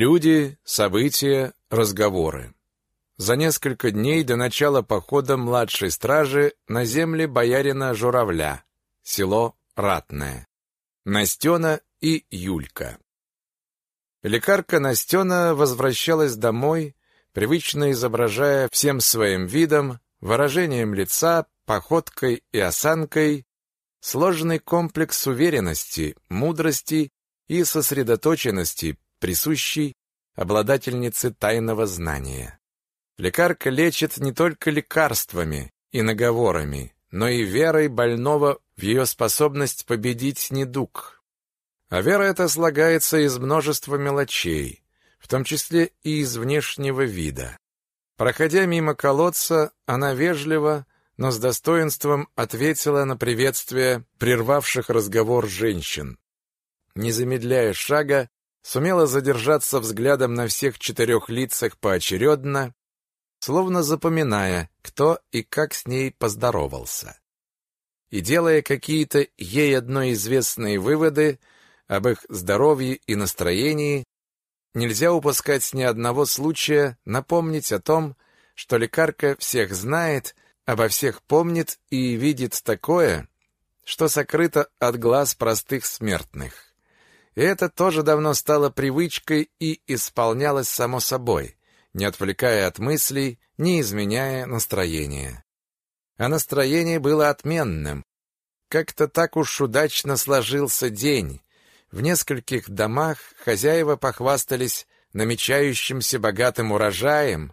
Люди, события, разговоры. За несколько дней до начала похода младшей стражи на земли боярина Журавля, село Ратное. Настена и Юлька. Лекарка Настена возвращалась домой, привычно изображая всем своим видом, выражением лица, походкой и осанкой сложный комплекс уверенности, мудрости и сосредоточенности, присущий обладательнице тайного знания. Лекарка лечит не только лекарствами и наговорами, но и верой больного в ее способность победить недуг. А вера эта слагается из множества мелочей, в том числе и из внешнего вида. Проходя мимо колодца, она вежливо, но с достоинством ответила на приветствие прервавших разговор женщин. Не замедляя шага, сумела задержаться взглядом на всех четырех лицах поочередно, словно запоминая, кто и как с ней поздоровался. И делая какие-то ей одно известные выводы об их здоровье и настроении, нельзя упускать ни одного случая напомнить о том, что лекарка всех знает, обо всех помнит и видит такое, что сокрыто от глаз простых смертных. И это тоже давно стало привычкой и исполнялось само собой, не отвлекая от мыслей, не изменяя настроение. А настроение было отменным. Как-то так уж удачно сложился день. В нескольких домах хозяева похвастались намечающимся богатым урожаем.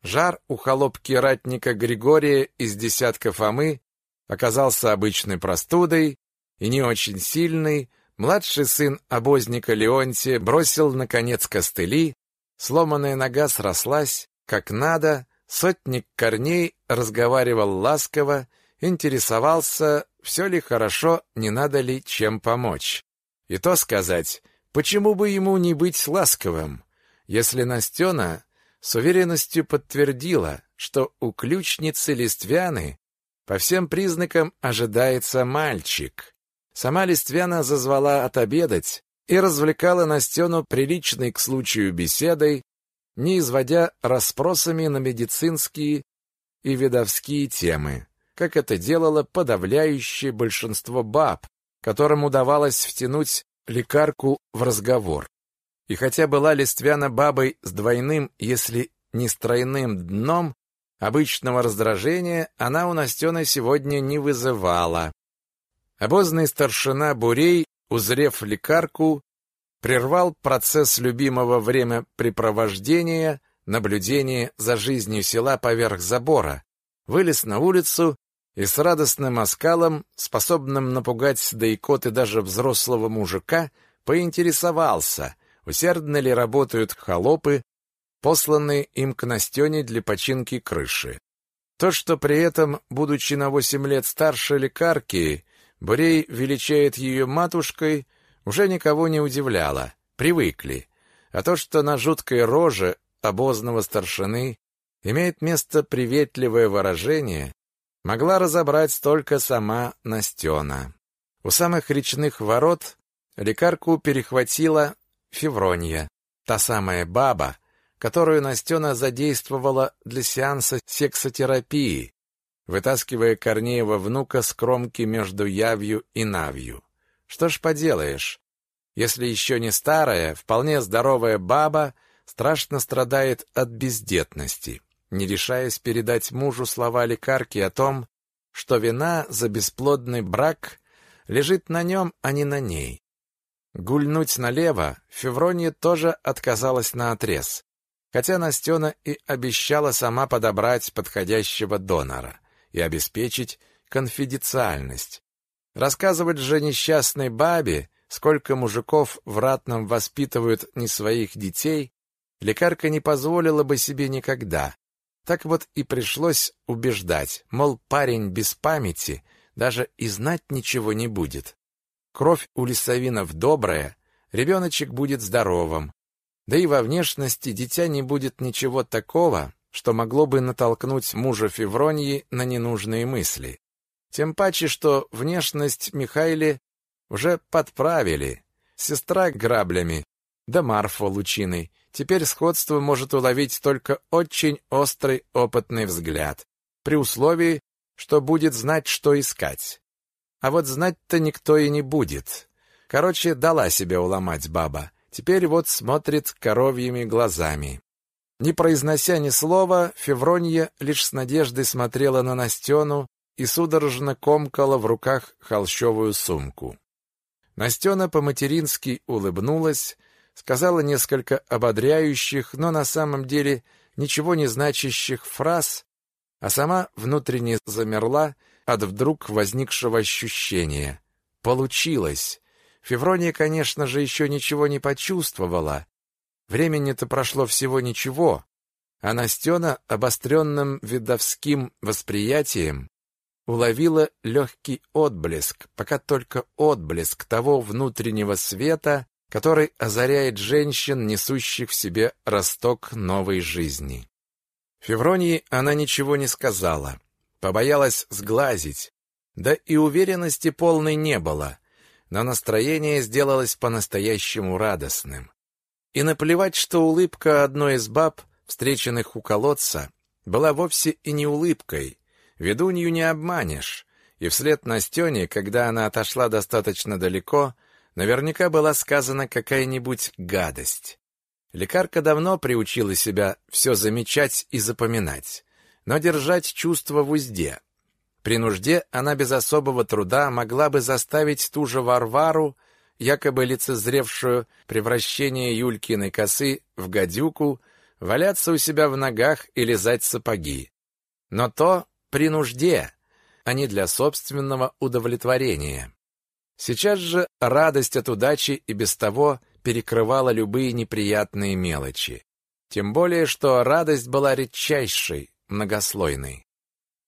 Жар у холопки ратника Григория из десятка Фомы оказался обычной простудой и не очень сильной, Младший сын обозника Леонтия бросил, наконец, костыли, сломанная нога срослась, как надо, сотник корней разговаривал ласково, интересовался, все ли хорошо, не надо ли чем помочь. И то сказать, почему бы ему не быть ласковым, если Настена с уверенностью подтвердила, что у ключницы Листвяны по всем признакам ожидается мальчик. Сама Листвяна зазвала отобедать и развлекала Настену приличной к случаю беседой, не изводя расспросами на медицинские и видовские темы, как это делало подавляющее большинство баб, которым удавалось втянуть лекарку в разговор. И хотя была Листвяна бабой с двойным, если не с тройным дном, обычного раздражения она у Настены сегодня не вызывала. Обозный старшина Бурей, узрев лекарку, прервал процесс любимого времяпрепровождения, наблюдения за жизнью села поверх забора, вылез на улицу и с радостным оскалом, способным напугать да икоты даже взрослого мужика, поинтересовался, усердно ли работают холопы, посланные им к Настене для починки крыши. То, что при этом, будучи на восемь лет старше лекарки, Бурей величает ее матушкой, уже никого не удивляло, привыкли. А то, что на жуткой роже обозного старшины имеет место приветливое выражение, могла разобрать только сама Настена. У самых речных ворот лекарку перехватила Февронья, та самая баба, которую Настена задействовала для сеанса сексотерапии, вытаскивая Корнеева внука с кромки между явью и навью. Что ж поделаешь, если еще не старая, вполне здоровая баба страшно страдает от бездетности, не решаясь передать мужу слова лекарки о том, что вина за бесплодный брак лежит на нем, а не на ней. Гульнуть налево Феврония тоже отказалась наотрез, хотя Настена и обещала сама подобрать подходящего донора и обеспечить конфиденциальность. Рассказывать же несчастной бабе, сколько мужиков в ратном воспитывают не своих детей, лекарка не позволила бы себе никогда. Так вот и пришлось убеждать, мол, парень без памяти даже и знать ничего не будет. Кровь у лесовинов добрая, ребеночек будет здоровым. Да и во внешности дитя не будет ничего такого, что могло бы натолкнуть мужа Февронии на ненужные мысли. Тем паче, что внешность Михаиле уже подправили. Сестра граблями да Марфа Лучиной. Теперь сходство может уловить только очень острый опытный взгляд, при условии, что будет знать, что искать. А вот знать-то никто и не будет. Короче, дала себя уломать баба. Теперь вот смотрит коровьими глазами. Не произнося ни слова, Февронья лишь с надеждой смотрела на Настену и судорожно комкала в руках холщовую сумку. Настена по-матерински улыбнулась, сказала несколько ободряющих, но на самом деле ничего не значащих фраз, а сама внутренне замерла от вдруг возникшего ощущения. Получилось! Феврония, конечно же, еще ничего не почувствовала. Времени-то прошло всего ничего, а Настена обостренным видовским восприятием уловила легкий отблеск, пока только отблеск того внутреннего света, который озаряет женщин, несущих в себе росток новой жизни. Февронии она ничего не сказала, побоялась сглазить, да и уверенности полной не было, но настроение сделалось по-настоящему радостным. И наплевать, что улыбка одной из баб, встреченных у колодца, была вовсе и не улыбкой. Ведунью не обманешь. И вслед Настене, когда она отошла достаточно далеко, наверняка была сказана какая-нибудь гадость. Лекарка давно приучила себя все замечать и запоминать, но держать чувства в узде. При нужде она без особого труда могла бы заставить ту же Варвару, якобы лицезревшую превращение Юлькиной косы в гадюку, валяться у себя в ногах и лизать сапоги. Но то при нужде, а не для собственного удовлетворения. Сейчас же радость от удачи и без того перекрывала любые неприятные мелочи. Тем более, что радость была редчайшей, многослойной.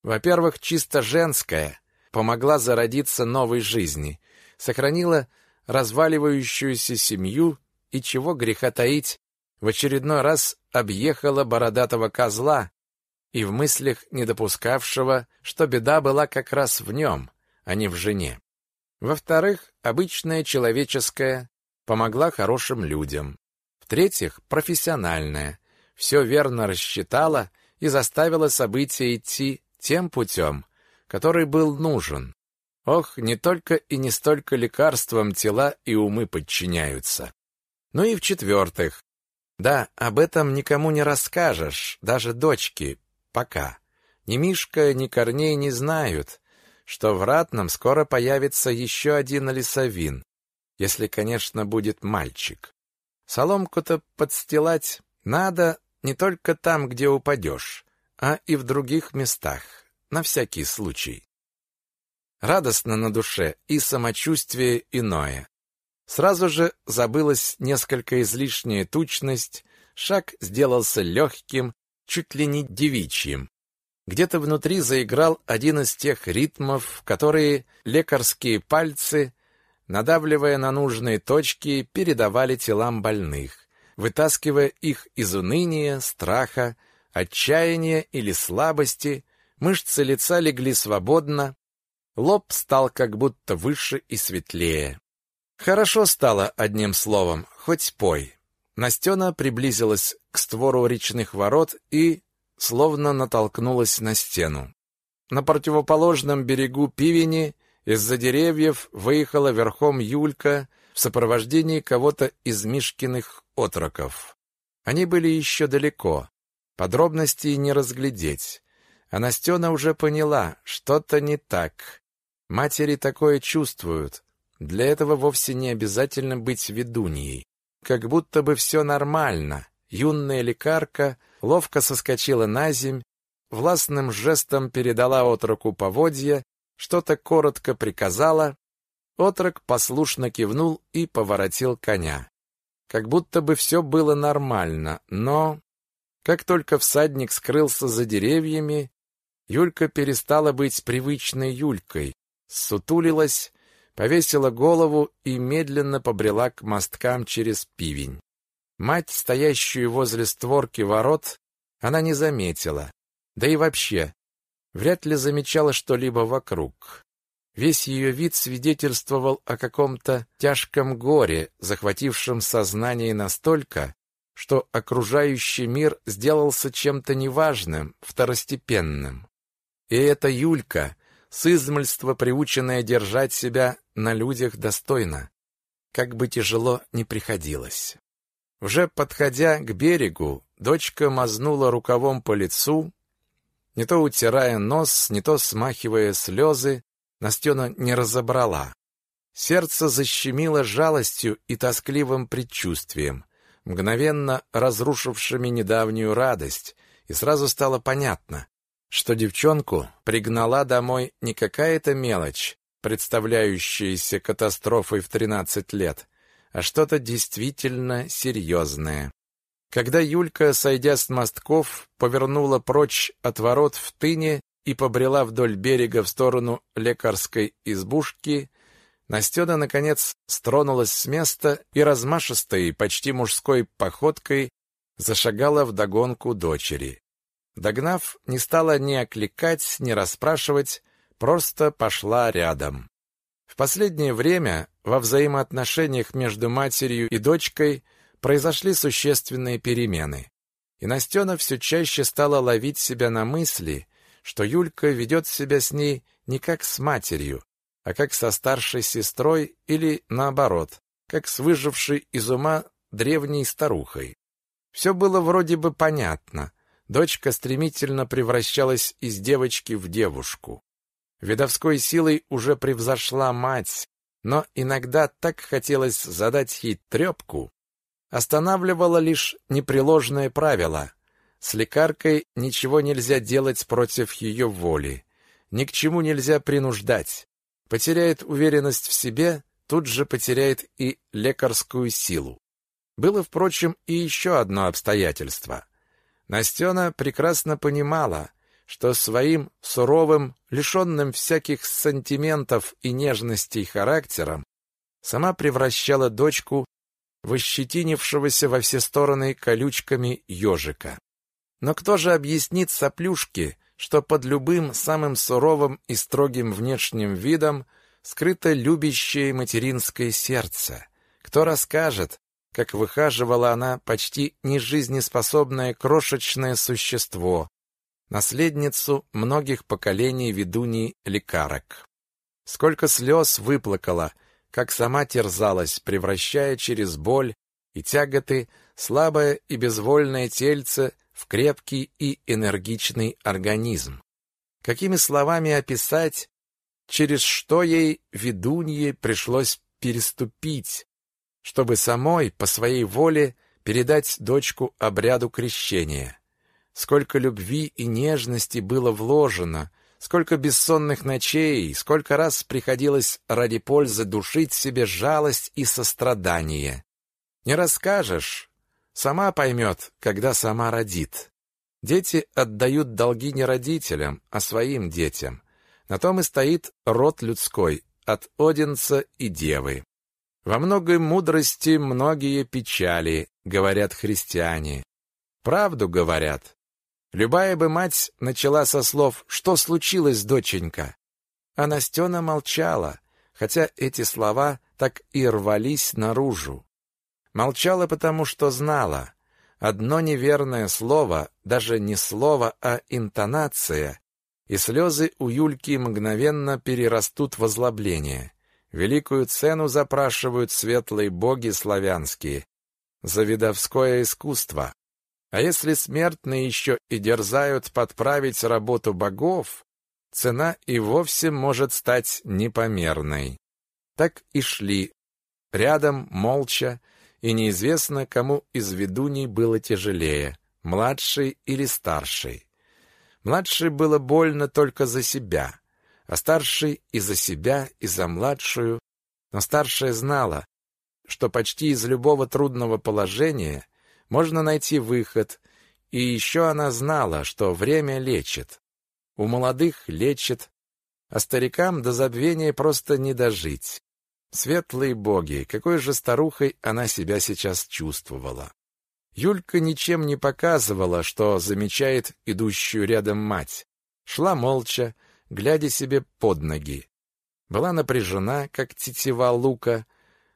Во-первых, чисто женская, помогла зародиться новой жизни, сохранила разваливающуюся семью и, чего греха таить, в очередной раз объехала бородатого козла и в мыслях не допускавшего, что беда была как раз в нем, а не в жене. Во-вторых, обычная человеческая помогла хорошим людям. В-третьих, профессиональная, все верно рассчитала и заставила события идти тем путем, который был нужен. Ох, не только и не столько лекарствам тела и умы подчиняются. Ну и в-четвертых, да, об этом никому не расскажешь, даже дочке, пока. Ни Мишка, ни Корней не знают, что в Ратном скоро появится еще один лесовин, если, конечно, будет мальчик. Соломку-то подстилать надо не только там, где упадешь а и в других местах, на всякий случай. Радостно на душе и самочувствие иное. Сразу же забылась несколько излишняя тучность, шаг сделался легким, чуть ли не девичьим. Где-то внутри заиграл один из тех ритмов, которые лекарские пальцы, надавливая на нужные точки, передавали телам больных, вытаскивая их из уныния, страха, отчаяния или слабости, мышцы лица легли свободно, лоб стал как будто выше и светлее. Хорошо стало, одним словом, хоть пой. Настена приблизилась к створу речных ворот и словно натолкнулась на стену. На противоположном берегу Пивени из-за деревьев выехала верхом Юлька в сопровождении кого-то из Мишкиных отроков. Они были еще далеко, Подробностей не разглядеть. А Настена уже поняла, что-то не так. Матери такое чувствуют. Для этого вовсе не обязательно быть ведуньей. Как будто бы все нормально. Юная лекарка ловко соскочила на земь, властным жестом передала отроку поводья, что-то коротко приказала. Отрок послушно кивнул и поворотил коня. Как будто бы все было нормально, но... Как только всадник скрылся за деревьями, Юлька перестала быть привычной Юлькой, сутулилась, повесила голову и медленно побрела к мосткам через пивень. Мать, стоящую возле створки ворот, она не заметила. Да и вообще, вряд ли замечала что-либо вокруг. Весь ее вид свидетельствовал о каком-то тяжком горе, захватившем сознание настолько, что окружающий мир сделался чем-то неважным, второстепенным. И эта Юлька, с измольства приученная держать себя на людях достойно, как бы тяжело ни приходилось. Уже подходя к берегу, дочка мазнула рукавом по лицу, не то утирая нос, не то смахивая слезы, Настена не разобрала. Сердце защемило жалостью и тоскливым предчувствием, мгновенно разрушившими недавнюю радость, и сразу стало понятно, что девчонку пригнала домой не какая-то мелочь, представляющаяся катастрофой в 13 лет, а что-то действительно серьезное. Когда Юлька, сойдя с мостков, повернула прочь от ворот в тыне и побрела вдоль берега в сторону лекарской избушки, Настена, наконец, стронулась с места и размашистой, почти мужской походкой зашагала вдогонку дочери. Догнав, не стала ни окликать, ни расспрашивать, просто пошла рядом. В последнее время во взаимоотношениях между матерью и дочкой произошли существенные перемены. И Настена все чаще стала ловить себя на мысли, что Юлька ведет себя с ней не как с матерью, а как со старшей сестрой или, наоборот, как с выжившей из ума древней старухой. Все было вроде бы понятно. Дочка стремительно превращалась из девочки в девушку. Видовской силой уже превзошла мать, но иногда так хотелось задать ей трепку. Останавливало лишь непреложное правило с лекаркой ничего нельзя делать против ее воли. Ни к чему нельзя принуждать. Потеряет уверенность в себе, тут же потеряет и лекарскую силу. Было, впрочем, и еще одно обстоятельство. Настена прекрасно понимала, что своим суровым, лишенным всяких сантиментов и нежностей характером сама превращала дочку в ощетинившегося во все стороны колючками ежика. Но кто же объяснит соплюшке, что под любым самым суровым и строгим внешним видом скрыто любящее материнское сердце? Кто расскажет, как выхаживала она почти нежизнеспособное крошечное существо, наследницу многих поколений ведуней лекарок? Сколько слез выплакала, как сама терзалась, превращая через боль и тяготы слабое и безвольное тельце в крепкий и энергичный организм. Какими словами описать, через что ей, ведунье, пришлось переступить, чтобы самой, по своей воле, передать дочку обряду крещения? Сколько любви и нежности было вложено, сколько бессонных ночей, сколько раз приходилось ради пользы душить себе жалость и сострадание. Не расскажешь, Сама поймет, когда сама родит. Дети отдают долги не родителям, а своим детям. На том и стоит род людской, от Одинца и Девы. Во многой мудрости многие печали, говорят христиане. Правду говорят. Любая бы мать начала со слов «Что случилось, доченька?» А Настена молчала, хотя эти слова так и рвались наружу. Молчала потому, что знала. Одно неверное слово, даже не слово, а интонация, и слезы у Юльки мгновенно перерастут в озлобление. Великую цену запрашивают светлые боги славянские за видовское искусство. А если смертные еще и дерзают подправить работу богов, цена и вовсе может стать непомерной. Так и шли, рядом, молча, и неизвестно, кому из ведуней было тяжелее, младший или старший. Младший было больно только за себя, а старший и за себя, и за младшую, но старшая знала, что почти из любого трудного положения можно найти выход, и еще она знала, что время лечит. У молодых лечит, а старикам до забвения просто не дожить. Светлые боги, какой же старухой она себя сейчас чувствовала. Юлька ничем не показывала, что замечает идущую рядом мать. Шла молча, глядя себе под ноги. была напряжена, как тетива лука,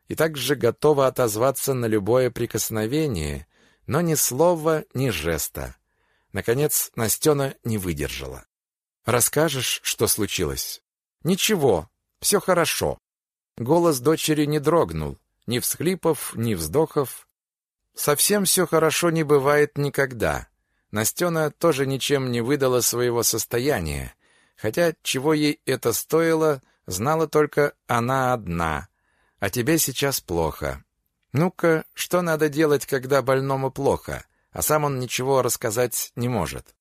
и также готова отозваться на любое прикосновение, но ни слова, ни жеста. Наконец Настена не выдержала. «Расскажешь, что случилось?» «Ничего, все хорошо». Голос дочери не дрогнул, ни всхлипов, ни вздохов. Совсем все хорошо не бывает никогда. Настена тоже ничем не выдала своего состояния, хотя чего ей это стоило, знала только она одна. А тебе сейчас плохо. Ну-ка, что надо делать, когда больному плохо, а сам он ничего рассказать не может?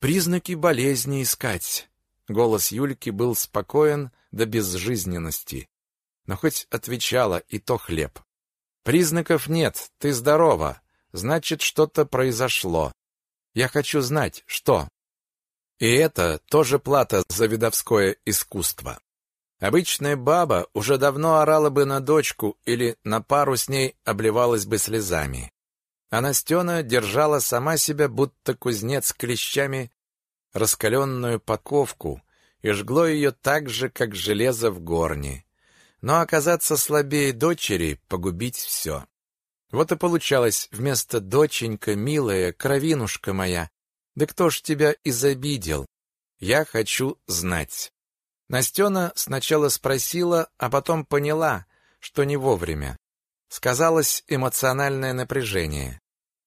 Признаки болезни искать. Голос Юльки был спокоен до безжизненности. Но хоть отвечала, и то хлеб. Признаков нет, ты здорова. Значит, что-то произошло. Я хочу знать, что. И это тоже плата за видовское искусство. Обычная баба уже давно орала бы на дочку или на пару с ней обливалась бы слезами. А Настена держала сама себя, будто кузнец клещами, раскаленную подковку, и жгло ее так же, как железо в горне. Но оказаться слабее дочери — погубить все. Вот и получалось, вместо «доченька, милая, кровинушка моя», да кто ж тебя изобидел? Я хочу знать. Настена сначала спросила, а потом поняла, что не вовремя. Сказалось эмоциональное напряжение.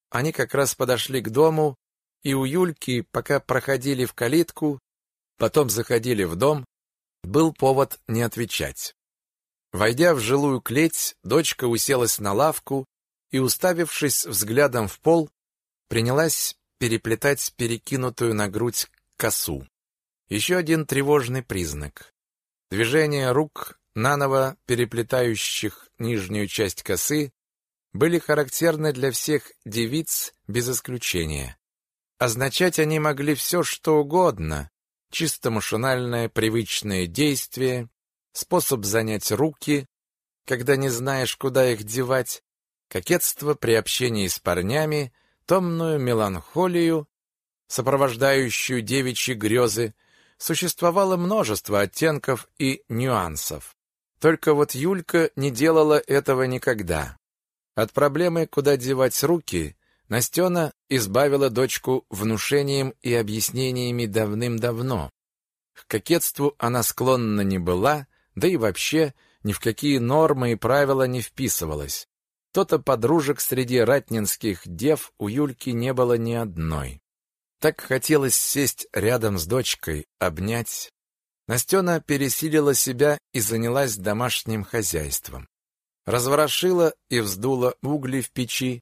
Они как раз подошли к дому, и у Юльки, пока проходили в калитку, потом заходили в дом, был повод не отвечать. Войдя в жилую клеть, дочка уселась на лавку и, уставившись взглядом в пол, принялась переплетать перекинутую на грудь косу. Еще один тревожный признак. Движения рук, наново переплетающих нижнюю часть косы, были характерны для всех девиц без исключения. Означать они могли все, что угодно, чисто машинальное привычное действие, способ занять руки, когда не знаешь, куда их девать, кокетство при общении с парнями, томную меланхолию, сопровождающую девичьи грезы, существовало множество оттенков и нюансов. Только вот Юлька не делала этого никогда. От проблемы, куда девать руки, Настена избавила дочку внушением и объяснениями давным-давно. К кокетству она склонна не была, да и вообще ни в какие нормы и правила не вписывалась. То-то подружек среди ратнинских дев у Юльки не было ни одной. Так хотелось сесть рядом с дочкой, обнять. Настена пересилила себя и занялась домашним хозяйством. Разворошила и вздула угли в печи,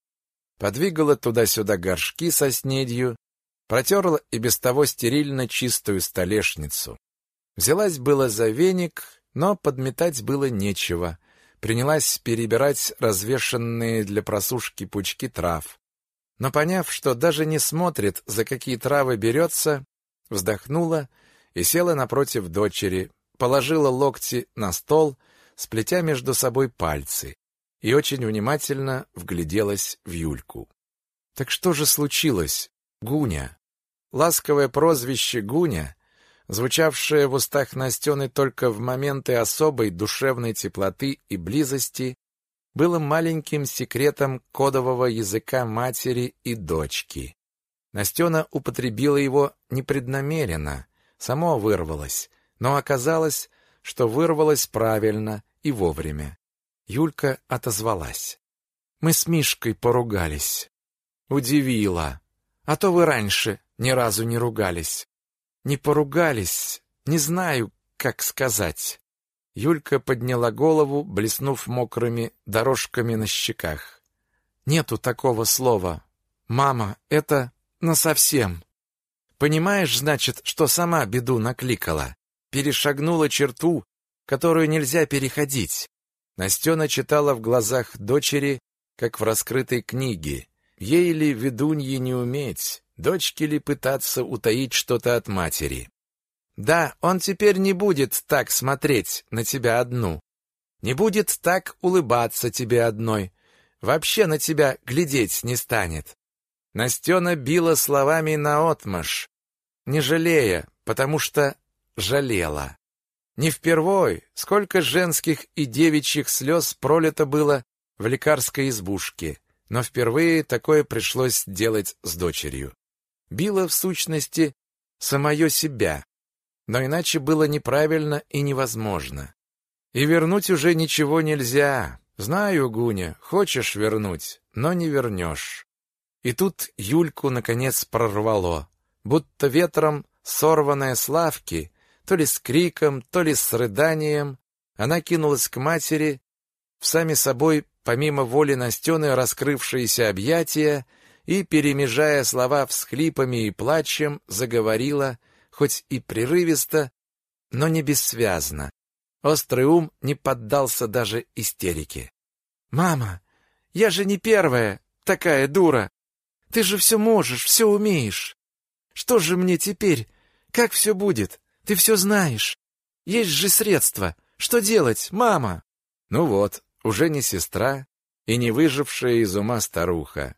подвигала туда-сюда горшки со снедью, протерла и без того стерильно чистую столешницу. Взялась было за веник, но подметать было нечего. Принялась перебирать развешанные для просушки пучки трав. Но поняв, что даже не смотрит, за какие травы берется, вздохнула и села напротив дочери, положила локти на стол, сплетя между собой пальцы, и очень внимательно вгляделась в Юльку. Так что же случилось, Гуня? Ласковое прозвище Гуня, звучавшее в устах Настены только в моменты особой душевной теплоты и близости, было маленьким секретом кодового языка матери и дочки. Настена употребила его непреднамеренно, само вырвалось, но оказалось, что вырвалось правильно и вовремя. Юлька отозвалась. Мы с Мишкой поругались. Удивила. А то вы раньше ни разу не ругались. Не поругались, не знаю, как сказать. Юлька подняла голову, блеснув мокрыми дорожками на щеках. Нету такого слова. Мама, это насовсем. Понимаешь, значит, что сама беду накликала, перешагнула черту, которую нельзя переходить. Настена читала в глазах дочери, как в раскрытой книге. Ей ли ведуньи не уметь, дочке ли пытаться утаить что-то от матери. Да, он теперь не будет так смотреть на тебя одну. Не будет так улыбаться тебе одной. Вообще на тебя глядеть не станет. Настена била словами наотмашь, не жалея, потому что жалела. Не впервой, сколько женских и девичьих слез пролито было в лекарской избушке, но впервые такое пришлось делать с дочерью. Била, в сущности, самое себя, но иначе было неправильно и невозможно. И вернуть уже ничего нельзя. Знаю, Гуня, хочешь вернуть, но не вернешь. И тут Юльку, наконец, прорвало, будто ветром сорванная с лавки, то ли с криком, то ли с рыданием, она кинулась к матери, в сами собой, помимо воли Настены, раскрывшиеся объятия, и, перемежая слова всхлипами и плачем, заговорила, хоть и прерывисто, но не бессвязно. Острый ум не поддался даже истерике. «Мама, я же не первая такая дура! Ты же все можешь, все умеешь. Что же мне теперь? Как все будет? Ты все знаешь. Есть же средства. Что делать, мама? Ну вот, уже не сестра и не выжившая из ума старуха.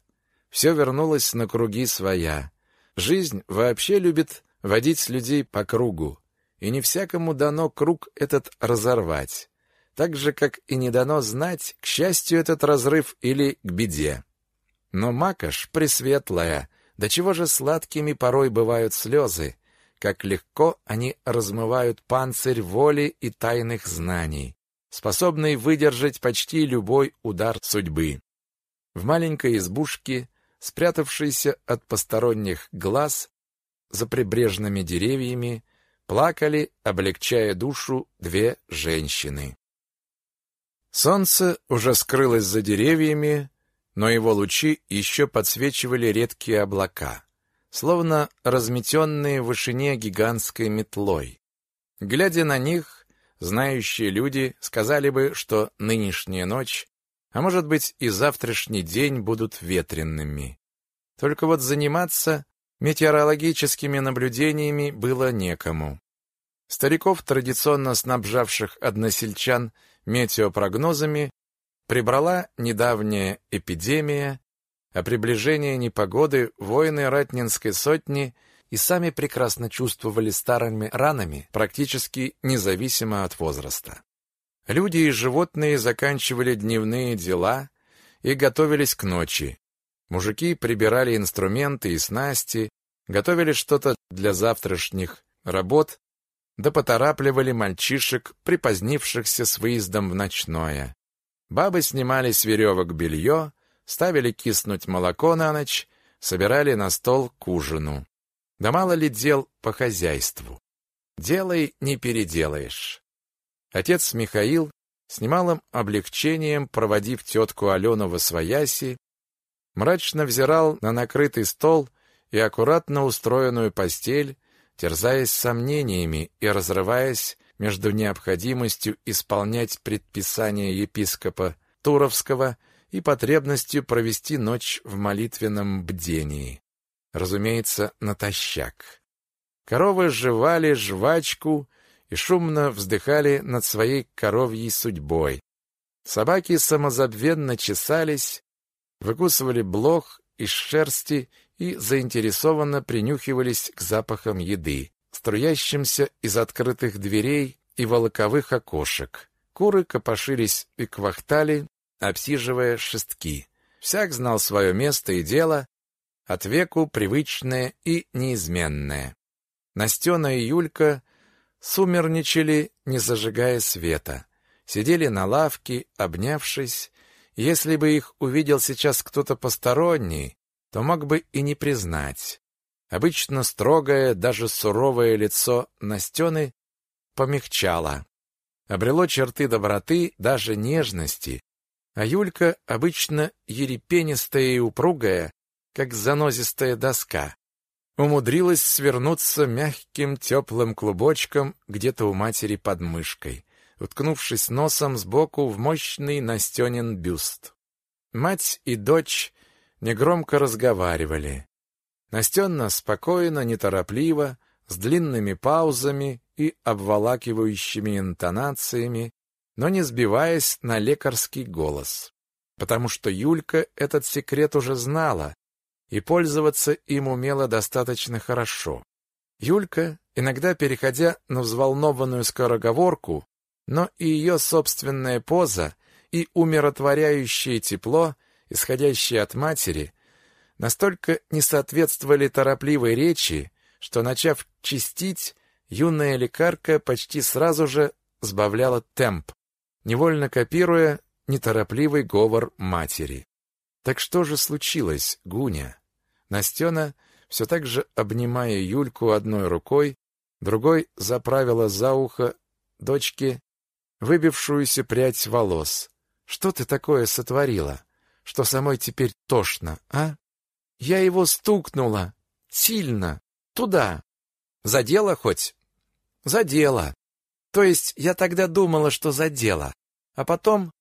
Все вернулось на круги своя. Жизнь вообще любит водить людей по кругу, и не всякому дано круг этот разорвать. Так же, как и не дано знать, к счастью этот разрыв или к беде. Но макаш пресветлая, до чего же сладкими порой бывают слезы, как легко они размывают панцирь воли и тайных знаний, способный выдержать почти любой удар судьбы. В маленькой избушке, спрятавшейся от посторонних глаз, за прибрежными деревьями, плакали, облегчая душу, две женщины. Солнце уже скрылось за деревьями, но его лучи еще подсвечивали редкие облака, словно разметенные в вышине гигантской метлой. Глядя на них, знающие люди сказали бы, что нынешняя ночь, а может быть и завтрашний день будут ветренными. Только вот заниматься метеорологическими наблюдениями было некому. Стариков, традиционно снабжавших односельчан метеопрогнозами, Прибрала недавняя эпидемия, а приближение непогоды воины Ратнинской сотни и сами прекрасно чувствовали старыми ранами, практически независимо от возраста. Люди и животные заканчивали дневные дела и готовились к ночи. Мужики прибирали инструменты и снасти, готовили что-то для завтрашних работ, да поторапливали мальчишек, припозднившихся с выездом в ночное. Бабы снимали с веревок белье, ставили киснуть молоко на ночь, собирали на стол к ужину. Да мало ли дел по хозяйству. Делай, не переделаешь. Отец Михаил с немалым облегчением, проводив тетку Алену во свояси, мрачно взирал на накрытый стол и аккуратно устроенную постель, терзаясь сомнениями и разрываясь между необходимостью исполнять предписания епископа Туровского и потребностью провести ночь в молитвенном бдении. Разумеется, натощак. Коровы жевали жвачку и шумно вздыхали над своей коровьей судьбой. Собаки самозабвенно чесались, выкусывали блох из шерсти и заинтересованно принюхивались к запахам еды струящимся из открытых дверей и волоковых окошек. Куры копошились и квахтали, обсиживая шестки. Всяк знал свое место и дело, от веку привычное и неизменное. Настена и Юлька сумерничали, не зажигая света. Сидели на лавке, обнявшись. Если бы их увидел сейчас кто-то посторонний, то мог бы и не признать. Обычно строгое, даже суровое лицо Настены помягчало. Обрело черты доброты, даже нежности. А Юлька, обычно ерепенистая и упругая, как занозистая доска, умудрилась свернуться мягким теплым клубочком где-то у матери под мышкой, уткнувшись носом сбоку в мощный Настенин бюст. Мать и дочь негромко разговаривали. Настенна спокойно, неторопливо, с длинными паузами и обволакивающими интонациями, но не сбиваясь на лекарский голос. Потому что Юлька этот секрет уже знала и пользоваться им умела достаточно хорошо. Юлька, иногда переходя на взволнованную скороговорку, но и ее собственная поза, и умиротворяющее тепло, исходящее от матери, настолько не соответствовали торопливой речи, что, начав чистить, юная лекарка почти сразу же сбавляла темп, невольно копируя неторопливый говор матери. Так что же случилось, Гуня? Настена, все так же обнимая Юльку одной рукой, другой заправила за ухо дочке выбившуюся прядь волос. Что ты такое сотворила? Что самой теперь тошно, а? Я его стукнула. Сильно. Туда. Задела хоть? Задела. То есть я тогда думала, что задела. А потом...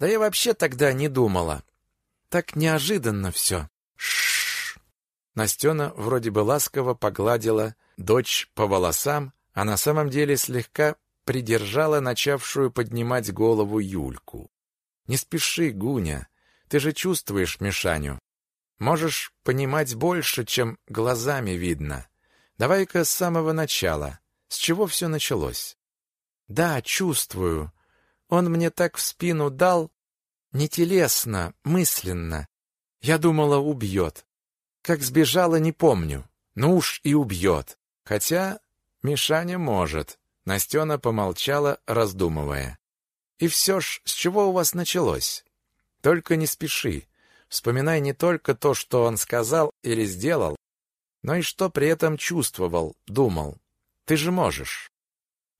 Да я вообще тогда не думала. Так неожиданно все. Шш. Настена вроде бы ласково погладила дочь по волосам, а на самом деле слегка придержала начавшую поднимать голову Юльку. Не спеши, Гуня. Ты же чувствуешь Мишаню. Можешь понимать больше, чем глазами видно. Давай-ка с самого начала. С чего все началось? Да, чувствую. Он мне так в спину дал, не телесно, мысленно. Я думала, убьет. Как сбежала, не помню. Ну уж и убьет. Хотя Мишаня может. Настена помолчала, раздумывая. И все ж, с чего у вас началось? Только не спеши. Вспоминай не только то, что он сказал или сделал, но и что при этом чувствовал, думал. Ты же можешь.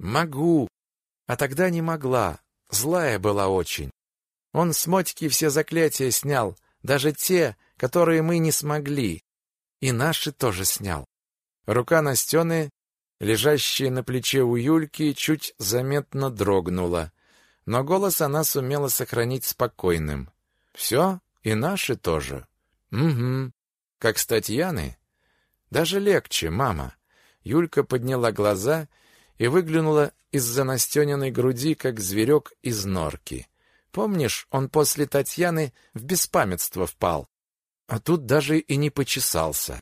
Могу. А тогда не могла. Злая была очень. Он с Мотьки все заклятия снял, даже те, которые мы не смогли. И наши тоже снял. Рука Настены, лежащая на плече у Юльки, чуть заметно дрогнула, но голос она сумела сохранить спокойным. «Все? И наши тоже?» «Угу. Как с Татьяны?» «Даже легче, мама». Юлька подняла глаза и выглянула из-за Настениной груди, как зверек из норки. Помнишь, он после Татьяны в беспамятство впал, а тут даже и не почесался.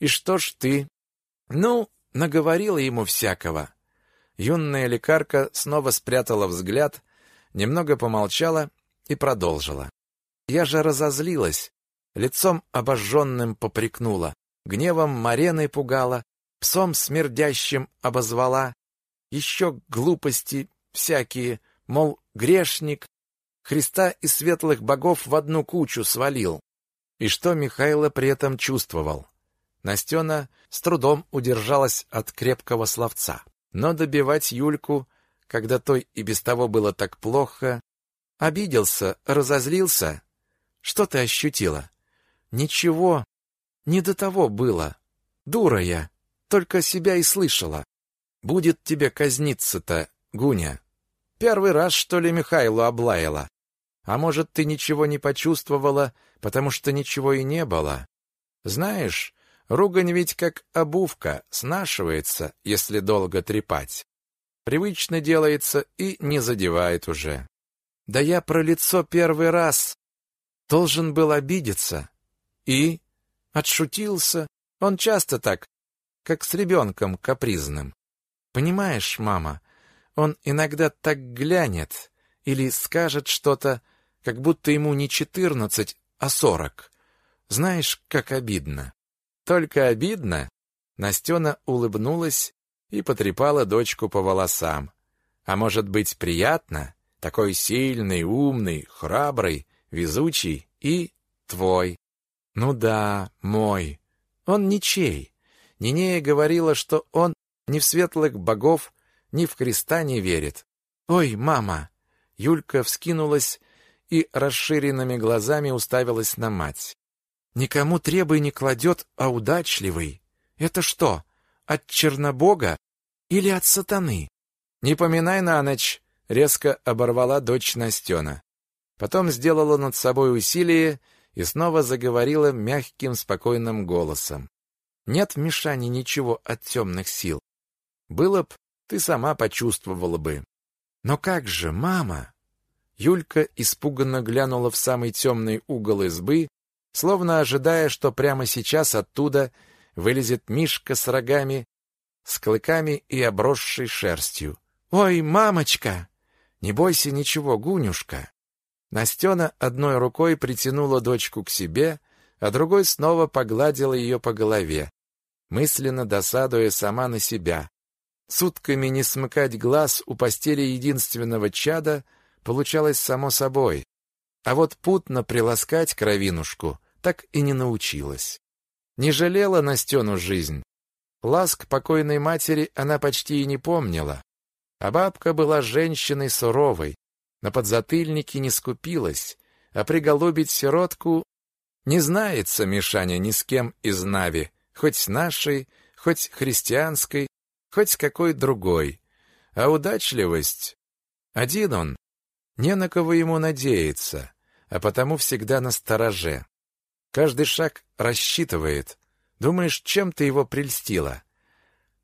И что ж ты? Ну, наговорила ему всякого. Юная лекарка снова спрятала взгляд, немного помолчала и продолжила. Я же разозлилась, лицом обожженным попрекнула, гневом Мареной пугала, псом смердящим обозвала, еще глупости всякие, мол, грешник, Христа и светлых богов в одну кучу свалил. И что Михайло при этом чувствовал? Настена с трудом удержалась от крепкого словца. Но добивать Юльку, когда той и без того было так плохо, обиделся, разозлился. Что ты ощутила? Ничего, не до того было. Дура я, только себя и слышала. Будет тебе казниться-то, Гуня. Первый раз, что ли, Михайлу облаяла? А может, ты ничего не почувствовала, потому что ничего и не было? Знаешь, ругань ведь как обувка, снашивается, если долго трепать. Привычно делается и не задевает уже. Да я про лицо первый раз должен был обидеться. И отшутился. Он часто так, как с ребенком капризным. Понимаешь, мама, он иногда так глянет или скажет что-то, как будто ему не четырнадцать, а сорок. Знаешь, как обидно. Только обидно. Настена улыбнулась и потрепала дочку по волосам. А может быть, приятно? Такой сильный, умный, храбрый, везучий и твой. Ну да, мой. Он ничей. Нинея говорила, что он ни в светлых богов, ни в Христа не верит. Ой, мама. Юлька вскинулась и расширенными глазами уставилась на мать. Никому требуй не кладет, а удачливый. Это что, от Чернобога или от сатаны? Не поминай на ночь, резко оборвала дочь Настена. Потом сделала над собой усилие и снова заговорила мягким, спокойным голосом. Нет Мишане ничего от темных сил. Было б, ты сама почувствовала бы. Но как же, мама? Юлька испуганно глянула в самый темный угол избы, словно ожидая, что прямо сейчас оттуда вылезет Мишка с рогами с клыками и обросшей шерстью. «Ой, мамочка!» «Не бойся ничего, Гунюшка!» Настена одной рукой притянула дочку к себе, а другой снова погладила ее по голове, мысленно досадуя сама на себя. Сутками не смыкать глаз у постели единственного чада получалось само собой, а вот путно приласкать кровинушку так и не научилась. Не жалела Настену жизнь. Ласк покойной матери она почти и не помнила, а бабка была женщиной суровой, на подзатыльнике не скупилась, а приголубить сиротку не знается Мишаня ни с кем из Нави, хоть нашей, хоть христианской, хоть какой другой. А удачливость... Один он, не на кого ему надеяться, а потому всегда на стороже. Каждый шаг рассчитывает. Думаешь, чем ты его прельстила?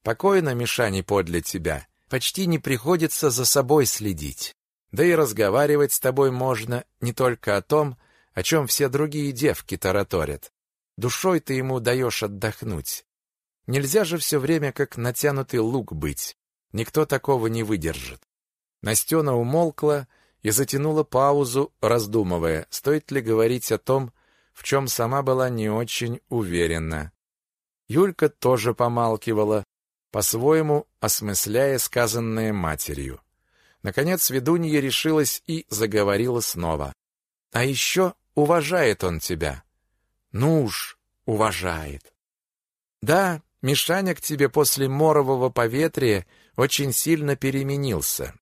Покойно, Мишане, подле тебя. Почти не приходится за собой следить. Да и разговаривать с тобой можно не только о том, о чем все другие девки тараторят. Душой ты ему даешь отдохнуть. Нельзя же все время как натянутый лук быть. Никто такого не выдержит. Настена умолкла и затянула паузу, раздумывая, стоит ли говорить о том, в чем сама была не очень уверена. Юлька тоже помалкивала, по-своему осмысляя сказанное матерью. Наконец ведунья решилась и заговорила снова. «А еще уважает он тебя». «Ну уж, уважает». «Да, Мишаня к тебе после морового поветрия очень сильно переменился.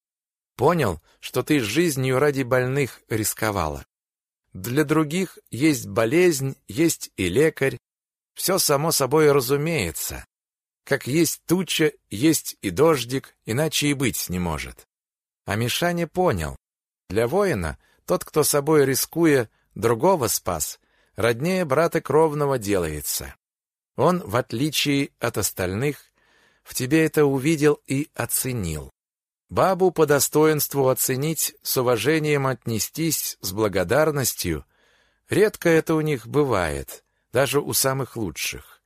Понял, что ты жизнью ради больных рисковала. Для других есть болезнь, есть и лекарь. Все само собой разумеется. Как есть туча, есть и дождик, иначе и быть не может. А Мишаня понял. Для воина тот, кто собой рискуя, другого спас, роднее брата кровного делается. Он, в отличие от остальных, в тебе это увидел и оценил. Бабу по достоинству оценить, с уважением отнестись, с благодарностью. Редко это у них бывает, даже у самых лучших.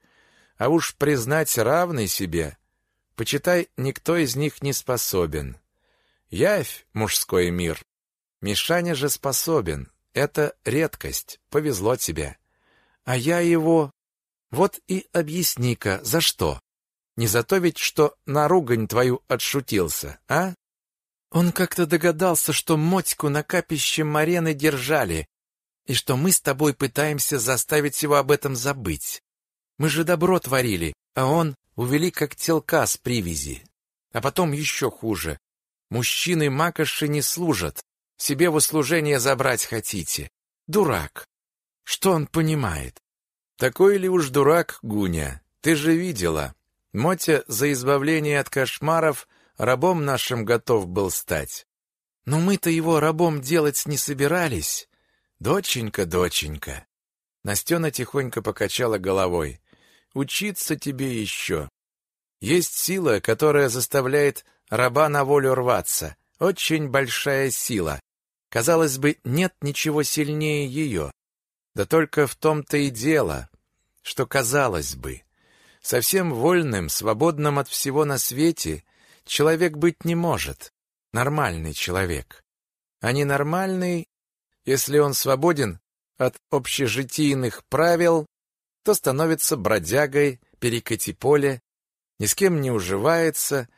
А уж признать равной себе, почитай, никто из них не способен. Явь, мужской мир. Мишаня же способен. Это редкость. Повезло тебе. А я его... Вот и объясни-ка, за что? Не за то ведь, что на ругань твою отшутился, а? Он как-то догадался, что Мотьку на капище Марены держали, и что мы с тобой пытаемся заставить его об этом забыть. Мы же добро творили, а он увели как телка с привязи. А потом еще хуже. Мужчины макоши не служат. Себе в услужение забрать хотите. Дурак. Что он понимает? Такой ли уж дурак, Гуня? Ты же видела. Мотя за избавление от кошмаров рабом нашим готов был стать. Но мы-то его рабом делать не собирались. Доченька, доченька. Настена тихонько покачала головой. Учиться тебе еще. Есть сила, которая заставляет раба на волю рваться. Очень большая сила. Казалось бы, нет ничего сильнее ее. Да только в том-то и дело, что казалось бы. Совсем вольным, свободным от всего на свете человек быть не может. Нормальный человек. А ненормальный, если он свободен от общежитийных правил, то становится бродягой, перекати поле, ни с кем не уживается,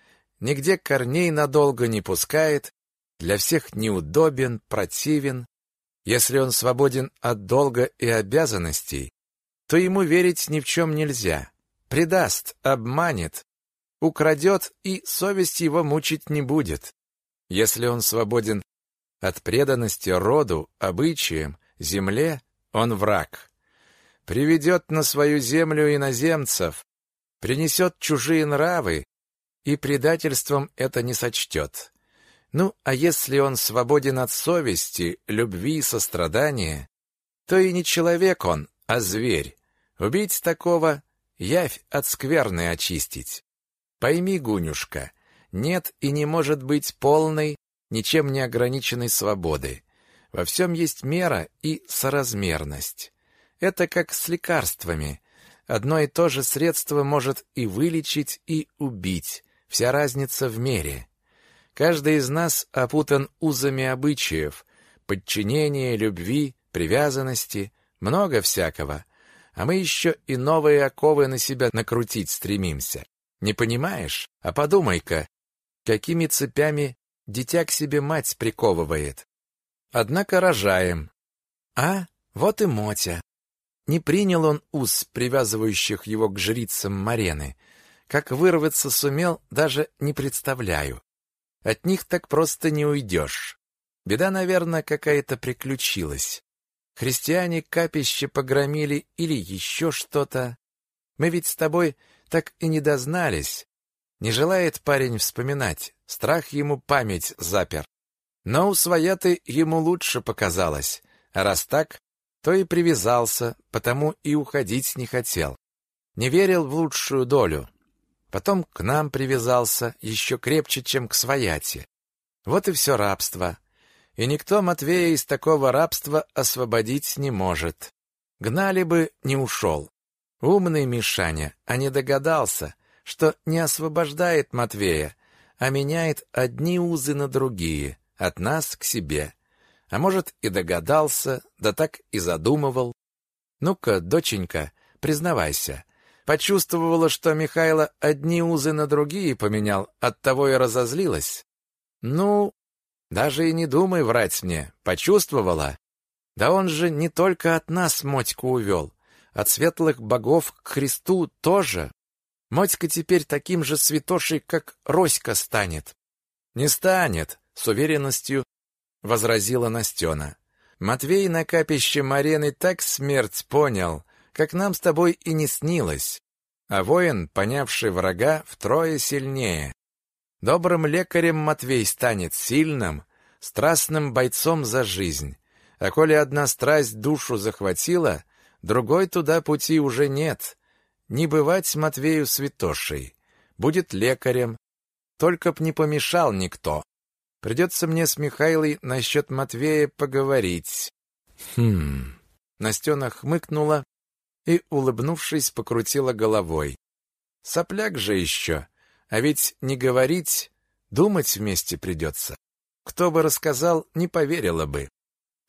нигде корней надолго не пускает, для всех неудобен, противен. Если он свободен от долга и обязанностей, то ему верить ни в чем нельзя. Предаст, обманет, украдет, и совесть его мучить не будет. Если он свободен от преданности роду, обычаям, земле, он враг. Приведет на свою землю иноземцев, принесет чужие нравы, и предательством это не сочтет. Ну, а если он свободен от совести, любви и сострадания, то и не человек он, а зверь. Убить такого — явь от скверны очистить. Пойми, Гунюшка, нет и не может быть полной, ничем не ограниченной свободы. Во всем есть мера и соразмерность. Это как с лекарствами. Одно и то же средство может и вылечить, и убить. Вся разница в мере. Каждый из нас опутан узами обычаев, подчинения, любви, привязанности, много всякого. А мы еще и новые оковы на себя накрутить стремимся. Не понимаешь? А подумай-ка, какими цепями дитя к себе мать приковывает. Однако рожаем. А, вот и Мотя. Не принял он уз, привязывающих его к жрицам Марены. Как вырваться сумел, даже не представляю. От них так просто не уйдешь. Беда, наверное, какая-то приключилась. Христиане капище погромили или еще что-то. Мы ведь с тобой так и не дознались. Не желает парень вспоминать, страх ему память запер. Но у своя-то ему лучше показалось, а раз так, то и привязался, потому и уходить не хотел. Не верил в лучшую долю. Потом к нам привязался еще крепче, чем к свояти. Вот и все рабство и никто Матвея из такого рабства освободить не может. Гнали бы, не ушел. Умный Мишаня, а не догадался, что не освобождает Матвея, а меняет одни узы на другие, от нас к себе. А может, и догадался, да так и задумывал. Ну-ка, доченька, признавайся, почувствовала, что Михайло одни узы на другие поменял, оттого и разозлилась? Ну, даже и не думай врать мне. Почувствовала? Да он же не только от нас Мотьку увел. От светлых богов к Христу тоже. Мотька теперь таким же святошей, как Роська станет. Не станет, с уверенностью возразила Настена. Матвей на капище Марены так смерть понял, как нам с тобой и не снилось. А воин, понявший врага, втрое сильнее. Добрым лекарем Матвей станет сильным, страстным бойцом за жизнь. А коли одна страсть душу захватила, другой туда пути уже нет. Не бывать Матвею святошей. Будет лекарем. Только б не помешал никто. Придется мне с Михайлой насчет Матвея поговорить. Хм. Настена хмыкнула и, улыбнувшись, покрутила головой. Сопляк же еще. А ведь не говорить, думать вместе придется. Кто бы рассказал, не поверила бы.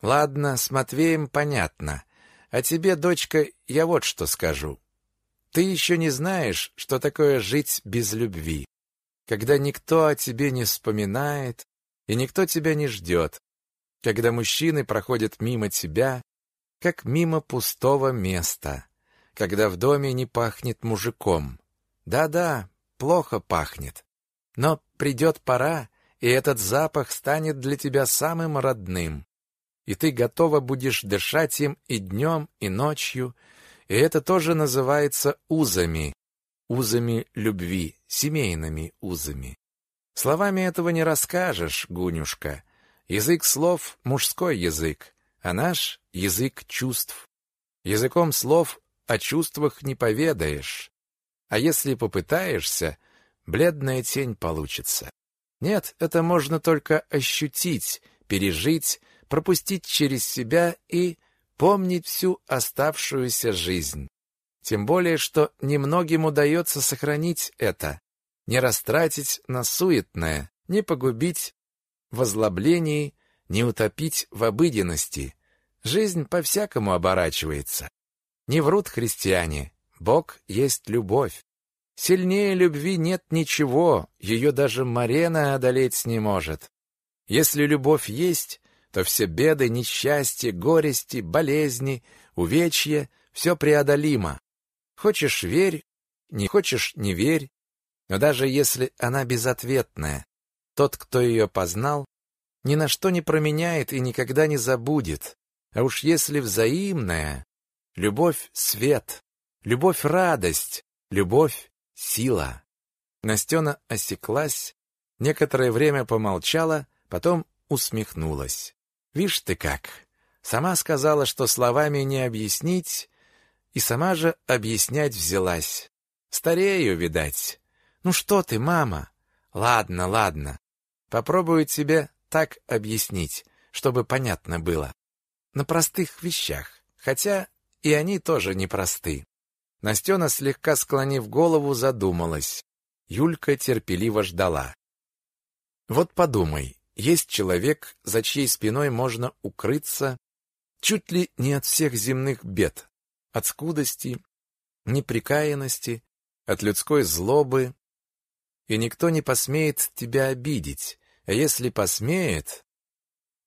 Ладно, с Матвеем понятно. А тебе, дочка, я вот что скажу. Ты еще не знаешь, что такое жить без любви. Когда никто о тебе не вспоминает, и никто тебя не ждет. Когда мужчины проходят мимо тебя, как мимо пустого места. Когда в доме не пахнет мужиком. Да-да, плохо пахнет. Но придет пора, и этот запах станет для тебя самым родным. И ты готова будешь дышать им и днем, и ночью, и это тоже называется узами, узами любви, семейными узами. Словами этого не расскажешь, Гунюшка. Язык слов — мужской язык, а наш — язык чувств. Языком слов о чувствах не поведаешь. А если попытаешься, бледная тень получится. Нет, это можно только ощутить, пережить, пропустить через себя и помнить всю оставшуюся жизнь. Тем более, что немногим удается сохранить это, не растратить на суетное, не погубить в озлоблении, не утопить в обыденности. Жизнь по-всякому оборачивается. Не врут христиане, Бог есть любовь. Сильнее любви нет ничего, ее даже Марена одолеть не может. Если любовь есть, то все беды, несчастья, горести, болезни, увечья — все преодолимо. Хочешь — верь, не хочешь — не верь. Но даже если она безответная, тот, кто ее познал, ни на что не променяет и никогда не забудет. А уж если взаимная, любовь — свет, любовь — радость, любовь сила. Настена осеклась, некоторое время помолчала, потом усмехнулась. Вишь ты как. Сама сказала, что словами не объяснить, и сама же объяснять взялась. Старею, видать. Ну что ты, мама? Ладно, ладно. Попробую тебе так объяснить, чтобы понятно было. На простых вещах, хотя и они тоже непросты. Настена, слегка склонив голову, задумалась. Юлька терпеливо ждала. Вот подумай, есть человек, за чьей спиной можно укрыться чуть ли не от всех земных бед, от скудости, неприкаянности, от людской злобы, и никто не посмеет тебя обидеть, а если посмеет...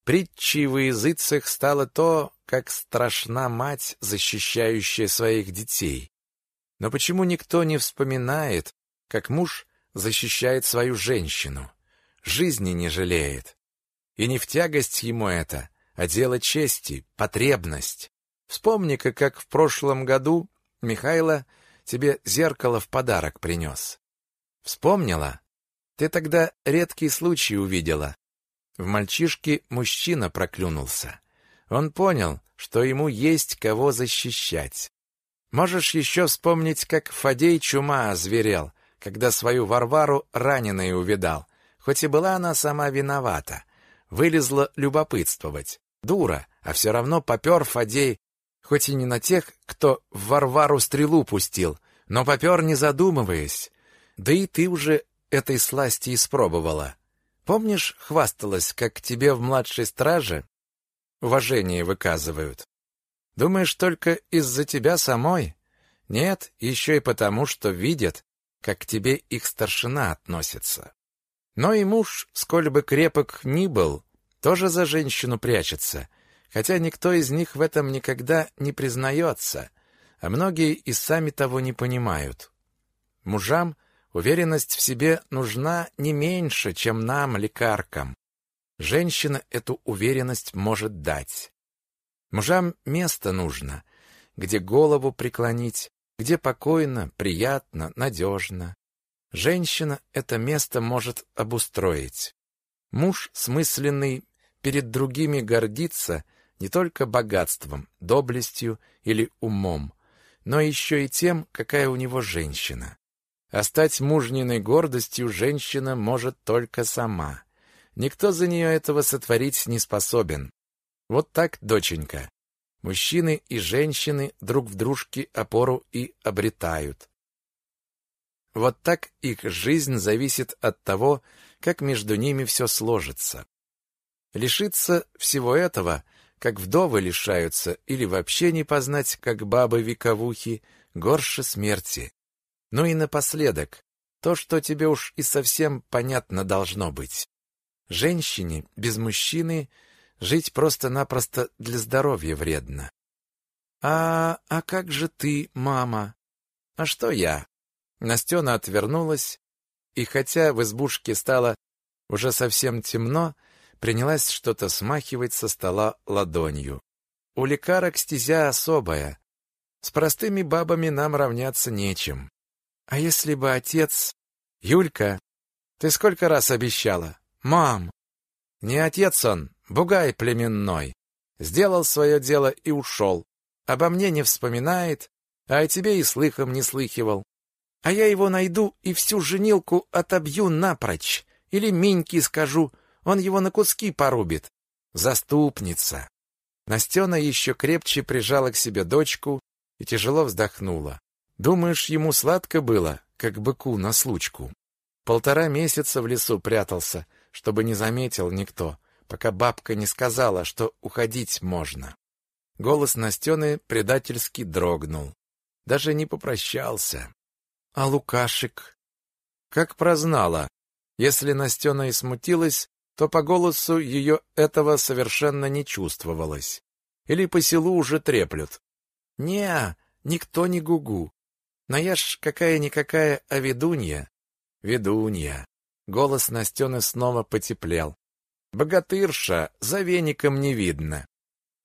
Притчей во языцах стало то, как страшна мать, защищающая своих детей. Но почему никто не вспоминает, как муж защищает свою женщину, жизни не жалеет? И не в тягость ему это, а дело чести, потребность. Вспомни-ка, как в прошлом году Михайло тебе зеркало в подарок принес. Вспомнила? Ты тогда редкий случай увидела. В мальчишке мужчина проклюнулся. Он понял, что ему есть кого защищать. Можешь еще вспомнить, как Фадей чума озверел, когда свою Варвару раненой увидал, хоть и была она сама виновата. Вылезла любопытствовать. Дура, а все равно попер Фадей, хоть и не на тех, кто в Варвару стрелу пустил, но попер не задумываясь. Да и ты уже этой сласти испробовала. Помнишь, хвасталась, как тебе в младшей страже уважение выказывают? Думаешь, только из-за тебя самой? Нет, еще и потому, что видят, как к тебе их старшина относится. Но и муж, сколь бы крепок ни был, тоже за женщину прячется, хотя никто из них в этом никогда не признается, а многие и сами того не понимают. Мужам уверенность в себе нужна не меньше, чем нам, лекаркам. Женщина эту уверенность может дать. Мужам место нужно, где голову преклонить, где покойно, приятно, надежно. Женщина это место может обустроить. Муж смысленный перед другими гордится не только богатством, доблестью или умом, но еще и тем, какая у него женщина. А стать мужниной гордостью женщина может только сама. Никто за нее этого сотворить не способен. Вот так, доченька. Мужчины и женщины друг в дружке опору и обретают. Вот так их жизнь зависит от того, как между ними все сложится. Лишиться всего этого, как вдовы лишаются, или вообще не познать, как бабы-вековухи, горше смерти. Ну и напоследок, то, что тебе уж и совсем понятно должно быть. Женщине без мужчины жить просто-напросто для здоровья вредно. А, а как же ты, мама? А что я? Настена отвернулась, и хотя в избушке стало уже совсем темно, принялась что-то смахивать со стола ладонью. У лекарок стезя особая. С простыми бабами нам равняться нечем. А если бы отец... Юлька, ты сколько раз обещала? Мам! Не отец он, бугай племенной. Сделал свое дело и ушел. Обо мне не вспоминает, а о тебе и слыхом не слыхивал. А я его найду и всю женилку отобью напрочь. Или Миньке скажу, он его на куски порубит. Заступница. Настена еще крепче прижала к себе дочку и тяжело вздохнула. Думаешь, ему сладко было, как быку на случку? Полтора месяца в лесу прятался, чтобы не заметил никто, пока бабка не сказала, что уходить можно. Голос Настены предательски дрогнул. Даже не попрощался. А Лукашик? Как прознала. Если Настена и смутилась, то по голосу ее этого совершенно не чувствовалось. Или по селу уже треплют. Не, никто не гугу. Но я ж какая-никакая, а ведунья. Ведунья. Голос Настены снова потеплел. Богатырша, за веником не видно.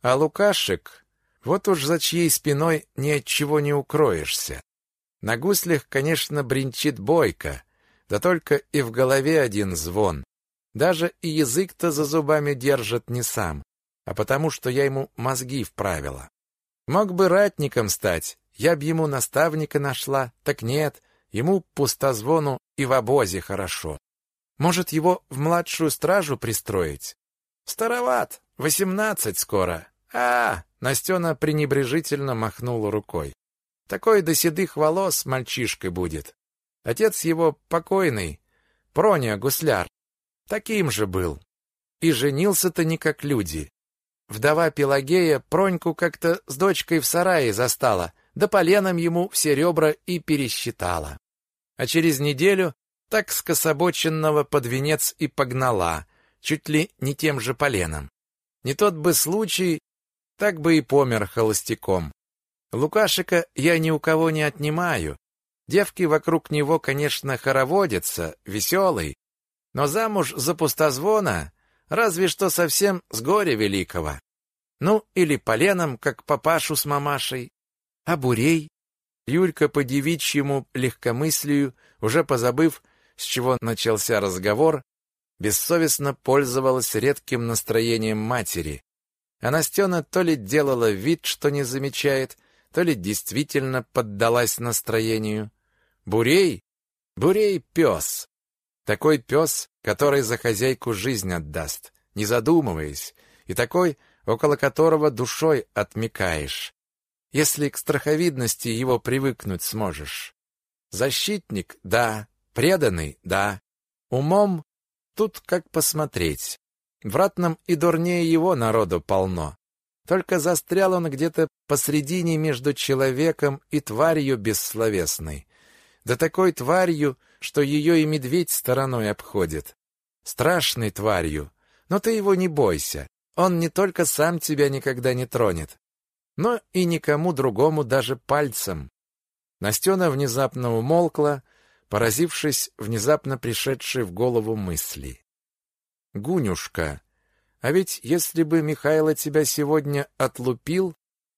А Лукашек, вот уж за чьей спиной ни от чего не укроешься. На гуслях, конечно, бренчит бойко, да только и в голове один звон. Даже и язык-то за зубами держит не сам, а потому что я ему мозги вправила. Мог бы ратником стать, я б ему наставника нашла, так нет, ему пустозвону и в обозе хорошо. Может, его в младшую стражу пристроить? Староват, восемнадцать скоро. А, Настена пренебрежительно махнула рукой. Такой до седых волос мальчишкой будет. Отец его покойный, Проня Гусляр, таким же был. И женился-то не как люди. Вдова Пелагея Проньку как-то с дочкой в сарае застала, да поленом ему все ребра и пересчитала. А через неделю так скособоченного под венец и погнала, чуть ли не тем же поленом. Не тот бы случай, так бы и помер холостяком. Лукашика я ни у кого не отнимаю. Девки вокруг него, конечно, хороводятся, веселый, но замуж за пустозвона разве что совсем с горя великого. Ну, или поленом, как папашу с мамашей. А бурей? Юлька по девичьему легкомыслию, уже позабыв, с чего начался разговор, бессовестно пользовалась редким настроением матери. А Настена то ли делала вид, что не замечает, то ли действительно поддалась настроению. Бурей? Бурей — пес. Такой пес, который за хозяйку жизнь отдаст, не задумываясь, и такой, около которого душой отмекаешь, если к страховидности его привыкнуть сможешь. Защитник — да, преданный — да, умом тут как посмотреть. В ратном и дурнее его народу полно. Только застрял он где-то посредине между человеком и тварью бессловесной. Да такой тварью, что ее и медведь стороной обходит. Страшной тварью. Но ты его не бойся. Он не только сам тебя никогда не тронет, но и никому другому даже пальцем. Настена внезапно умолкла, поразившись внезапно пришедшей в голову мысли. «Гунюшка, а ведь если бы Михайло тебя сегодня отлупил,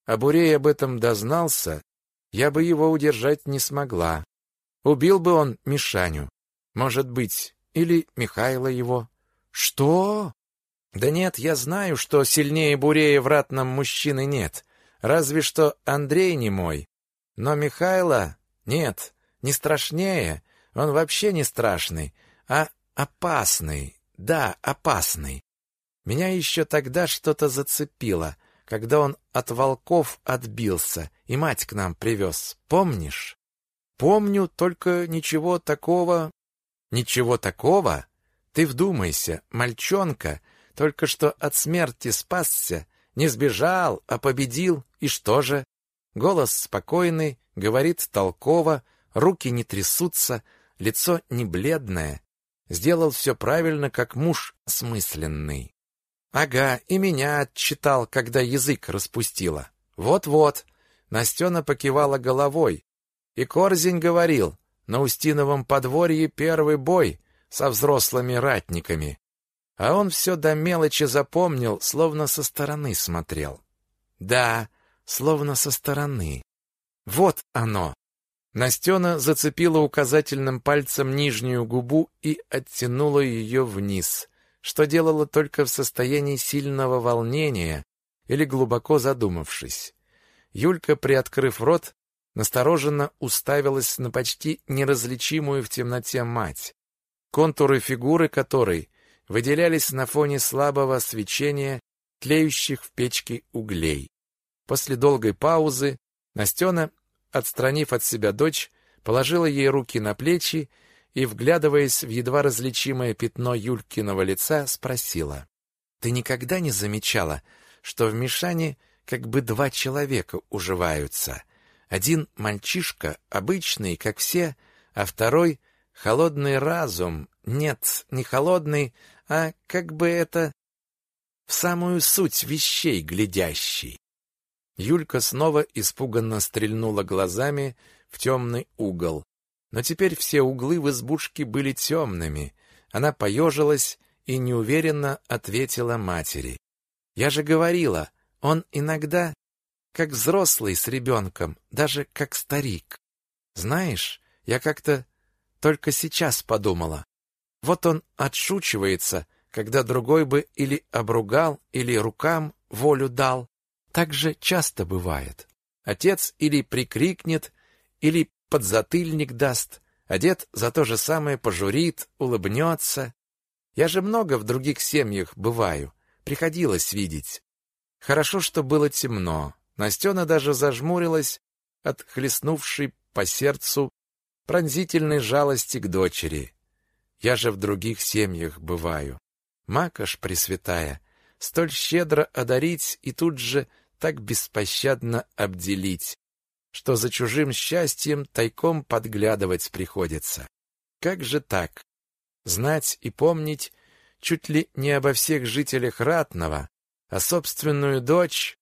а Бурей об этом дознался, я бы его удержать не смогла. Убил бы он Мишаню, может быть, или Михайло его. Что? Да нет, я знаю, что сильнее Бурея в ратном мужчины нет, разве что Андрей не мой. Но Михайло нет, не страшнее, он вообще не страшный, а опасный, да, опасный. Меня еще тогда что-то зацепило, когда он от волков отбился и мать к нам привез, помнишь? Помню, только ничего такого... Ничего такого? Ты вдумайся, мальчонка, только что от смерти спасся, не сбежал, а победил, и что же? Голос спокойный, говорит толково, руки не трясутся, лицо не бледное. Сделал все правильно, как муж осмысленный. Ага, и меня отчитал, когда язык распустила. Вот-вот. Настена покивала головой, и Корзень говорил, на Устиновом подворье первый бой со взрослыми ратниками. А он все до мелочи запомнил, словно со стороны смотрел. Да, словно со стороны. Вот оно. Настена зацепила указательным пальцем нижнюю губу и оттянула ее вниз, что делала только в состоянии сильного волнения или глубоко задумавшись. Юлька, приоткрыв рот, настороженно уставилась на почти неразличимую в темноте мать, контуры фигуры которой выделялись на фоне слабого свечения тлеющих в печке углей. После долгой паузы Настена, отстранив от себя дочь, положила ей руки на плечи и, вглядываясь в едва различимое пятно Юлькиного лица, спросила. «Ты никогда не замечала, что в Мишане как бы два человека уживаются? Один мальчишка, обычный, как все, а второй — холодный разум. Нет, не холодный, а как бы это... в самую суть вещей глядящий. Юлька снова испуганно стрельнула глазами в темный угол. Но теперь все углы в избушке были темными. Она поежилась и неуверенно ответила матери. «Я же говорила, он иногда как взрослый с ребенком, даже как старик. Знаешь, я как-то только сейчас подумала. Вот он отшучивается, когда другой бы или обругал, или рукам волю дал. Так же часто бывает. Отец или прикрикнет, или подзатыльник даст, а дед за то же самое пожурит, улыбнется. Я же много в других семьях бываю, приходилось видеть. Хорошо, что было темно, Настена даже зажмурилась, от хлестнувшей по сердцу пронзительной жалости к дочери. Я же в других семьях бываю. Макаш Пресвятая, столь щедро одарить и тут же так беспощадно обделить, что за чужим счастьем тайком подглядывать приходится. Как же так? Знать и помнить чуть ли не обо всех жителях Ратного, а собственную дочь,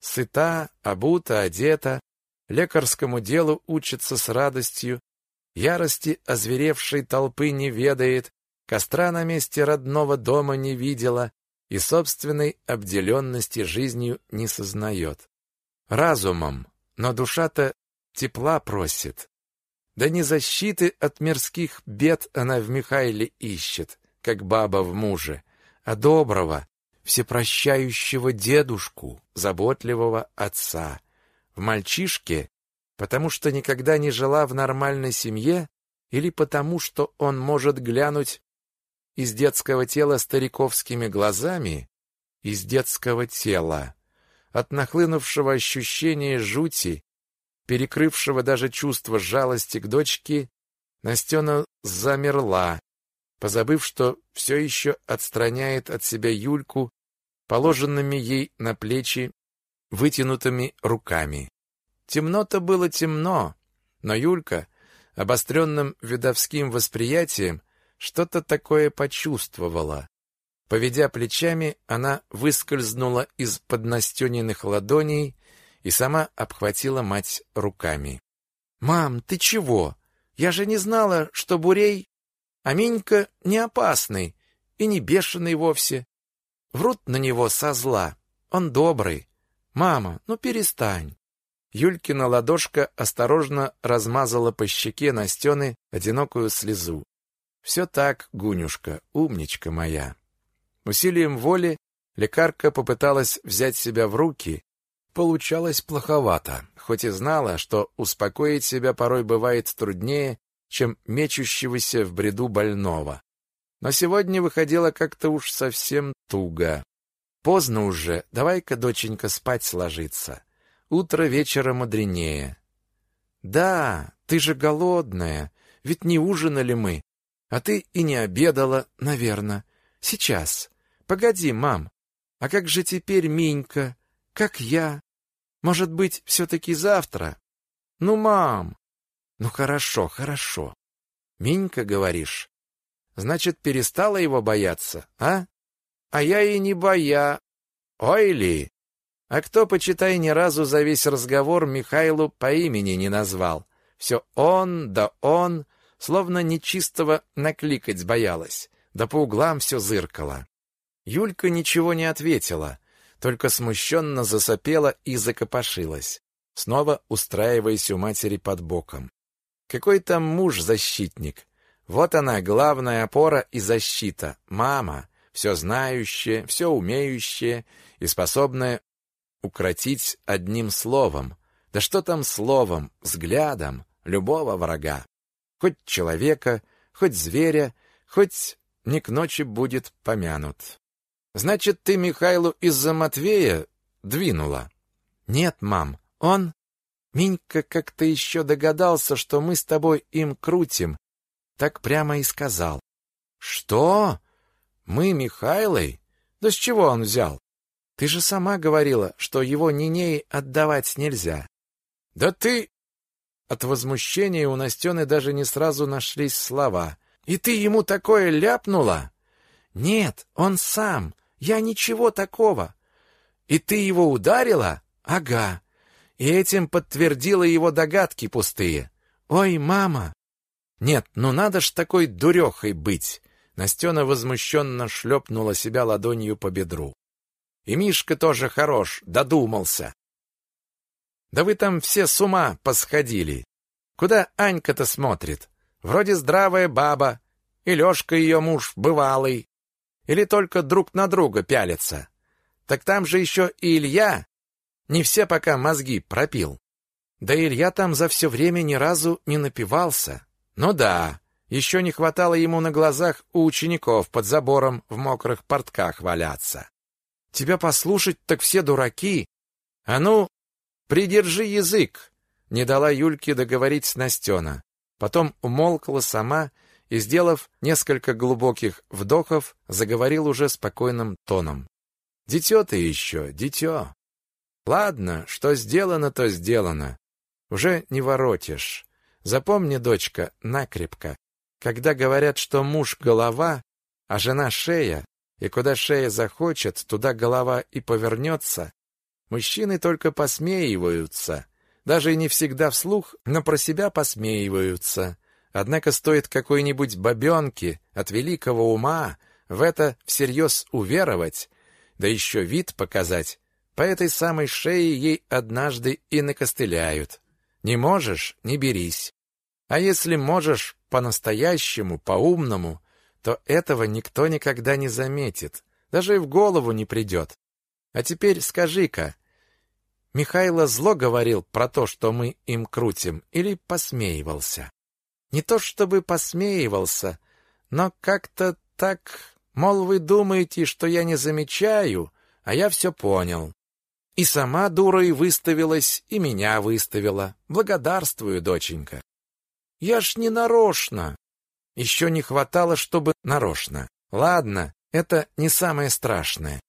сыта, обута, одета, лекарскому делу учится с радостью, ярости озверевшей толпы не ведает, костра на месте родного дома не видела и собственной обделенности жизнью не сознает. Разумом, но душа-то тепла просит. Да не защиты от мирских бед она в Михаиле ищет, как баба в муже, а доброго, всепрощающего дедушку, заботливого отца. В мальчишке, потому что никогда не жила в нормальной семье, или потому что он может глянуть из детского тела стариковскими глазами, из детского тела, от нахлынувшего ощущения жути, перекрывшего даже чувство жалости к дочке, Настена замерла, позабыв, что все еще отстраняет от себя Юльку положенными ей на плечи вытянутыми руками. Темно-то было темно, но Юлька, обостренным видовским восприятием, что-то такое почувствовала. Поведя плечами, она выскользнула из-под Настениных ладоней и сама обхватила мать руками. «Мам, ты чего? Я же не знала, что Бурей... А Минька не опасный и не бешеный вовсе. Врут на него со зла. Он добрый. Мама, ну перестань. Юлькина ладошка осторожно размазала по щеке Настены одинокую слезу. Все так, Гунюшка, умничка моя. Усилием воли лекарка попыталась взять себя в руки. Получалось плоховато, хоть и знала, что успокоить себя порой бывает труднее, чем мечущегося в бреду больного. Но сегодня выходило как-то уж совсем туго. Поздно уже, давай-ка, доченька, спать ложиться. Утро вечера мудренее. Да, ты же голодная, ведь не ужинали мы. А ты и не обедала, наверное. Сейчас. Погоди, мам. А как же теперь Минька? Как я? Может быть, все-таки завтра? Ну, мам. Ну, хорошо, хорошо. Минька, говоришь? Значит, перестала его бояться, а? А я и не боя. Ой ли! А кто, почитай, ни разу за весь разговор Михайлу по имени не назвал. Все он, да он, словно нечистого накликать боялась, да по углам все зыркала. Юлька ничего не ответила, только смущенно засопела и закопошилась, снова устраиваясь у матери под боком. Какой там муж-защитник? Вот она, главная опора и защита, мама, все знающая, все умеющая и способная укротить одним словом. Да что там словом, взглядом любого врага. Хоть человека, хоть зверя, хоть не к ночи будет помянут. Значит, ты Михайлу из-за Матвея двинула? Нет, мам, он... Минька как-то еще догадался, что мы с тобой им крутим. Так прямо и сказал. Что? Мы Михайлой? Да с чего он взял? Ты же сама говорила, что его Ниней отдавать нельзя. Да ты... От возмущения у Настены даже не сразу нашлись слова. И ты ему такое ляпнула? Нет, он сам. Я ничего такого. И ты его ударила? Ага. И этим подтвердила его догадки пустые. Ой, мама. Нет, ну надо ж такой дурехой быть. Настена возмущенно шлепнула себя ладонью по бедру. И Мишка тоже хорош, додумался. Да вы там все с ума посходили. Куда Анька-то смотрит? Вроде здравая баба, и Лёшка ее муж бывалый. Или только друг на друга пялятся. Так там же еще и Илья. Не все пока мозги пропил. Да Илья там за все время ни разу не напивался. Ну да, еще не хватало ему на глазах у учеников под забором в мокрых портках валяться. Тебя послушать, так все дураки. А ну, придержи язык. не дала Юльке договорить Настена. Потом умолкла сама и, сделав несколько глубоких вдохов, заговорил уже спокойным тоном. «Дитё ты еще, дитё. Ладно, что сделано, то сделано. Уже не воротишь. Запомни, дочка, накрепко. Когда говорят, что муж — голова, а жена — шея, и куда шея захочет, туда голова и повернется, мужчины только посмеиваются, даже не всегда вслух, но про себя посмеиваются. Однако стоит какой-нибудь бабенке от великого ума в это всерьез уверовать, да еще вид показать, по этой самой шее ей однажды и накостыляют. Не можешь — не берись. А если можешь по-настоящему, по-умному, то этого никто никогда не заметит, даже и в голову не придет. А теперь скажи-ка, Михайло зло говорил про то, что мы им крутим, или посмеивался? Не то чтобы посмеивался, но как-то так, мол, вы думаете, что я не замечаю, а я все понял. И сама дурой выставилась, и меня выставила. Благодарствую, доченька. Я ж не нарочно. Еще не хватало, чтобы нарочно. Ладно, это не самое страшное.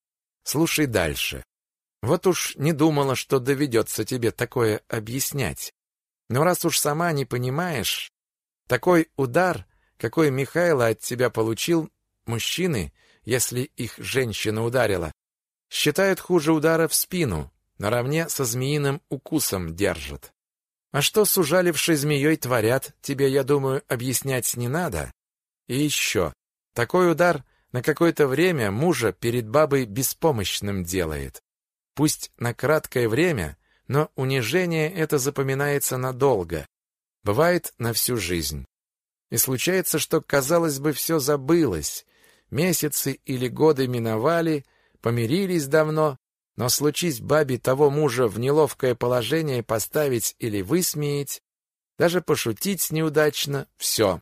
Слушай дальше. Вот уж не думала, что доведется тебе такое объяснять. Но раз уж сама не понимаешь, такой удар, какой Михайло от тебя получил, мужчины, если их женщина ударила, считают хуже удара в спину, наравне со змеиным укусом держат. А что с ужалившей змеей творят, тебе, я думаю, объяснять не надо. И еще, такой удар на какое-то время мужа перед бабой беспомощным делает. Пусть на краткое время, но унижение это запоминается надолго. Бывает на всю жизнь. И случается, что, казалось бы, все забылось. Месяцы или годы миновали, помирились давно, но случись бабе того мужа в неловкое положение поставить или высмеять, даже пошутить неудачно, все.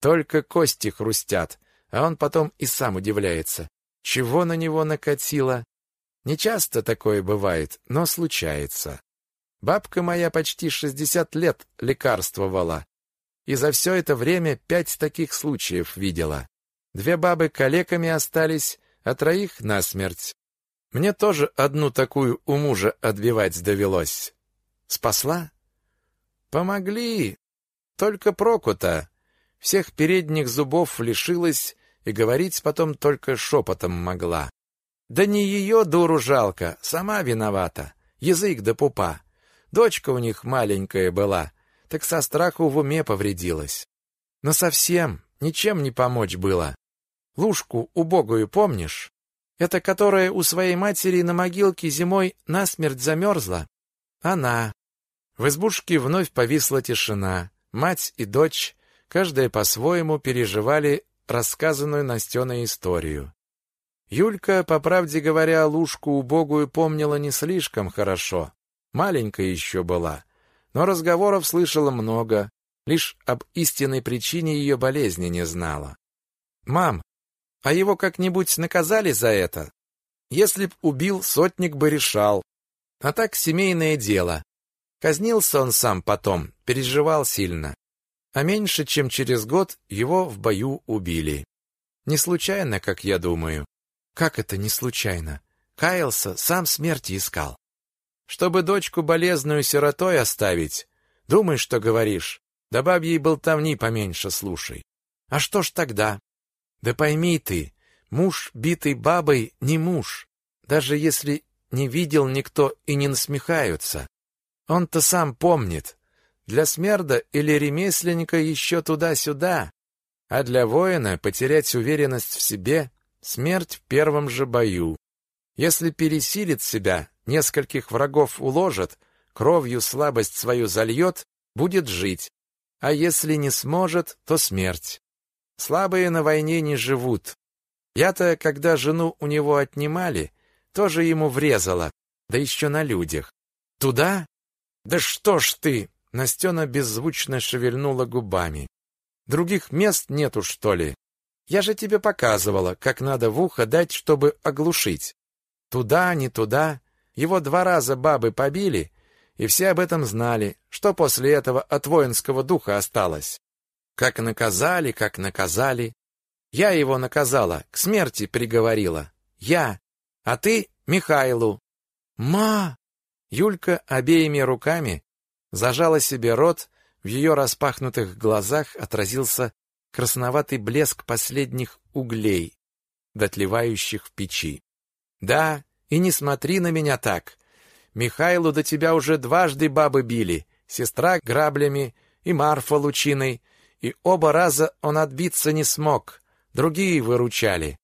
Только кости хрустят, а он потом и сам удивляется. Чего на него накатило? Не часто такое бывает, но случается. Бабка моя почти шестьдесят лет лекарствовала, и за все это время пять таких случаев видела. Две бабы калеками остались, а троих насмерть. Мне тоже одну такую у мужа отбивать довелось. Спасла? Помогли. Только прокута. Всех передних зубов лишилась и говорить потом только шепотом могла. Да не ее дуру жалко, сама виновата. Язык да пупа. Дочка у них маленькая была, так со страху в уме повредилась. Но совсем ничем не помочь было. Лужку убогую помнишь? Это которая у своей матери на могилке зимой насмерть замерзла? Она. В избушке вновь повисла тишина. Мать и дочь, каждая по-своему, переживали рассказанную Настеной историю. Юлька, по правде говоря, Лужку убогую помнила не слишком хорошо. Маленькая еще была, но разговоров слышала много, лишь об истинной причине ее болезни не знала. «Мам, а его как-нибудь наказали за это? Если б убил, сотник бы решал. А так семейное дело. Казнился он сам потом, переживал сильно. А меньше, чем через год, его в бою убили. Не случайно, как я думаю. Как это не случайно? Каялся, сам смерти искал. Чтобы дочку болезную сиротой оставить. Думаешь, что говоришь? Да бабьей болтовни поменьше слушай. А что ж тогда? Да пойми ты, муж, битый бабой, не муж. Даже если не видел никто и не насмехаются. Он-то сам помнит. Для смерда или ремесленника еще туда-сюда. А для воина потерять уверенность в себе Смерть в первом же бою. Если пересилит себя, нескольких врагов уложит, кровью слабость свою зальет, будет жить. А если не сможет, то смерть. Слабые на войне не живут. Я-то, когда жену у него отнимали, тоже ему врезала, да еще на людях. Туда? Да что ж ты! Настена беззвучно шевельнула губами. Других мест нету, что ли? Я же тебе показывала, как надо в ухо дать, чтобы оглушить. Туда, не туда. Его два раза бабы побили, И все об этом знали. Что после этого от воинского духа осталось? Как наказали, как наказали. Я его наказала, к смерти приговорила. Я. А ты Михайлу. Ма! Юлька обеими руками зажала себе рот, в ее распахнутых глазах отразился красноватый блеск последних углей, дотлевающих в печи. Да, и не смотри на меня так. Михайлу до тебя уже дважды бабы били, сестра граблями и Марфа лучиной, и оба раза он отбиться не смог, другие выручали.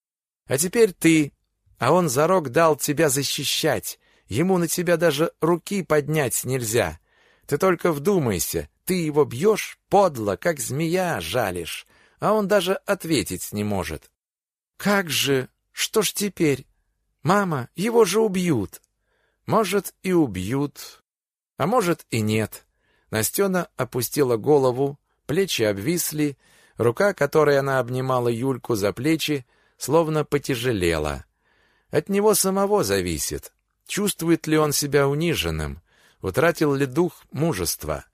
А теперь ты, а он зарок дал тебя защищать, ему на тебя даже руки поднять нельзя. Ты только вдумайся, ты его бьешь подло, как змея жалишь, а он даже ответить не может. Как же, что ж теперь? Мама, его же убьют. Может, и убьют, а может и нет. Настена опустила голову, плечи обвисли, рука, которой она обнимала Юльку за плечи, словно потяжелела. От него самого зависит, чувствует ли он себя униженным, утратил ли дух мужества.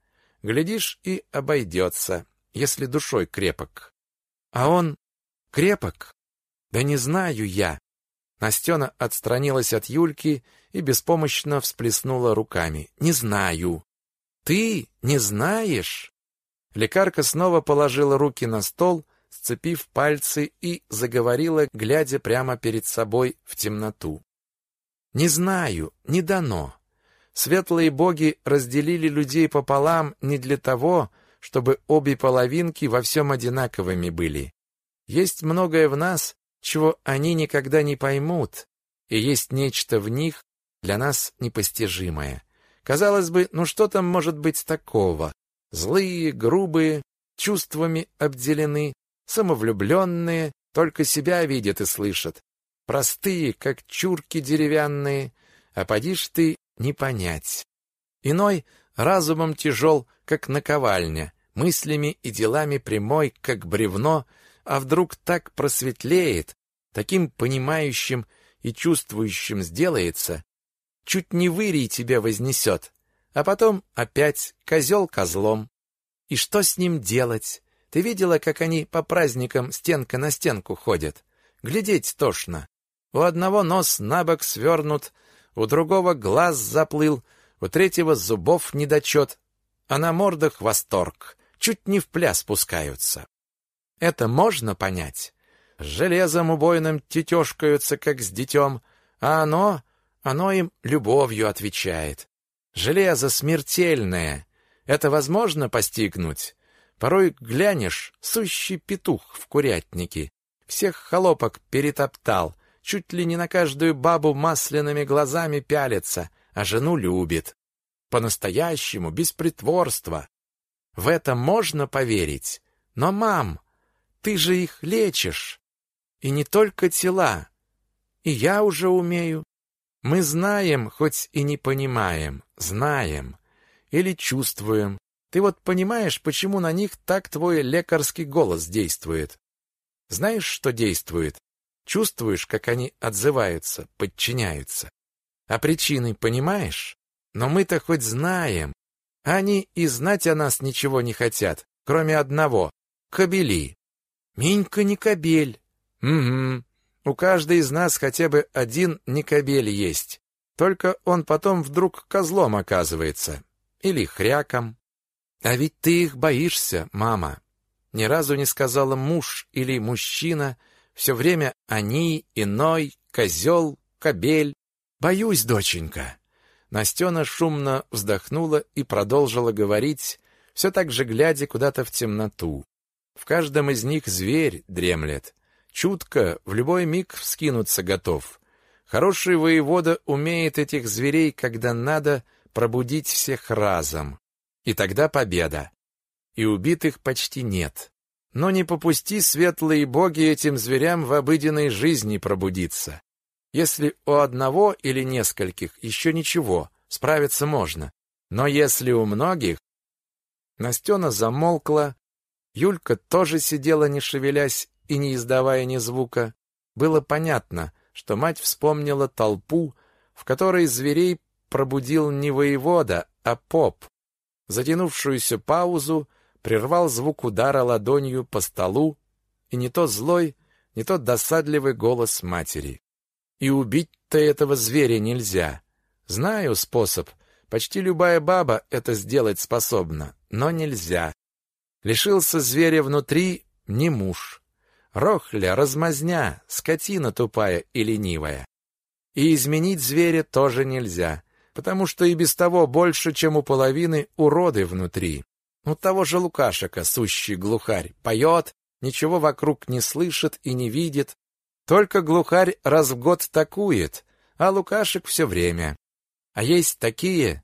Глядишь, и обойдется, если душой крепок. А он крепок? Да не знаю я. Настена отстранилась от Юльки и беспомощно всплеснула руками. Не знаю. Ты не знаешь? Лекарка снова положила руки на стол, сцепив пальцы и заговорила, глядя прямо перед собой в темноту. Не знаю, не дано. Светлые боги разделили людей пополам не для того, чтобы обе половинки во всем одинаковыми были. Есть многое в нас, чего они никогда не поймут, и есть нечто в них для нас непостижимое. Казалось бы, ну что там может быть такого? Злые, грубые, чувствами обделены, самовлюбленные, только себя видят и слышат. Простые, как чурки деревянные, а подишь ты не понять. Иной разумом тяжел, как наковальня, мыслями и делами прямой, как бревно, а вдруг так просветлеет, таким понимающим и чувствующим сделается, чуть не вырий тебя вознесет, а потом опять козел козлом. И что с ним делать? Ты видела, как они по праздникам стенка на стенку ходят? Глядеть тошно. У одного нос на бок свернут, у другого глаз заплыл, у третьего зубов недочет, а на мордах восторг, чуть не в пляс пускаются. Это можно понять. Железом убойным тетешкаются, как с детем, а оно, оно им любовью отвечает. Железо смертельное. Это возможно постигнуть? Порой глянешь, сущий петух в курятнике. Всех холопок перетоптал, чуть ли не на каждую бабу масляными глазами пялится, а жену любит. По-настоящему, без притворства. В это можно поверить. Но, мам, ты же их лечишь. И не только тела. И я уже умею. Мы знаем, хоть и не понимаем, знаем. Или чувствуем. Ты вот понимаешь, почему на них так твой лекарский голос действует? Знаешь, что действует? Чувствуешь, как они отзываются, подчиняются. А причины понимаешь? Но мы-то хоть знаем. Они и знать о нас ничего не хотят, кроме одного — кобели. Минька не кобель. Угу. У каждой из нас хотя бы один не кобель есть. Только он потом вдруг козлом оказывается. Или хряком. А ведь ты их боишься, мама. Ни разу не сказала муж или мужчина, все время они, иной, козел, кобель. Боюсь, доченька. Настена шумно вздохнула и продолжила говорить, все так же глядя куда-то в темноту. В каждом из них зверь дремлет. Чутко, в любой миг вскинуться готов. Хороший воевода умеет этих зверей, когда надо, пробудить всех разом. И тогда победа. И убитых почти нет. Но не попусти, светлые боги, этим зверям в обыденной жизни пробудиться. Если у одного или нескольких еще ничего, справиться можно. Но если у многих... Настена замолкла, Юлька тоже сидела, не шевелясь и не издавая ни звука. Было понятно, что мать вспомнила толпу, в которой зверей пробудил не воевода, а поп. Затянувшуюся паузу прервал звук удара ладонью по столу и не то злой, не то досадливый голос матери. И убить-то этого зверя нельзя. Знаю способ. Почти любая баба это сделать способна, но нельзя. Лишился зверя внутри не муж. Рохля, размазня, скотина тупая и ленивая. И изменить зверя тоже нельзя, потому что и без того больше, чем у половины, уроды внутри. У того же Лукашика, сущий глухарь, поет, ничего вокруг не слышит и не видит. Только глухарь раз в год такует, а Лукашек все время. А есть такие...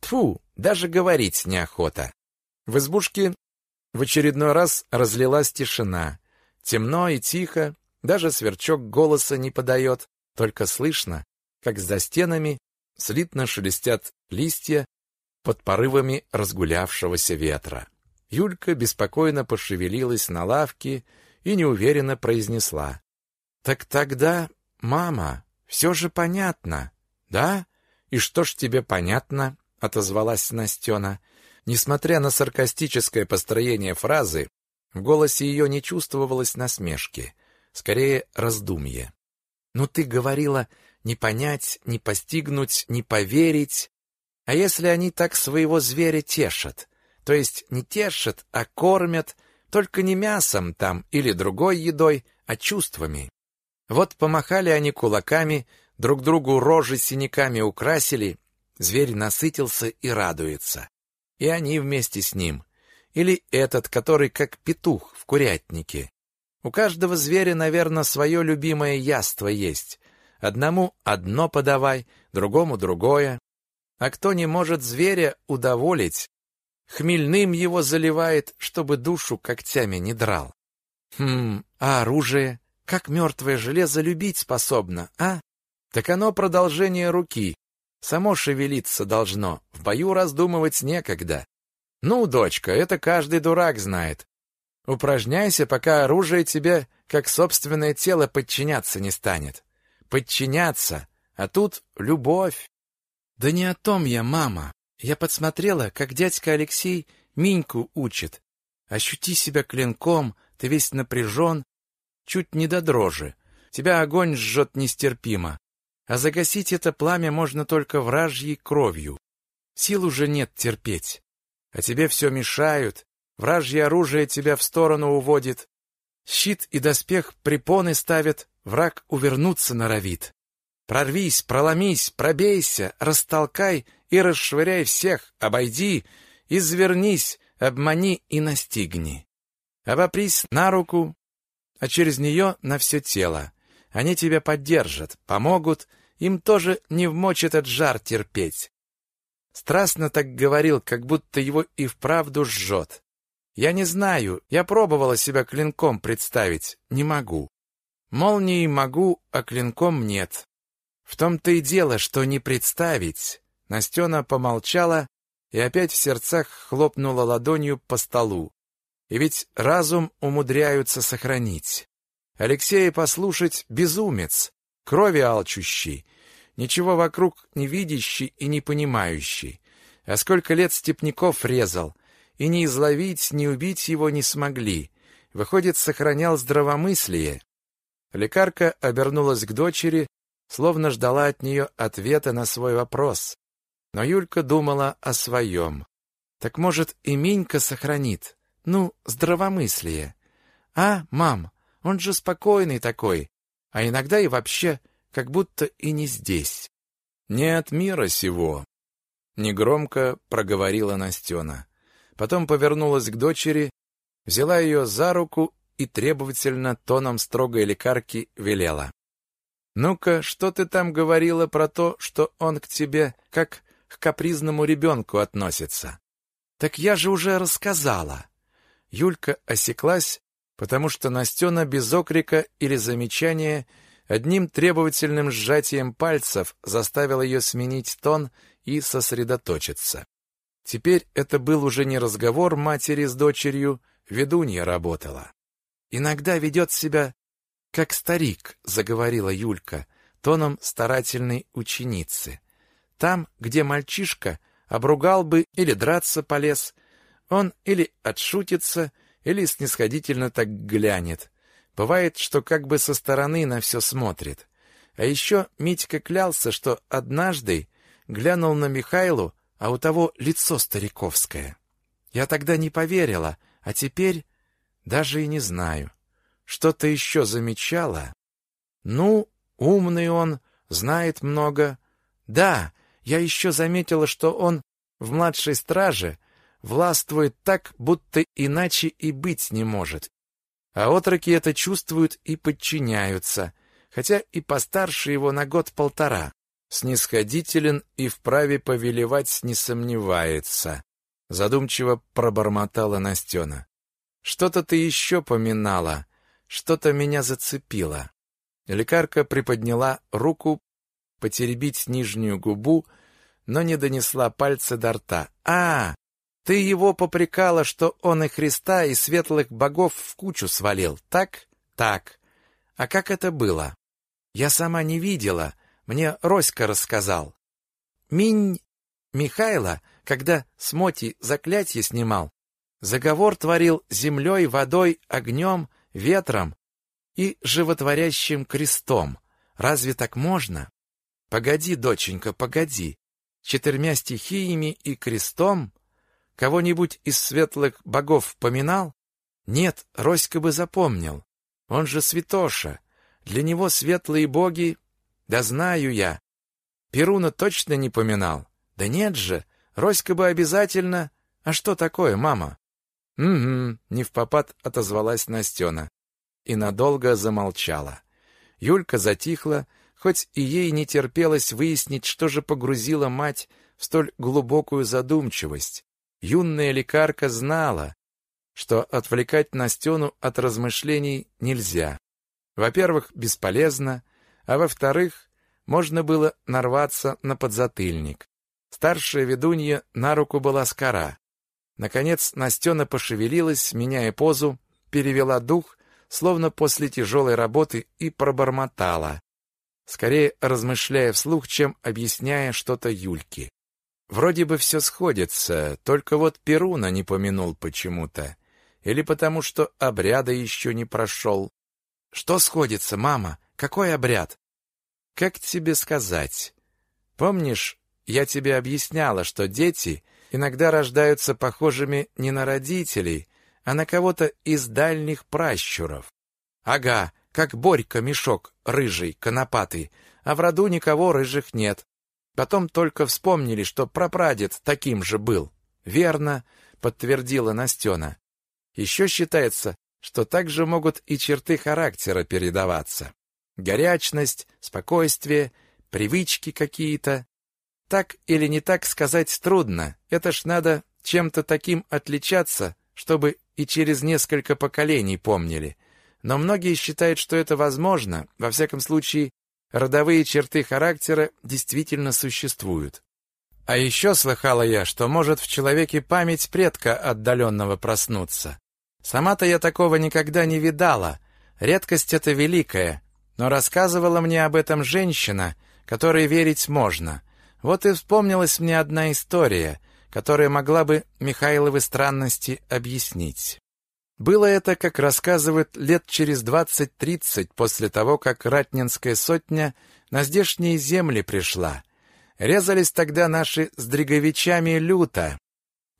Тфу, даже говорить неохота. В избушке в очередной раз разлилась тишина. Темно и тихо, даже сверчок голоса не подает, только слышно, как за стенами слитно шелестят листья под порывами разгулявшегося ветра. Юлька беспокойно пошевелилась на лавке и неуверенно произнесла. «Так тогда, мама, все же понятно, да? И что ж тебе понятно?» — отозвалась Настена. Несмотря на саркастическое построение фразы, в голосе ее не чувствовалось насмешки, скорее раздумье. «Ну ты говорила не понять, не постигнуть, не поверить. А если они так своего зверя тешат? То есть не тешат, а кормят, только не мясом там или другой едой, а чувствами. Вот помахали они кулаками, друг другу рожи синяками украсили, зверь насытился и радуется. И они вместе с ним. Или этот, который как петух в курятнике. У каждого зверя, наверное, свое любимое яство есть. Одному одно подавай, другому другое. А кто не может зверя удоволить, хмельным его заливает, чтобы душу когтями не драл. Хм, а оружие? Как мертвое железо любить способно, а? Так оно продолжение руки. Само шевелиться должно, в бою раздумывать некогда. Ну, дочка, это каждый дурак знает. Упражняйся, пока оружие тебе, как собственное тело, подчиняться не станет. Подчиняться, а тут любовь. Да не о том я, мама. Я подсмотрела, как дядька Алексей Миньку учит. Ощути себя клинком, ты весь напряжен, чуть не до дрожи. Тебя огонь жжет нестерпимо. А загасить это пламя можно только вражьей кровью. Сил уже нет терпеть. А тебе все мешают, вражье оружие тебя в сторону уводит. Щит и доспех препоны ставят, враг увернуться норовит. Прорвись, проломись, пробейся, растолкай и расшвыряй всех, обойди, извернись, обмани и настигни. Обопрись на руку, а через нее на все тело. Они тебя поддержат, помогут, им тоже не вмочь этот жар терпеть. Страстно так говорил, как будто его и вправду жжет. Я не знаю, я пробовала себя клинком представить, не могу. Молнией могу, а клинком нет. В том-то и дело, что не представить. Настена помолчала и опять в сердцах хлопнула ладонью по столу. И ведь разум умудряются сохранить. Алексея послушать безумец, крови алчущий, ничего вокруг не видящий и не понимающий. А сколько лет степняков резал, и ни изловить, ни убить его не смогли. Выходит, сохранял здравомыслие. Лекарка обернулась к дочери, словно ждала от нее ответа на свой вопрос. Но Юлька думала о своем. Так может, и Минька сохранит? Ну, здравомыслие. А, мам, он же спокойный такой, а иногда и вообще как будто и не здесь. Не от мира сего, негромко проговорила Настена. Потом повернулась к дочери, взяла ее за руку и требовательно тоном строгой лекарки велела: ну-ка, что ты там говорила про то, что он к тебе как к капризному ребенку относится? Так я же уже рассказала. Юлька осеклась, потому что Настена без окрика или замечания одним требовательным сжатием пальцев заставила ее сменить тон и сосредоточиться. Теперь это был уже не разговор матери с дочерью, ведунья работала. Иногда ведет себя как старик, заговорила Юлька тоном старательной ученицы. Там, где мальчишка обругал бы или драться полез, он или отшутится, или снисходительно так глянет. Бывает, что как бы со стороны на все смотрит. А еще Митька клялся, что однажды глянул на Михайлу, а у того лицо стариковское. Я тогда не поверила, а теперь даже и не знаю. Что-то еще замечала? Ну, умный он, знает много. Да, я еще заметила, что он в младшей страже властвует так, будто иначе и быть не может. А отроки это чувствуют и подчиняются, хотя и постарше его на год-полтора. Снисходителен и вправе повелевать не сомневается. Задумчиво пробормотала Настена. Что-то ты еще поминала, что-то меня зацепило. Лекарка приподняла руку потеребить нижнюю губу, но не донесла пальца до рта. «А, ты его попрекала, что он и Христа, и светлых богов в кучу свалил, так? Так. А как это было? Я сама не видела, мне Роська рассказал. Минь Михайло, когда с Моти заклятие снимал, заговор творил землей, водой, огнем, ветром и животворящим крестом. Разве так можно? Погоди, доченька, погоди. Четырьмя стихиями и крестом кого-нибудь из светлых богов поминал? Нет, Роська бы запомнил. Он же святоша. Для него светлые боги... Да знаю я. Перуна точно не поминал. Да нет же, Роська бы обязательно... А что такое, мама? Угу, попад отозвалась Настена и надолго замолчала. Юлька затихла, хоть и ей не терпелось выяснить, что же погрузила мать в столь глубокую задумчивость. Юная лекарка знала, что отвлекать Настену от размышлений нельзя. Во-первых, бесполезно, а во-вторых, можно было нарваться на подзатыльник. Старшая ведунья на руку была скора. Наконец Настена пошевелилась, меняя позу, перевела дух, словно после тяжелой работы, и пробормотала скорее размышляя вслух, чем объясняя что-то Юльке. Вроде бы все сходится, только вот Перуна не помянул почему-то. Или потому, что обряда еще не прошел. Что сходится, мама? Какой обряд? Как тебе сказать? Помнишь, я тебе объясняла, что дети иногда рождаются похожими не на родителей, а на кого-то из дальних пращуров. Ага, как Борька мешок, рыжий, конопатый, а в роду никого рыжих нет. Потом только вспомнили, что прапрадед таким же был. Верно, подтвердила Настена. Еще считается, что также могут и черты характера передаваться. Горячность, спокойствие, привычки какие-то. Так или не так сказать трудно. Это ж надо чем-то таким отличаться, чтобы и через несколько поколений помнили. Но многие считают, что это возможно. Во всяком случае, родовые черты характера действительно существуют. А еще слыхала я, что может в человеке память предка отдаленного проснуться. Сама-то я такого никогда не видала. Редкость это великая. Но рассказывала мне об этом женщина, которой верить можно. Вот и вспомнилась мне одна история, которая могла бы Михайловы странности объяснить. Было это, как рассказывают, лет через двадцать-тридцать после того, как Ратнинская сотня на здешние земли пришла. Резались тогда наши с дриговичами люто.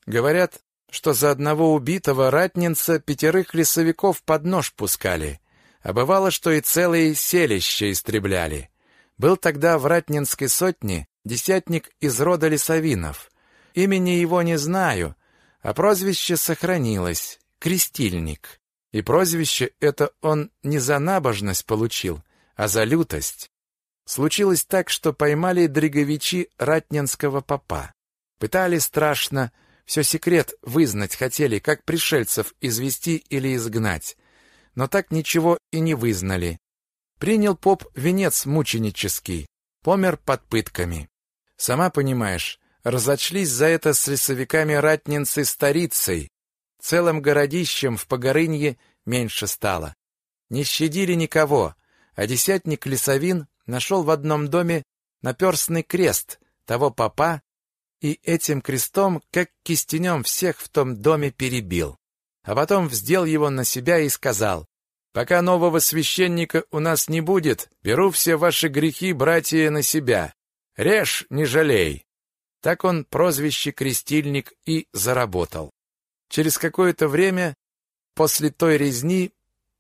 Говорят, что за одного убитого ратнинца пятерых лесовиков под нож пускали, а бывало, что и целые селища истребляли. Был тогда в Ратнинской сотне десятник из рода лесовинов. Имени его не знаю, а прозвище сохранилось крестильник. И прозвище это он не за набожность получил, а за лютость. Случилось так, что поймали дриговичи ратнинского попа. Пытали страшно, все секрет вызнать хотели, как пришельцев извести или изгнать. Но так ничего и не вызнали. Принял поп венец мученический, помер под пытками. Сама понимаешь, разочлись за это с лесовиками ратнинцы старицей, Целым городищем в Погорынье меньше стало. Не щадили никого, а десятник Лесовин нашел в одном доме наперстный крест, того попа и этим крестом, как кистенем, всех в том доме перебил. А потом вздел его на себя и сказал, «Пока нового священника у нас не будет, беру все ваши грехи, братья, на себя. Режь, не жалей». Так он прозвище «крестильник» и заработал. Через какое-то время после той резни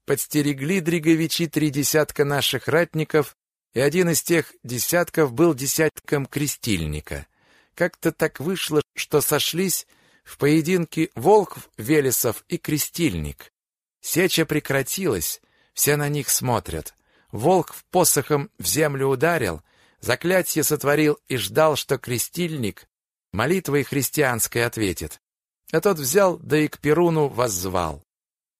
подстерегли Дриговичи три десятка наших ратников, и один из тех десятков был десятком крестильника. Как-то так вышло, что сошлись в поединке Волков, Велесов и Крестильник. Сеча прекратилась, все на них смотрят. Волк посохом в землю ударил, заклятие сотворил и ждал, что Крестильник молитвой христианской ответит. А тот взял, да и к Перуну воззвал.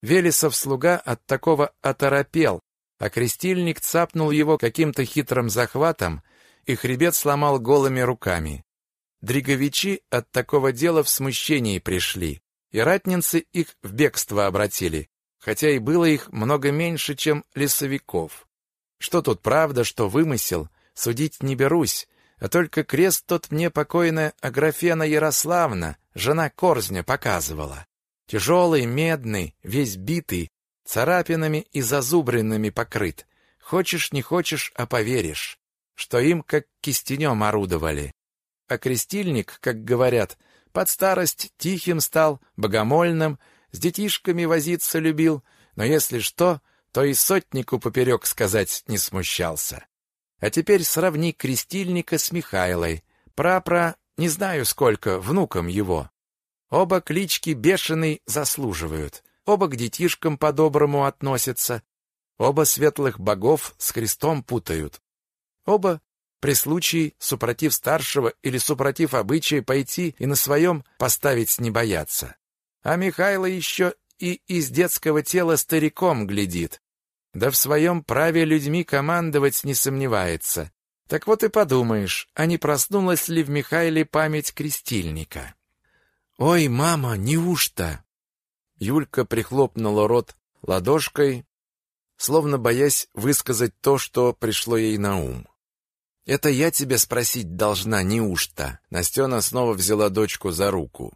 Велесов слуга от такого оторопел, а крестильник цапнул его каким-то хитрым захватом, и хребет сломал голыми руками. Дриговичи от такого дела в смущении пришли, и ратницы их в бегство обратили, хотя и было их много меньше, чем лесовиков. Что тут правда, что вымысел, судить не берусь, а только крест тот мне покойная Аграфена Ярославна, жена Корзня, показывала. Тяжелый, медный, весь битый, царапинами и зазубринами покрыт. Хочешь, не хочешь, а поверишь, что им как кистенем орудовали. А крестильник, как говорят, под старость тихим стал, богомольным, с детишками возиться любил, но если что, то и сотнику поперек сказать не смущался. А теперь сравни крестильника с Михайлой. Прапра, не знаю сколько, внуком его. Оба клички Бешеный заслуживают. Оба к детишкам по-доброму относятся. Оба светлых богов с крестом путают. Оба при случае, супротив старшего или супротив обычая, пойти и на своем поставить не бояться. А Михайло еще и из детского тела стариком глядит. Да в своем праве людьми командовать не сомневается. Так вот и подумаешь, а не проснулась ли в Михайле память крестильника? «Ой, мама, неужто?» Юлька прихлопнула рот ладошкой, словно боясь высказать то, что пришло ей на ум. «Это я тебя спросить должна, неужто?» Настена снова взяла дочку за руку.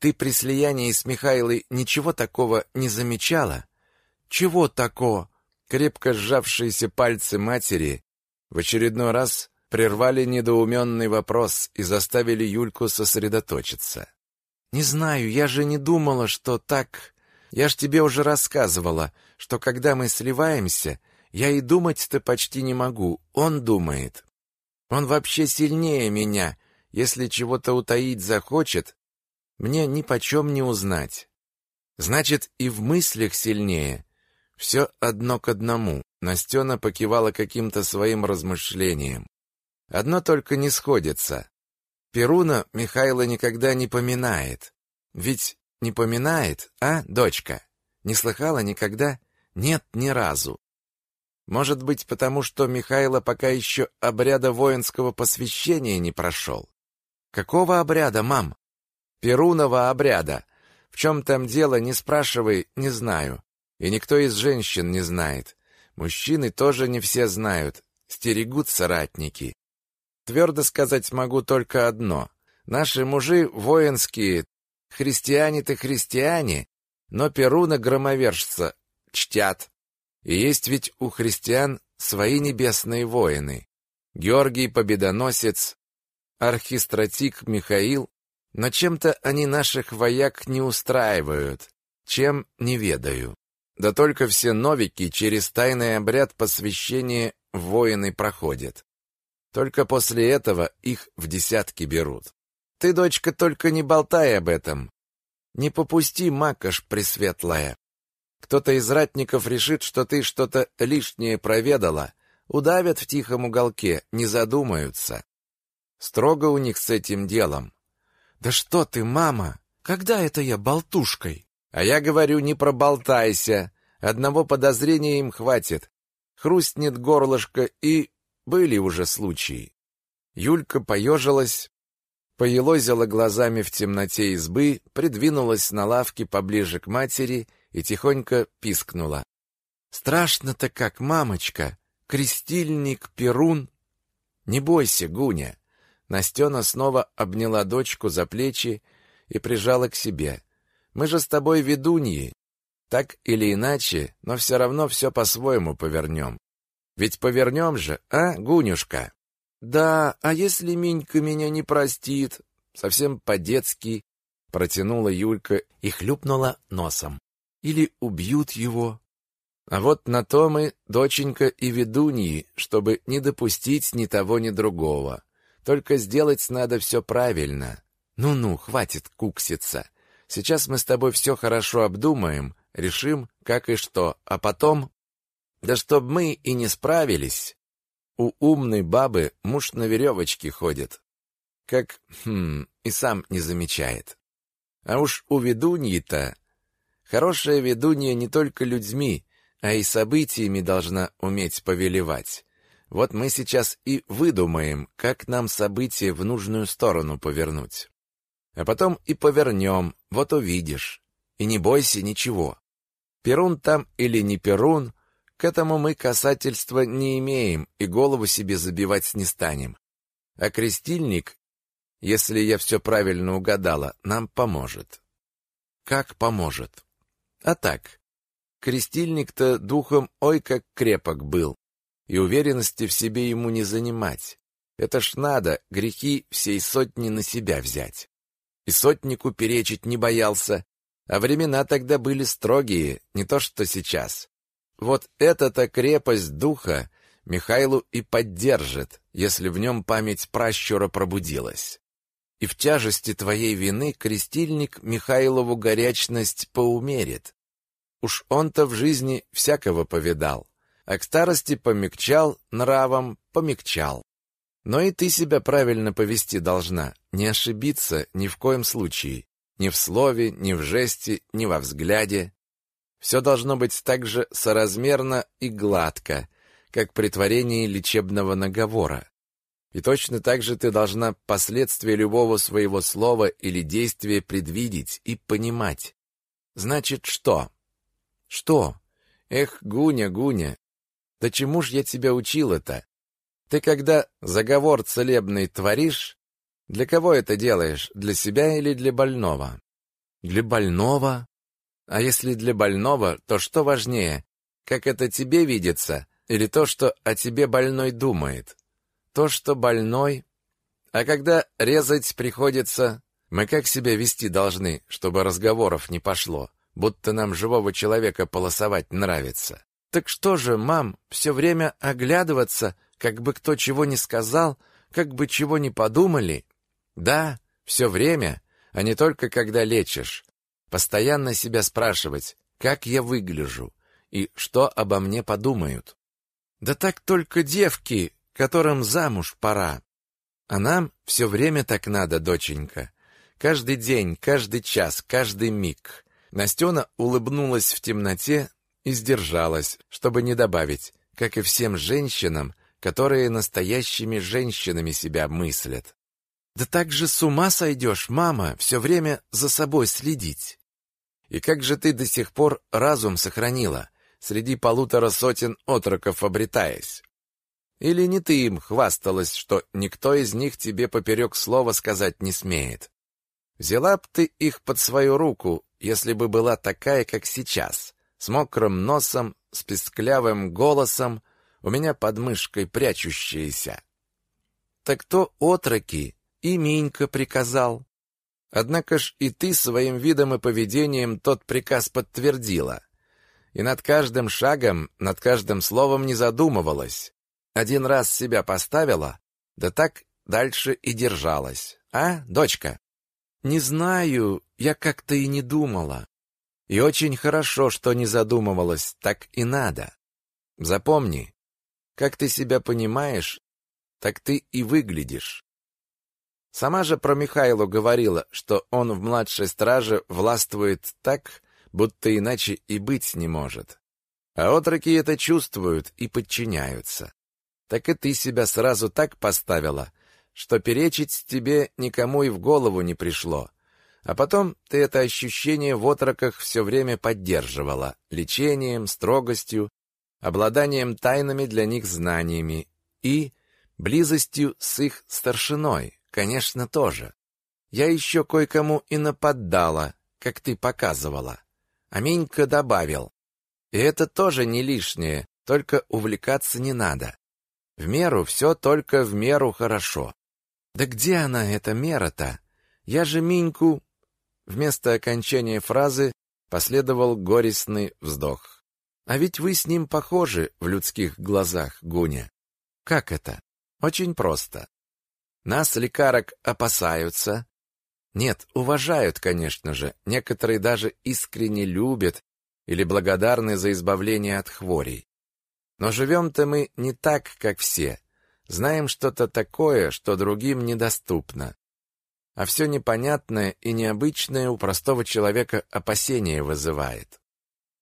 «Ты при слиянии с Михайлой ничего такого не замечала?» «Чего такого?» Крепко сжавшиеся пальцы матери в очередной раз прервали недоуменный вопрос и заставили Юльку сосредоточиться. Не знаю, я же не думала, что так... Я ж тебе уже рассказывала, что когда мы сливаемся, я и думать-то почти не могу. Он думает. Он вообще сильнее меня. Если чего-то утаить захочет, мне ни почем не узнать. Значит, и в мыслях сильнее. Все одно к одному. Настена покивала каким-то своим размышлением. Одно только не сходится. Перуна Михайло никогда не поминает. Ведь не поминает, а, дочка? Не слыхала никогда? Нет, ни разу. Может быть, потому что Михайло пока еще обряда воинского посвящения не прошел. Какого обряда, мам? Перунова обряда. В чем там дело, не спрашивай, не знаю. И никто из женщин не знает. Мужчины тоже не все знают. Стерегутся ратники. Твердо сказать могу только одно. Наши мужи воинские, христиане-то христиане, но Перуна громовержца чтят. И есть ведь у христиан свои небесные воины. Георгий Победоносец, архистратик Михаил, но чем-то они наших вояк не устраивают, чем не ведаю. Да только все новики через тайный обряд посвящения воины проходят. Только после этого их в десятки берут. Ты, дочка, только не болтай об этом. Не попусти, макаш пресветлая. Кто-то из ратников решит, что ты что-то лишнее проведала, удавят в тихом уголке, не задумаются. Строго у них с этим делом. Да что ты, мама? Когда это я болтушкой? А я говорю, не проболтайся. Одного подозрения им хватит. Хрустнет горлышко и были уже случаи. Юлька поежилась, поелозила глазами в темноте избы, придвинулась на лавке поближе к матери и тихонько пискнула. «Страшно-то как, мамочка! Крестильник, Перун!» «Не бойся, Гуня! Настена снова обняла дочку за плечи и прижала к себе. «Мы же с тобой ведуньи. Так или иначе, но все равно все по-своему повернем. Ведь повернем же, а, Гунюшка?» «Да, а если Минька меня не простит?» Совсем по-детски протянула Юлька и хлюпнула носом. «Или убьют его?» А вот на то мы, доченька и ведуньи, чтобы не допустить ни того, ни другого. Только сделать надо все правильно. Ну-ну, хватит кукситься. Сейчас мы с тобой все хорошо обдумаем, решим, как и что, а потом... Да чтоб мы и не справились. У умной бабы муж на веревочке ходит. Как, хм, и сам не замечает. А уж у ведуньи-то... Хорошая ведунья не только людьми, а и событиями должна уметь повелевать. Вот мы сейчас и выдумаем, как нам события в нужную сторону повернуть. А потом и повернем, вот увидишь. И не бойся ничего. Перун там или не Перун, к этому мы касательства не имеем и голову себе забивать не станем. А крестильник, если я все правильно угадала, нам поможет. Как поможет? А так, Крестильник-то духом ой как крепок был, и уверенности в себе ему не занимать. Это ж надо грехи всей сотни на себя взять. И сотнику перечить не боялся, а времена тогда были строгие, не то что сейчас. Вот эта-то крепость духа Михайлу и поддержит, если в нем память пращура пробудилась. И в тяжести твоей вины крестильник Михайлову горячность поумерит. Уж он-то в жизни всякого повидал, а к старости помягчал, нравом помягчал. Но и ты себя правильно повести должна, не ошибиться ни в коем случае, ни в слове, ни в жесте, ни во взгляде. Все должно быть так же соразмерно и гладко, как при творении лечебного наговора. И точно так же ты должна последствия любого своего слова или действия предвидеть и понимать. Значит, что? Что? Эх, Гуня, Гуня, да чему ж я тебя учил-то? Ты когда заговор целебный творишь, для кого это делаешь? Для себя или для больного? Для больного? А если для больного, то что важнее? Как это тебе видится, или то, что о тебе больной думает? То, что больной... А когда резать приходится, мы как себя вести должны, чтобы разговоров не пошло? будто нам живого человека полосовать нравится. Так что же, мам, все время оглядываться, как бы кто чего не сказал, как бы чего не подумали? Да, все время, а не только когда лечишь. Постоянно себя спрашивать, как я выгляжу и что обо мне подумают. Да так только девки, которым замуж пора. А нам все время так надо, доченька. Каждый день, каждый час, каждый миг. Настена улыбнулась в темноте и сдержалась, чтобы не добавить, как и всем женщинам, которые настоящими женщинами себя мыслят. «Да так же с ума сойдешь, мама, все время за собой следить!» «И как же ты до сих пор разум сохранила, среди полутора сотен отроков обретаясь?» Или не ты им хвасталась, что никто из них тебе поперек слова сказать не смеет? Взяла б ты их под свою руку если бы была такая, как сейчас, с мокрым носом, с песклявым голосом, у меня под мышкой прячущаяся. Так то отроки, и Минька приказал. Однако ж и ты своим видом и поведением тот приказ подтвердила. И над каждым шагом, над каждым словом не задумывалась. Один раз себя поставила, да так дальше и держалась. А, дочка? Не знаю, я как-то и не думала. И очень хорошо, что не задумывалась, так и надо. Запомни, как ты себя понимаешь, так ты и выглядишь. Сама же про Михайлу говорила, что он в младшей страже властвует так, будто иначе и быть не может. А отроки это чувствуют и подчиняются. Так и ты себя сразу так поставила, что перечить тебе никому и в голову не пришло. А потом ты это ощущение в отроках все время поддерживала лечением, строгостью, обладанием тайными для них знаниями и близостью с их старшиной, конечно, тоже. Я еще кое-кому и нападала, как ты показывала. А Минька добавил. И это тоже не лишнее, только увлекаться не надо. В меру все только в меру хорошо. Да где она, эта мера-то? Я же Миньку... Вместо окончания фразы последовал горестный вздох. А ведь вы с ним похожи в людских глазах, Гуня. Как это? Очень просто. Нас, лекарок, опасаются. Нет, уважают, конечно же. Некоторые даже искренне любят или благодарны за избавление от хворей. Но живем-то мы не так, как все. Знаем что-то такое, что другим недоступно. А все непонятное и необычное у простого человека опасение вызывает.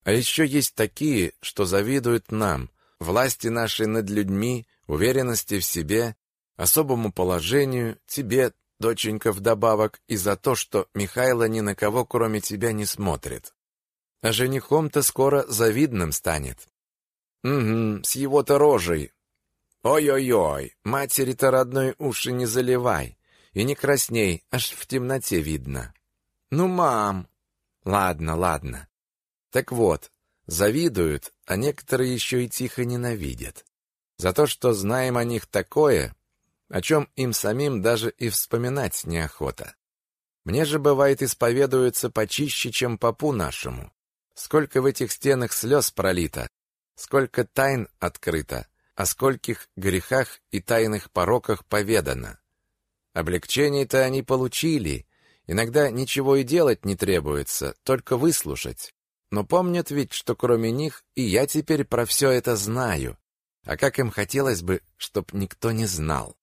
А еще есть такие, что завидуют нам, власти нашей над людьми, уверенности в себе, особому положению, тебе, доченька, вдобавок, и за то, что Михайло ни на кого, кроме тебя, не смотрит. А женихом-то скоро завидным станет. Угу, с его-то рожей. Ой-ой-ой, матери-то родной уши не заливай. И не красней, аж в темноте видно. Ну, мам. Ладно, ладно. Так вот, завидуют, а некоторые еще и тихо ненавидят. За то, что знаем о них такое, о чем им самим даже и вспоминать неохота. Мне же, бывает, исповедуются почище, чем попу нашему. Сколько в этих стенах слез пролито, сколько тайн открыто, о скольких грехах и тайных пороках поведано. Облегчение-то они получили, иногда ничего и делать не требуется, только выслушать. Но помнят ведь, что кроме них и я теперь про все это знаю, а как им хотелось бы, чтоб никто не знал.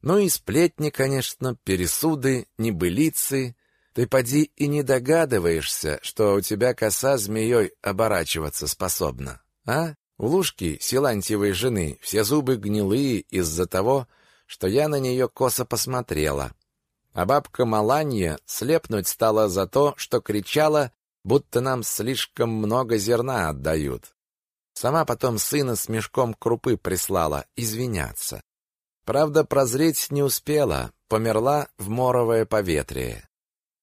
Ну и сплетни, конечно, пересуды, небылицы. Ты поди и не догадываешься, что у тебя коса змеей оборачиваться способна, а? У Лужки, Силантьевой жены, все зубы гнилые из-за того, что я на нее косо посмотрела. А бабка Маланья слепнуть стала за то, что кричала, будто нам слишком много зерна отдают. Сама потом сына с мешком крупы прислала извиняться. Правда, прозреть не успела, померла в моровое поветрие.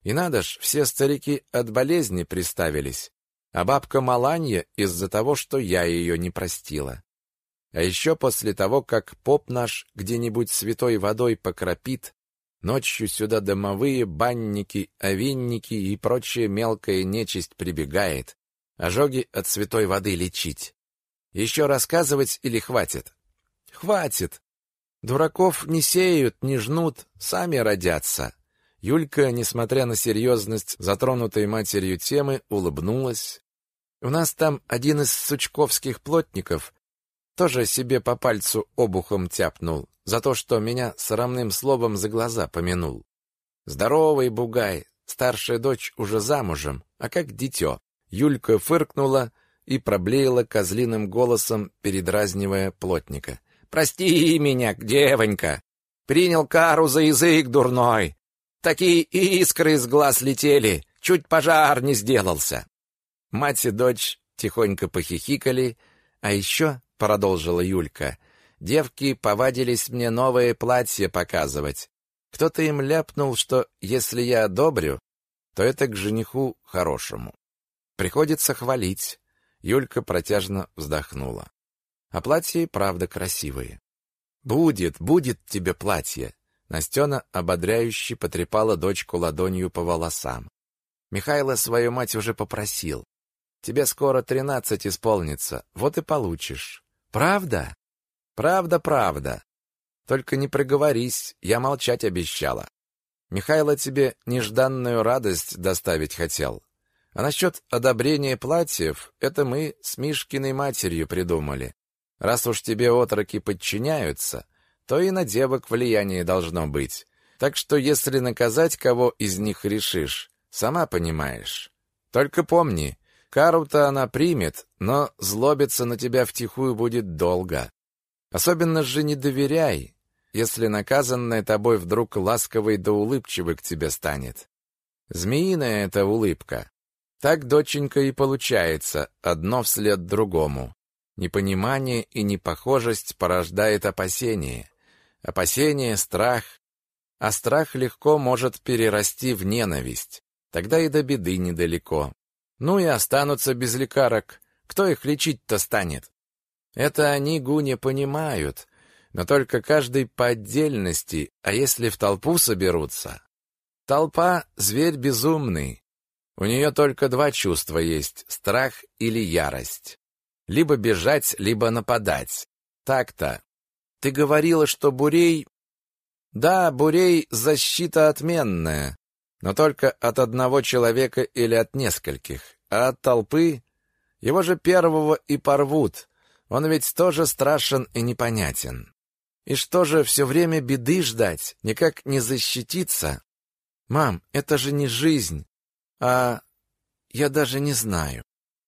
И надо ж, все старики от болезни приставились, а бабка Маланья из-за того, что я ее не простила. А еще после того, как поп наш где-нибудь святой водой покропит, Ночью сюда домовые, банники, овинники и прочая мелкая нечисть прибегает, ожоги от святой воды лечить. Еще рассказывать или хватит? Хватит. Дураков не сеют, не жнут, сами родятся. Юлька, несмотря на серьезность затронутой матерью темы, улыбнулась. У нас там один из сучковских плотников тоже себе по пальцу обухом тяпнул за то, что меня срамным словом за глаза помянул. Здоровый бугай, старшая дочь уже замужем, а как дитё. Юлька фыркнула и проблеяла козлиным голосом, передразнивая плотника. «Прости меня, девонька! Принял кару за язык дурной! Такие искры из глаз летели, чуть пожар не сделался!» Мать и дочь тихонько похихикали, а еще, — продолжила Юлька, — Девки повадились мне новые платья показывать. Кто-то им ляпнул, что если я одобрю, то это к жениху хорошему. Приходится хвалить. Юлька протяжно вздохнула. А платья и правда красивые. Будет, будет тебе платье. Настена ободряюще потрепала дочку ладонью по волосам. Михайло свою мать уже попросил. Тебе скоро тринадцать исполнится, вот и получишь. Правда? Правда, правда. Только не проговорись, я молчать обещала. Михайло тебе нежданную радость доставить хотел. А насчет одобрения платьев, это мы с Мишкиной матерью придумали. Раз уж тебе отроки подчиняются, то и на девок влияние должно быть. Так что если наказать кого из них решишь, сама понимаешь. Только помни, кару-то она примет, но злобиться на тебя втихую будет долго. Особенно же не доверяй, если наказанная тобой вдруг ласковой да улыбчивой к тебе станет. Змеиная эта улыбка. Так, доченька, и получается, одно вслед другому. Непонимание и непохожесть порождает опасение. опасение, страх. А страх легко может перерасти в ненависть. Тогда и до беды недалеко. Ну и останутся без лекарок. Кто их лечить-то станет? Это они, Гуня, понимают, но только каждый по отдельности, а если в толпу соберутся? Толпа — зверь безумный. У нее только два чувства есть — страх или ярость. Либо бежать, либо нападать. Так-то. Ты говорила, что Бурей... Да, Бурей — защита отменная, но только от одного человека или от нескольких, а от толпы... Его же первого и порвут. Он ведь тоже страшен и непонятен. И что же, все время беды ждать, никак не защититься? Мам, это же не жизнь, а... Я даже не знаю.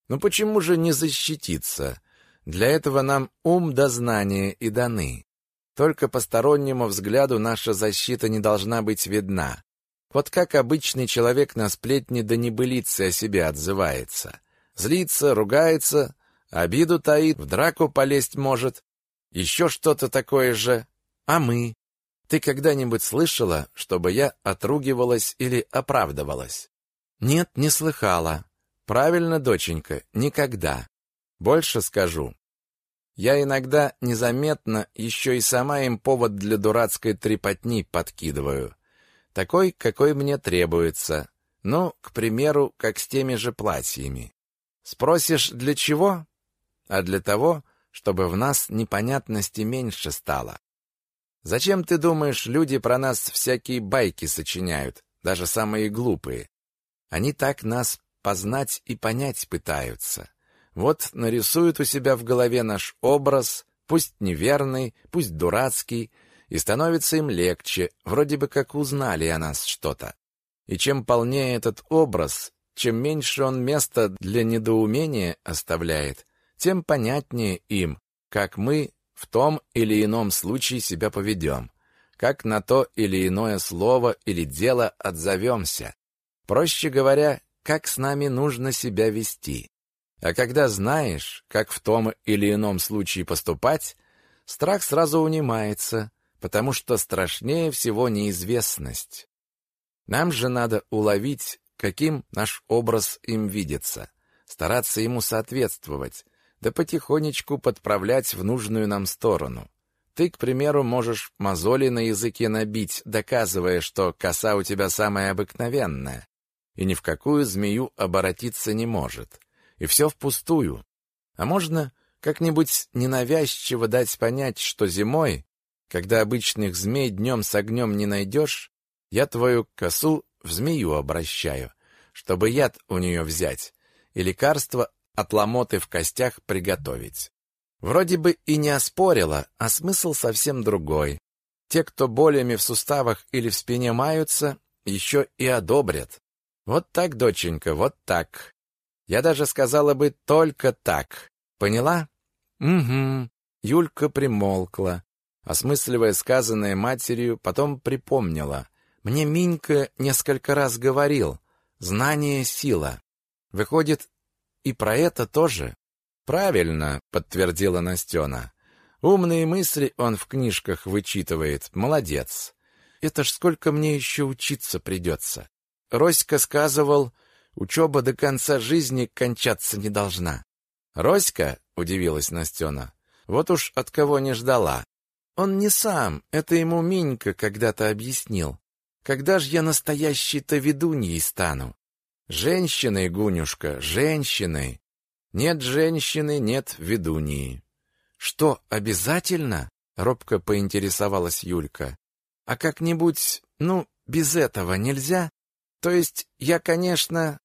Ну почему же не защититься? Для этого нам ум да знания и даны. Только постороннему взгляду наша защита не должна быть видна. Вот как обычный человек на сплетни да небылицы о себе отзывается. Злится, ругается, обиду таит, в драку полезть может. Еще что-то такое же. А мы? Ты когда-нибудь слышала, чтобы я отругивалась или оправдывалась? Нет, не слыхала. Правильно, доченька, никогда. Больше скажу. Я иногда незаметно еще и сама им повод для дурацкой трепотни подкидываю. Такой, какой мне требуется. Ну, к примеру, как с теми же платьями. Спросишь, для чего? А для того, чтобы в нас непонятности меньше стало. Зачем, ты думаешь, люди про нас всякие байки сочиняют, даже самые глупые? Они так нас познать и понять пытаются. Вот нарисуют у себя в голове наш образ, пусть неверный, пусть дурацкий, и становится им легче, вроде бы как узнали о нас что-то. И чем полнее этот образ, чем меньше он места для недоумения оставляет, тем понятнее им, как мы в том или ином случае себя поведем, как на то или иное слово или дело отзовемся. Проще говоря, как с нами нужно себя вести. А когда знаешь, как в том или ином случае поступать, страх сразу унимается, потому что страшнее всего неизвестность. Нам же надо уловить, каким наш образ им видится, стараться ему соответствовать, да потихонечку подправлять в нужную нам сторону. Ты, к примеру, можешь мозоли на языке набить, доказывая, что коса у тебя самая обыкновенная, и ни в какую змею оборотиться не может. И все впустую. А можно как-нибудь ненавязчиво дать понять, что зимой, когда обычных змей днем с огнем не найдешь, я твою косу в змею обращаю, чтобы яд у нее взять и лекарство от ломоты в костях приготовить. Вроде бы и не оспорила, а смысл совсем другой. Те, кто болями в суставах или в спине маются, еще и одобрят. Вот так, доченька, вот так. Я даже сказала бы только так. Поняла? Угу. Юлька примолкла, осмысливая сказанное матерью, потом припомнила. Мне Минька несколько раз говорил: знание сила. Выходит, и про это тоже? Правильно, подтвердила Настена. Умные мысли он в книжках вычитывает. Молодец. Это ж сколько мне еще учиться придется. Роська сказывал, учеба до конца жизни кончаться не должна. Роська, удивилась Настена, вот уж от кого не ждала. Он не сам, это ему Минька когда-то объяснил. Когда ж я настоящей-то ведуньей стану? Женщиной, Гунюшка, женщиной. Нет женщины, нет ведуньи. Что, обязательно? Робко поинтересовалась Юлька. А как-нибудь, ну, без этого нельзя? То есть я, конечно...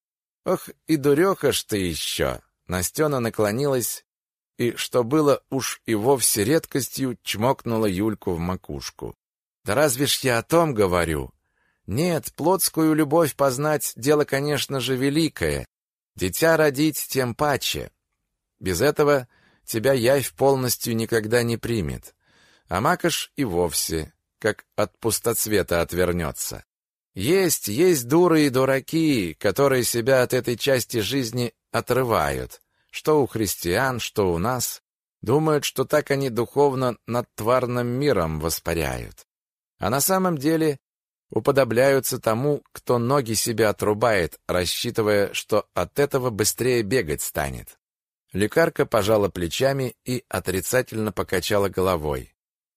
Ох, и дуреха ж ты еще!» Настена наклонилась и, что было уж и вовсе редкостью, чмокнула Юльку в макушку. «Да разве ж я о том говорю? Нет, плотскую любовь познать — дело, конечно же, великое. Дитя родить тем паче. Без этого тебя явь полностью никогда не примет. А макаш и вовсе, как от пустоцвета отвернется. Есть, есть дуры и дураки, которые себя от этой части жизни отрывают, что у христиан, что у нас. Думают, что так они духовно над тварным миром воспаряют. А на самом деле уподобляются тому, кто ноги себе отрубает, рассчитывая, что от этого быстрее бегать станет. Лекарка пожала плечами и отрицательно покачала головой.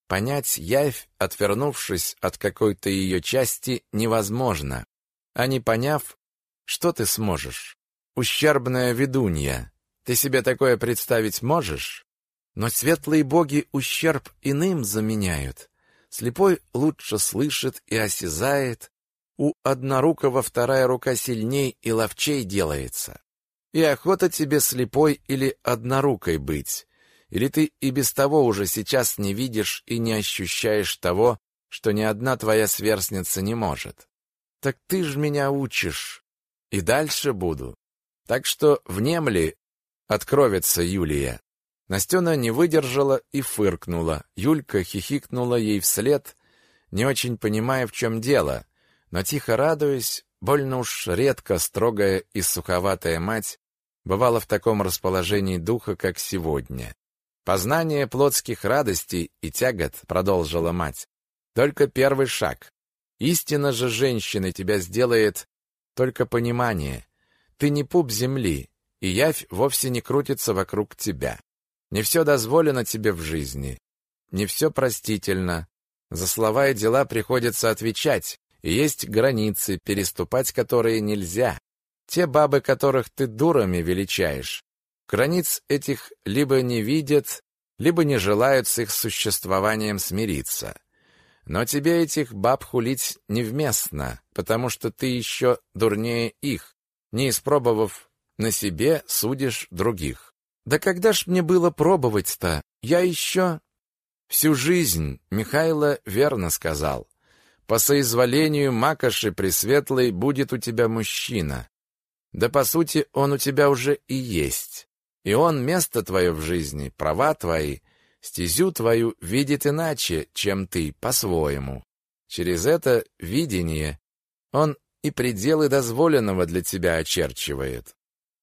Понять явь, отвернувшись от какой-то ее части, невозможно. А не поняв, что ты сможешь? Ущербная ведунья. Ты себе такое представить можешь? Но светлые боги ущерб иным заменяют. Слепой лучше слышит и осязает, у однорукого вторая рука сильней и ловчей делается. И охота тебе слепой или однорукой быть, или ты и без того уже сейчас не видишь и не ощущаешь того, что ни одна твоя сверстница не может. Так ты ж меня учишь, и дальше буду. Так что внемли, откровится Юлия. Настена не выдержала и фыркнула. Юлька хихикнула ей вслед, не очень понимая, в чем дело, но тихо радуясь, больно уж редко строгая и суховатая мать бывала в таком расположении духа, как сегодня. Познание плотских радостей и тягот, продолжила мать, только первый шаг. Истина же женщины тебя сделает только понимание. Ты не пуп земли, и явь вовсе не крутится вокруг тебя. Не все дозволено тебе в жизни. Не все простительно. За слова и дела приходится отвечать, и есть границы, переступать которые нельзя. Те бабы, которых ты дурами величаешь, границ этих либо не видят, либо не желают с их существованием смириться. Но тебе этих баб хулить невместно, потому что ты еще дурнее их, не испробовав на себе, судишь других. Да когда ж мне было пробовать-то? Я еще... Всю жизнь, Михайло верно сказал. По соизволению Макоши Пресветлой будет у тебя мужчина. Да по сути он у тебя уже и есть. И он место твое в жизни, права твои, стезю твою видит иначе, чем ты, по-своему. Через это видение он и пределы дозволенного для тебя очерчивает.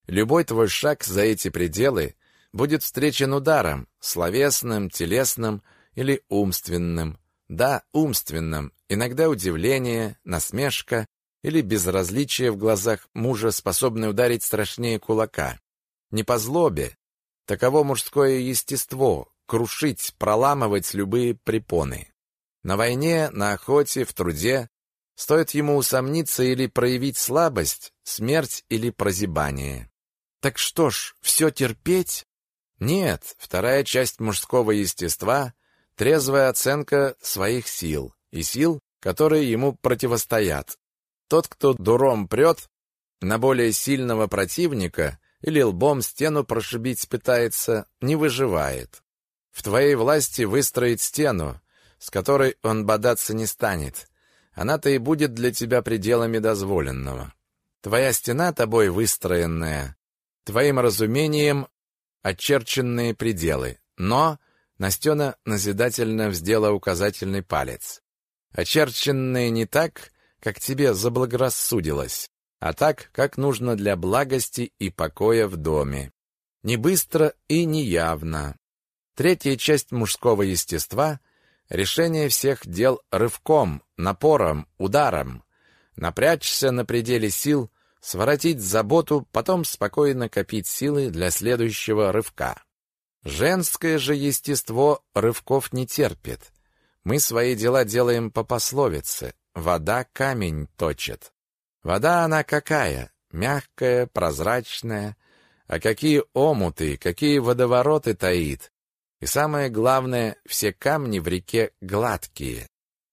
Любой твой шаг за эти пределы будет встречен ударом, словесным, телесным или умственным. Да, умственным. Иногда удивление, насмешка или безразличие в глазах мужа, способны ударить страшнее кулака. Не по злобе. Таково мужское естество — крушить, проламывать любые препоны. На войне, на охоте, в труде стоит ему усомниться или проявить слабость, смерть или прозябание. Так что ж, все терпеть? Нет, вторая часть мужского естества — трезвая оценка своих сил и сил, которые ему противостоят. Тот, кто дуром прет на более сильного противника или лбом стену прошибить пытается, не выживает. В твоей власти выстроить стену, с которой он бодаться не станет. Она-то и будет для тебя пределами дозволенного. Твоя стена тобой выстроенная, твоим разумением очерченные пределы. Но Настена назидательно вздела указательный палец. Очерченные не так, как тебе заблагорассудилось, а так, как нужно для благости и покоя в доме. Не быстро и не явно. Третья часть мужского естества — решение всех дел рывком, напором, ударом. Напрячься на пределе сил, своротить заботу, потом спокойно копить силы для следующего рывка. Женское же естество рывков не терпит. Мы свои дела делаем по пословице «вода камень точит». Вода она какая? Мягкая, прозрачная. А какие омуты, какие водовороты таит. И самое главное, все камни в реке гладкие,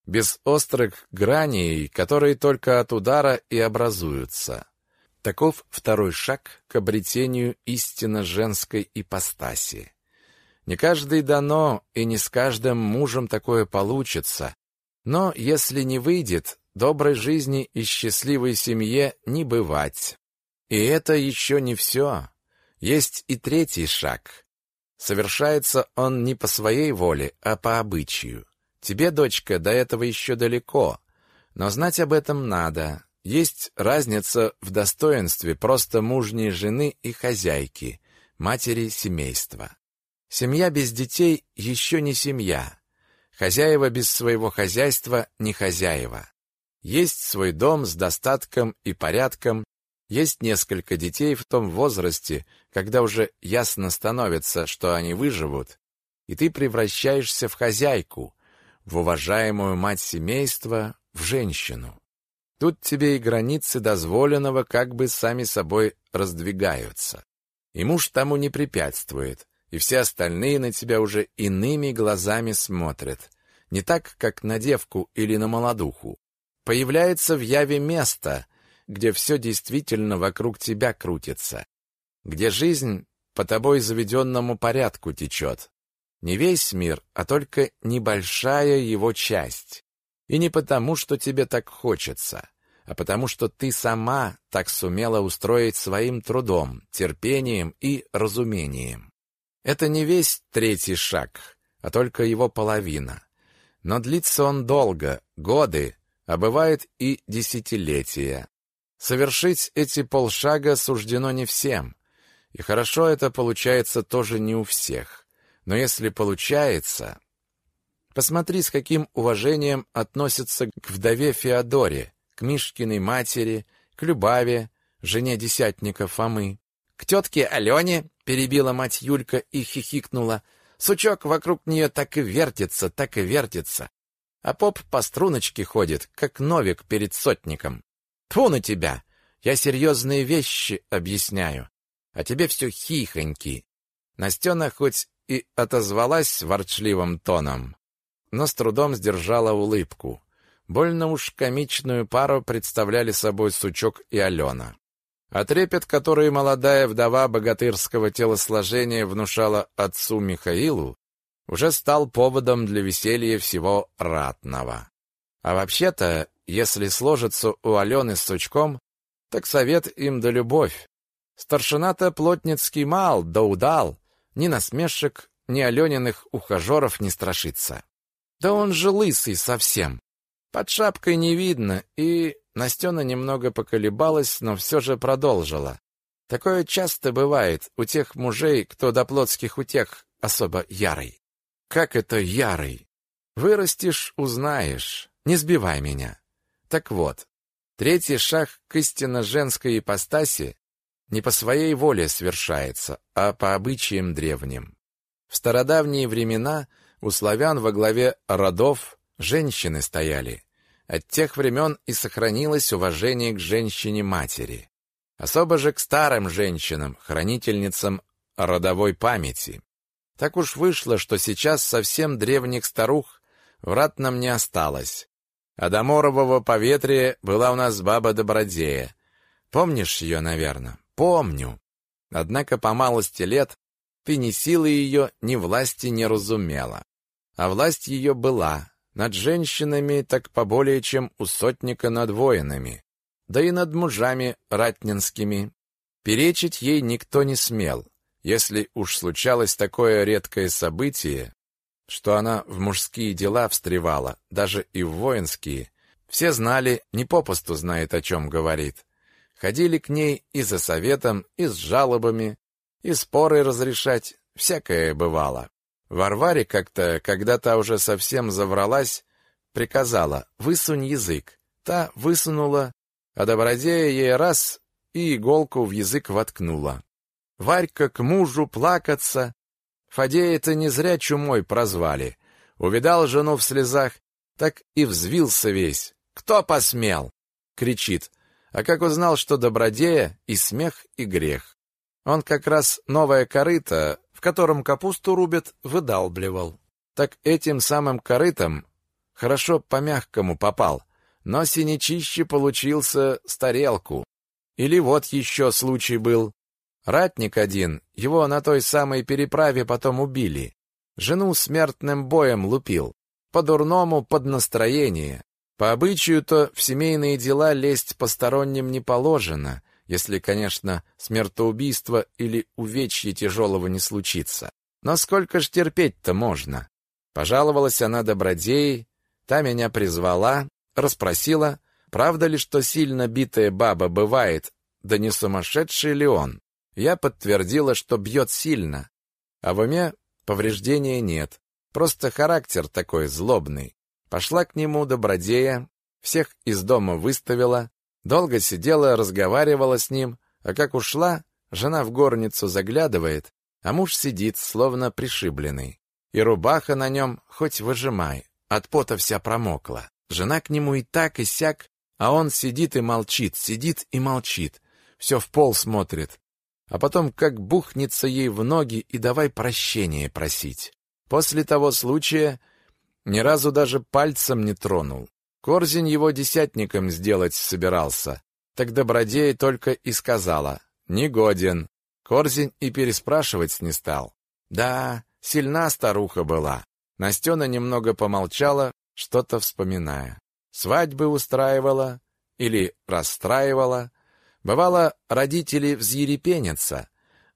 без острых граней, которые только от удара и образуются. Таков второй шаг к обретению истинно женской ипостаси. Не каждый дано, и не с каждым мужем такое получится. Но если не выйдет, доброй жизни и счастливой семье не бывать. И это еще не все. Есть и третий шаг. Совершается он не по своей воле, а по обычаю. Тебе, дочка, до этого еще далеко, но знать об этом надо. Есть разница в достоинстве просто мужней жены и хозяйки, матери семейства. Семья без детей еще не семья. Хозяева без своего хозяйства не хозяева. Есть свой дом с достатком и порядком, есть несколько детей в том возрасте, когда уже ясно становится, что они выживут, и ты превращаешься в хозяйку, в уважаемую мать семейства, в женщину. Тут тебе и границы дозволенного как бы сами собой раздвигаются. И муж тому не препятствует и все остальные на тебя уже иными глазами смотрят, не так, как на девку или на молодуху. Появляется в яве место, где все действительно вокруг тебя крутится, где жизнь по тобой заведенному порядку течет. Не весь мир, а только небольшая его часть. И не потому, что тебе так хочется, а потому, что ты сама так сумела устроить своим трудом, терпением и разумением. Это не весь третий шаг, а только его половина. Но длится он долго, годы, а бывает и десятилетия. Совершить эти полшага суждено не всем, и хорошо это получается тоже не у всех. Но если получается... Посмотри, с каким уважением относятся к вдове Феодоре, к Мишкиной матери, к Любаве, жене десятника Фомы. К тетке Алене перебила мать Юлька и хихикнула. Сучок вокруг нее так и вертится, так и вертится. А поп по струночке ходит, как новик перед сотником. Тьфу на тебя! Я серьезные вещи объясняю, а тебе все хихоньки. Настена хоть и отозвалась ворчливым тоном, но с трудом сдержала улыбку. Больно уж комичную пару представляли собой Сучок и Алена. А трепет, который молодая вдова богатырского телосложения внушала отцу Михаилу, уже стал поводом для веселья всего ратного. А вообще-то, если сложится у Алены с Сучком, так совет им да любовь. Старшина-то плотницкий мал, да удал, ни насмешек, ни Алениных ухажеров не страшится. Да он же лысый совсем. Под шапкой не видно, и Настена немного поколебалась, но все же продолжила. Такое часто бывает у тех мужей, кто до плотских утех особо ярый. Как это ярый? Вырастешь, узнаешь. Не сбивай меня. Так вот, третий шаг к истинно женской ипостаси не по своей воле совершается, а по обычаям древним. В стародавние времена у славян во главе родов женщины стояли, от тех времен и сохранилось уважение к женщине-матери. Особо же к старым женщинам, хранительницам родовой памяти. Так уж вышло, что сейчас совсем древних старух в ратном не осталось. А до морового поветрия была у нас баба Добродея. Помнишь ее, наверное? Помню. Однако по малости лет ты ни силы ее, ни власти не разумела. А власть ее была, над женщинами так поболее, чем у сотника над воинами, да и над мужами ратнинскими. Перечить ей никто не смел, если уж случалось такое редкое событие, что она в мужские дела встревала, даже и в воинские. Все знали, не попусту знает, о чем говорит. Ходили к ней и за советом, и с жалобами, и споры разрешать, всякое бывало. Варваре как-то, когда та уже совсем завралась, приказала «высунь язык». Та высунула, а Добродея ей раз и иголку в язык воткнула. Варька к мужу плакаться. Фадея-то не зря чумой прозвали. Увидал жену в слезах, так и взвился весь. «Кто посмел?» — кричит. А как узнал, что Добродея и смех, и грех. Он как раз новое корыто котором капусту рубят, выдалбливал. Так этим самым корытом хорошо по-мягкому попал, но синячище получился с тарелку. Или вот еще случай был. Ратник один, его на той самой переправе потом убили. Жену смертным боем лупил. По-дурному, под настроение. По обычаю-то в семейные дела лезть посторонним не положено, если, конечно, смертоубийство или увечье тяжелого не случится. Но сколько ж терпеть-то можно? Пожаловалась она добродеей, та меня призвала, расспросила, правда ли, что сильно битая баба бывает, да не сумасшедший ли он. Я подтвердила, что бьет сильно, а в уме повреждения нет. Просто характер такой злобный. Пошла к нему добродея, всех из дома выставила, долго сидела, разговаривала с ним, а как ушла, жена в горницу заглядывает, а муж сидит, словно пришибленный. И рубаха на нем хоть выжимай, от пота вся промокла. Жена к нему и так, и сяк, а он сидит и молчит, сидит и молчит, все в пол смотрит. А потом как бухнется ей в ноги и давай прощения просить. После того случая ни разу даже пальцем не тронул. Корзин его десятником сделать собирался. Так Добродея только и сказала «Негоден». Корзин и переспрашивать не стал. Да, сильна старуха была. Настена немного помолчала, что-то вспоминая. Свадьбы устраивала или расстраивала. Бывало, родители взъерепенятся,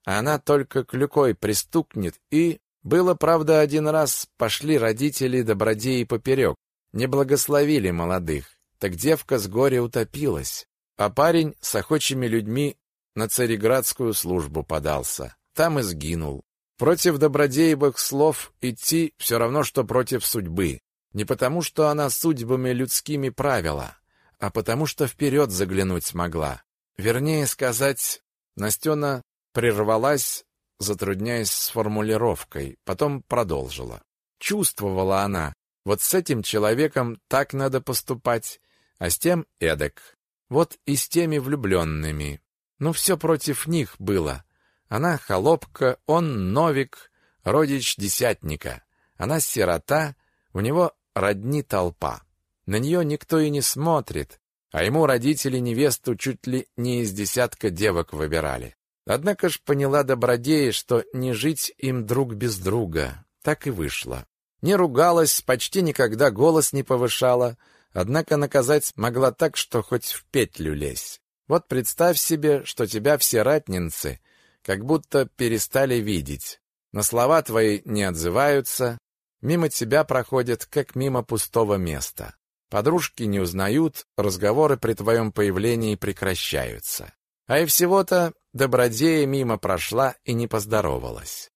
а она только клюкой пристукнет и было, правда, один раз пошли родители добродеи поперек, не благословили молодых, так девка с горя утопилась, а парень с охочими людьми на цареградскую службу подался. Там и сгинул. Против добродеевых слов идти все равно, что против судьбы. Не потому, что она судьбами людскими правила, а потому, что вперед заглянуть смогла. Вернее сказать, Настена прервалась, затрудняясь с формулировкой, потом продолжила. Чувствовала она, вот с этим человеком так надо поступать, а с тем эдак. Вот и с теми влюбленными. Ну, все против них было. Она холопка, он новик, родич десятника. Она сирота, у него родни толпа. На нее никто и не смотрит, а ему родители невесту чуть ли не из десятка девок выбирали. Однако ж поняла добродея, что не жить им друг без друга. Так и вышло. Не ругалась, почти никогда голос не повышала, однако наказать могла так, что хоть в петлю лезь. Вот представь себе, что тебя все ратнинцы как будто перестали видеть. На слова твои не отзываются, мимо тебя проходят, как мимо пустого места. Подружки не узнают, разговоры при твоем появлении прекращаются. А и всего-то добродея мимо прошла и не поздоровалась.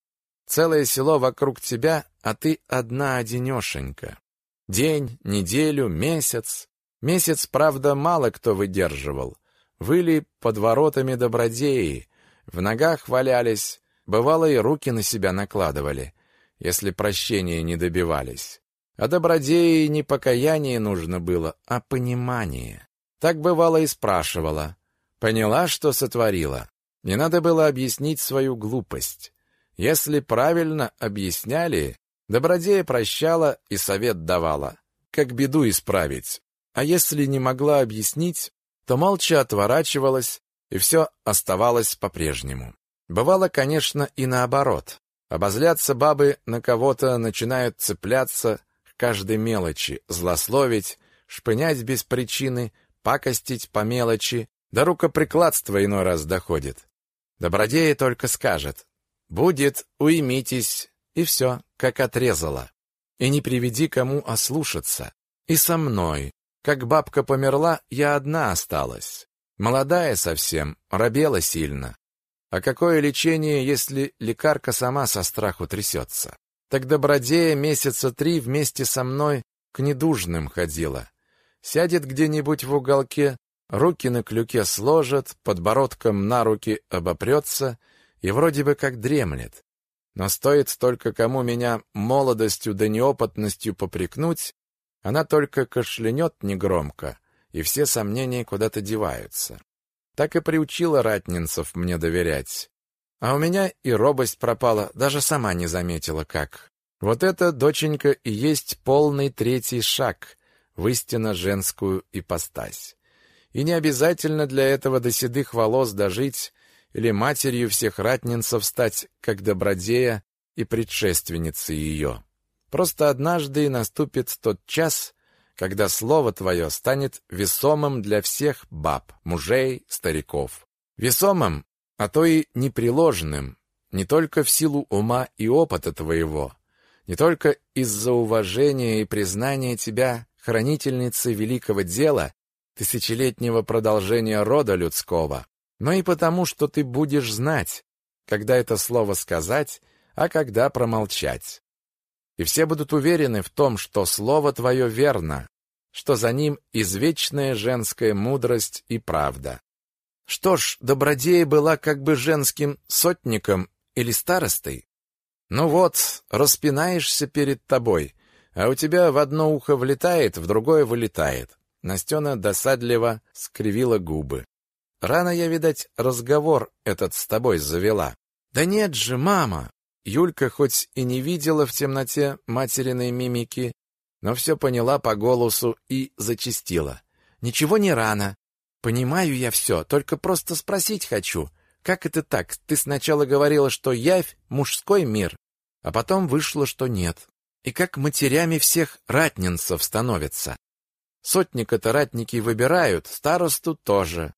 Целое село вокруг тебя, а ты одна одинешенька. День, неделю, месяц. Месяц, правда, мало кто выдерживал. Выли под воротами добродеи, в ногах валялись, бывало и руки на себя накладывали, если прощения не добивались. А добродеи не покаяние нужно было, а понимание. Так бывало и спрашивала. Поняла, что сотворила? Не надо было объяснить свою глупость. Если правильно объясняли, добродея прощала и совет давала, как беду исправить. А если не могла объяснить, то молча отворачивалась и все оставалось по-прежнему. Бывало, конечно, и наоборот. Обозляться бабы на кого-то, начинают цепляться к каждой мелочи, злословить, шпынять без причины, пакостить по мелочи, до рукоприкладства иной раз доходит. Добродея только скажет «Будет, уймитесь», и все, как отрезала. И не приведи кому ослушаться. И со мной. Как бабка померла, я одна осталась. Молодая совсем, робела сильно. А какое лечение, если лекарка сама со страху трясется? Так добродея месяца три вместе со мной к недужным ходила. Сядет где-нибудь в уголке, руки на клюке сложит, подбородком на руки обопрется и вроде бы как дремлет. Но стоит только кому меня молодостью да неопытностью попрекнуть, она только кашлянет негромко, и все сомнения куда-то деваются. Так и приучила ратнинцев мне доверять. А у меня и робость пропала, даже сама не заметила как. Вот это, доченька, и есть полный третий шаг в истинно женскую ипостась. И не обязательно для этого до седых волос дожить или матерью всех ратнинцев стать, как добродея и предшественницей ее. Просто однажды наступит тот час, когда слово твое станет весомым для всех баб, мужей, стариков. Весомым, а то и непреложным, не только в силу ума и опыта твоего, не только из-за уважения и признания тебя хранительницей великого дела, тысячелетнего продолжения рода людского, но и потому, что ты будешь знать, когда это слово сказать, а когда промолчать. И все будут уверены в том, что слово твое верно, что за ним извечная женская мудрость и правда. Что ж, Добродея была как бы женским сотником или старостой. Ну вот, распинаешься перед тобой, а у тебя в одно ухо влетает, в другое вылетает. Настена досадливо скривила губы. Рано я, видать, разговор этот с тобой завела. Да нет же, мама. Юлька хоть и не видела в темноте материной мимики, но все поняла по голосу и зачастила. Ничего не рано. Понимаю я все, только просто спросить хочу. Как это так? Ты сначала говорила, что явь мужской мир, а потом вышло, что нет. И как матерями всех ратнинцев становятся. Сотника-то ратники выбирают, старосту тоже.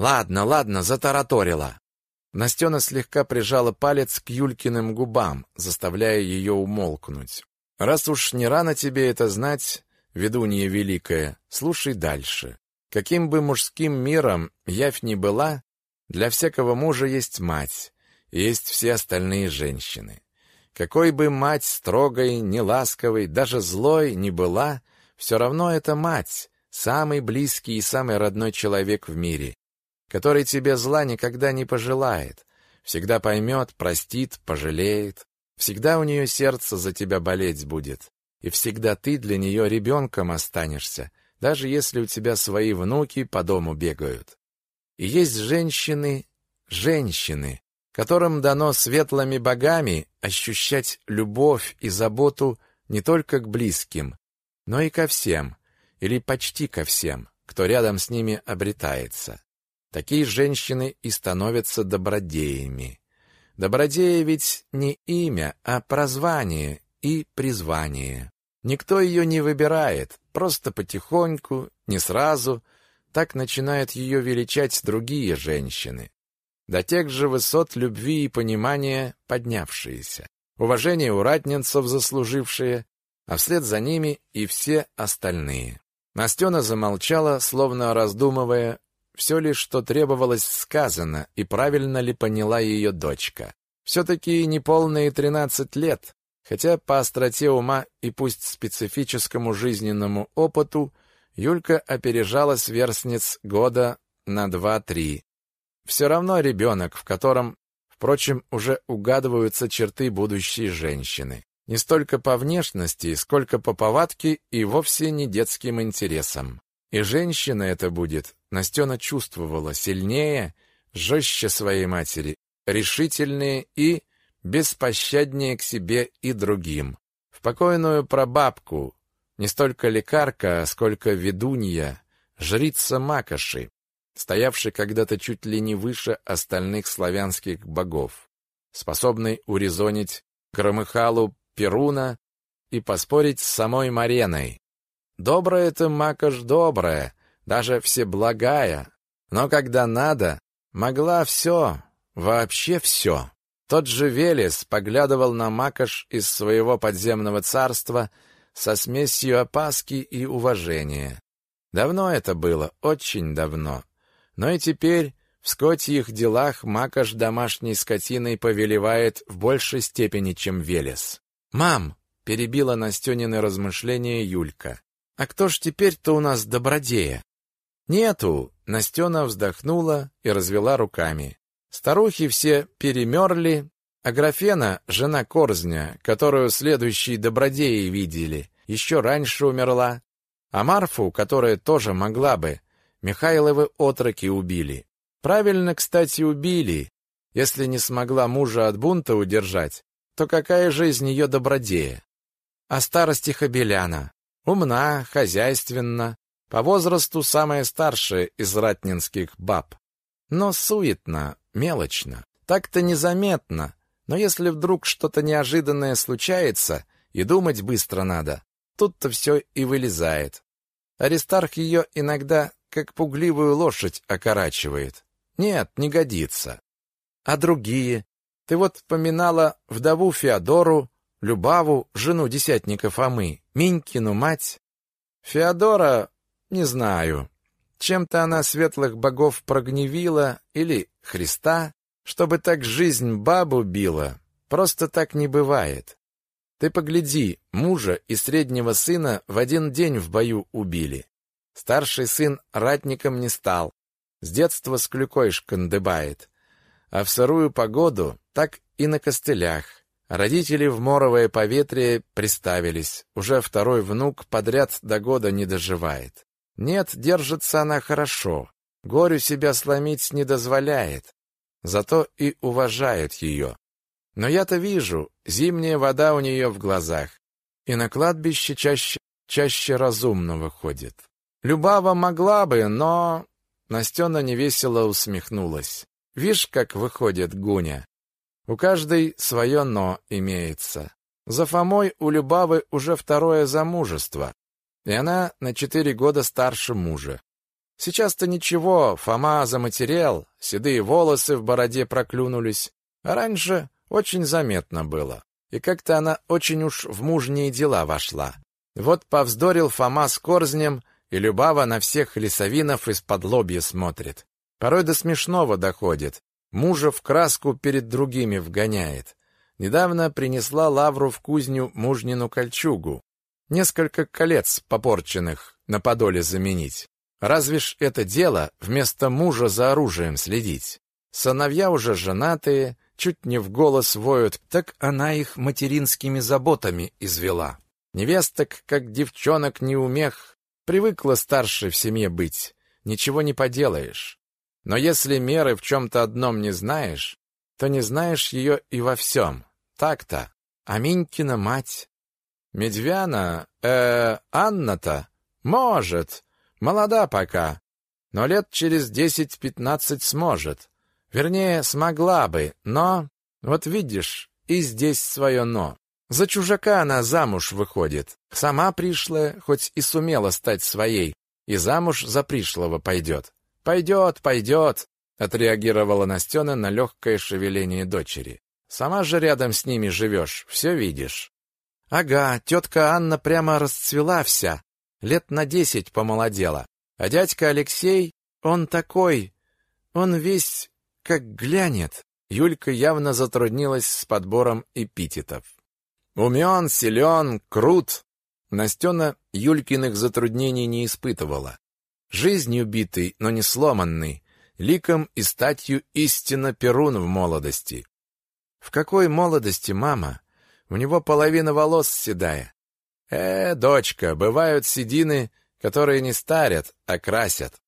Ладно, ладно, затараторила. Настена слегка прижала палец к Юлькиным губам, заставляя ее умолкнуть. Раз уж не рано тебе это знать, ведунья великая, слушай дальше. Каким бы мужским миром явь ни была, для всякого мужа есть мать, есть все остальные женщины. Какой бы мать строгой, неласковой, даже злой ни была, все равно это мать, самый близкий и самый родной человек в мире, который тебе зла никогда не пожелает, всегда поймет, простит, пожалеет, всегда у нее сердце за тебя болеть будет, и всегда ты для нее ребенком останешься, даже если у тебя свои внуки по дому бегают. И есть женщины, женщины, которым дано светлыми богами ощущать любовь и заботу не только к близким, но и ко всем, или почти ко всем, кто рядом с ними обретается. Такие женщины и становятся добродеями. Добродея ведь не имя, а прозвание и призвание. Никто ее не выбирает, просто потихоньку, не сразу, так начинают ее величать другие женщины. До тех же высот любви и понимания поднявшиеся. Уважение у ратнинцев заслужившие, а вслед за ними и все остальные. Настена замолчала, словно раздумывая, все ли, что требовалось, сказано, и правильно ли поняла ее дочка. Все-таки неполные тринадцать лет, хотя по остроте ума и пусть специфическому жизненному опыту Юлька опережала сверстниц года на два-три. Все равно ребенок, в котором, впрочем, уже угадываются черты будущей женщины не столько по внешности, сколько по повадке и вовсе не детским интересам. И женщина это будет, Настена чувствовала, сильнее, жестче своей матери, решительнее и беспощаднее к себе и другим. В покойную прабабку, не столько лекарка, сколько ведунья, жрица Макоши, стоявшей когда-то чуть ли не выше остальных славянских богов, способной урезонить Громыхалу Перуна и поспорить с самой Мареной. Добрая ты, Макаш, добрая, даже всеблагая, но когда надо, могла все, вообще все. Тот же Велес поглядывал на Макаш из своего подземного царства со смесью опаски и уважения. Давно это было, очень давно. Но и теперь в скотьих делах Макаш домашней скотиной повелевает в большей степени, чем Велес. «Мам!» — перебила Настенины размышления Юлька. «А кто ж теперь-то у нас добродея?» «Нету!» — Настена вздохнула и развела руками. Старухи все перемерли, а Графена, жена Корзня, которую следующие добродеи видели, еще раньше умерла, а Марфу, которая тоже могла бы, Михайловы отроки убили. Правильно, кстати, убили. Если не смогла мужа от бунта удержать, то какая же из нее добродея? О старости Хабеляна. Умна, хозяйственна, по возрасту самая старшая из ратнинских баб. Но суетна, мелочно. Так-то незаметно. Но если вдруг что-то неожиданное случается, и думать быстро надо, тут-то все и вылезает. Аристарх ее иногда как пугливую лошадь окорачивает. Нет, не годится. А другие? Ты вот поминала вдову Феодору, Любаву, жену десятника Фомы, Минькину мать. Феодора, не знаю. Чем-то она светлых богов прогневила или Христа, чтобы так жизнь бабу била. Просто так не бывает. Ты погляди, мужа и среднего сына в один день в бою убили. Старший сын ратником не стал, с детства с клюкой шкандыбает. А в сырую погоду так и на костылях. Родители в моровое поветрие приставились. Уже второй внук подряд до года не доживает. Нет, держится она хорошо. Горю себя сломить не дозволяет. Зато и уважают ее. Но я-то вижу, зимняя вода у нее в глазах. И на кладбище чаще, чаще разумно выходит. Любава могла бы, но... Настена невесело усмехнулась. Вишь, как выходит Гуня. У каждой свое «но» имеется. За Фомой у Любавы уже второе замужество, и она на четыре года старше мужа. Сейчас-то ничего, Фома заматерел, седые волосы в бороде проклюнулись, а раньше очень заметно было. И как-то она очень уж в мужние дела вошла. Вот повздорил Фома с Корзнем, и Любава на всех лесовинов из-под лобья смотрит. Порой до смешного доходит. Мужа в краску перед другими вгоняет. Недавно принесла Лавру в кузню мужнину кольчугу. Несколько колец попорченных на подоле заменить. Разве ж это дело вместо мужа за оружием следить? Сыновья уже женатые, чуть не в голос воют, так она их материнскими заботами извела. Невесток, как девчонок неумех, Привыкла старшей в семье быть. Ничего не поделаешь. Но если меры в чем-то одном не знаешь, то не знаешь ее и во всем. Так-то. А Минькина мать? Медвяна, э, Анна-то? Может. Молода пока. Но лет через десять-пятнадцать сможет. Вернее, смогла бы, но... Вот видишь, и здесь свое «но». За чужака она замуж выходит. Сама пришлая, хоть и сумела стать своей, и замуж за пришлого пойдет. «Пойдет, пойдет», — отреагировала Настена на легкое шевеление дочери. «Сама же рядом с ними живешь, все видишь». «Ага, тетка Анна прямо расцвела вся, лет на десять помолодела. А дядька Алексей, он такой, он весь как глянет». Юлька явно затруднилась с подбором эпитетов. Умен, силен, крут. Настена Юлькиных затруднений не испытывала. Жизнью битый, но не сломанный, ликом и статью истинно перун в молодости. В какой молодости, мама? У него половина волос седая. Э, дочка, бывают седины, которые не старят, а красят.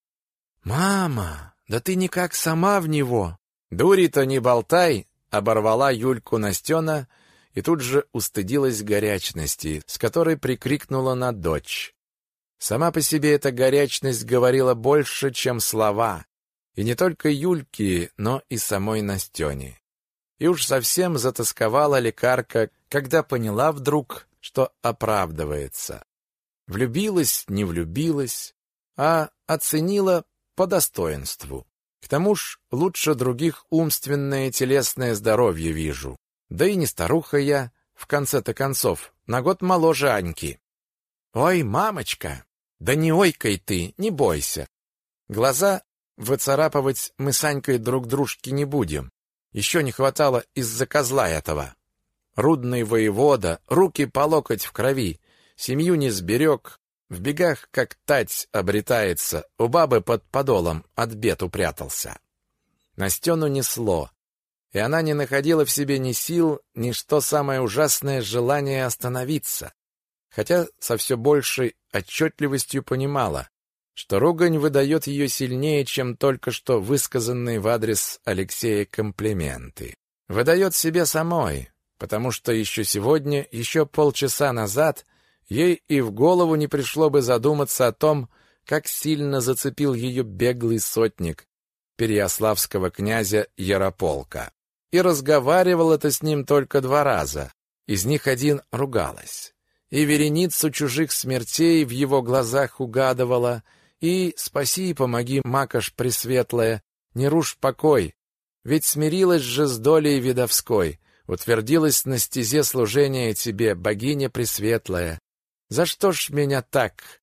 Мама, да ты никак сама в него. Дури-то не болтай, оборвала Юльку Настена, — и тут же устыдилась горячности, с которой прикрикнула на дочь. Сама по себе эта горячность говорила больше, чем слова, и не только Юльки, но и самой Настене. И уж совсем затасковала лекарка, когда поняла вдруг, что оправдывается. Влюбилась, не влюбилась, а оценила по достоинству. К тому ж лучше других умственное и телесное здоровье вижу. Да и не старуха я, в конце-то концов, на год моложе Аньки. Ой, мамочка, да не ойкай ты, не бойся. Глаза выцарапывать мы с Анькой друг дружке не будем. Еще не хватало из-за козла этого. Рудный воевода, руки по локоть в крови, семью не сберег, в бегах как тать обретается, у бабы под подолом от бед упрятался. Настену несло, и она не находила в себе ни сил, ни, что самое ужасное, желания остановиться, хотя со все большей отчетливостью понимала, что ругань выдает ее сильнее, чем только что высказанные в адрес Алексея комплименты. Выдает себе самой, потому что еще сегодня, еще полчаса назад, ей и в голову не пришло бы задуматься о том, как сильно зацепил ее беглый сотник переяславского князя Ярополка и разговаривал это с ним только два раза. Из них один ругалась. И вереницу чужих смертей в его глазах угадывала, и «Спаси и помоги, Макаш Пресветлая, не рушь покой, ведь смирилась же с долей видовской, утвердилась на стезе служения тебе, богиня Пресветлая. За что ж меня так?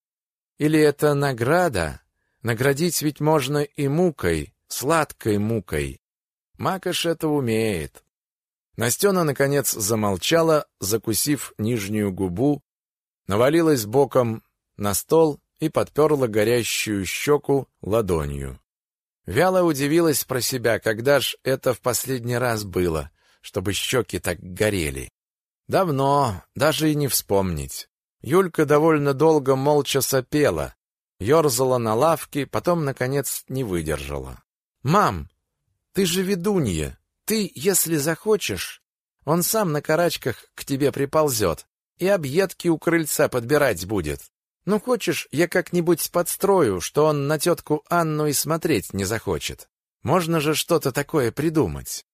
Или это награда? Наградить ведь можно и мукой, сладкой мукой. Макаш это умеет. Настена, наконец, замолчала, закусив нижнюю губу, навалилась боком на стол и подперла горящую щеку ладонью. Вяло удивилась про себя, когда ж это в последний раз было, чтобы щеки так горели. Давно, даже и не вспомнить. Юлька довольно долго молча сопела, ерзала на лавке, потом, наконец, не выдержала. «Мам, ты же ведунья. Ты, если захочешь, он сам на карачках к тебе приползет и объедки у крыльца подбирать будет. Ну, хочешь, я как-нибудь подстрою, что он на тетку Анну и смотреть не захочет. Можно же что-то такое придумать».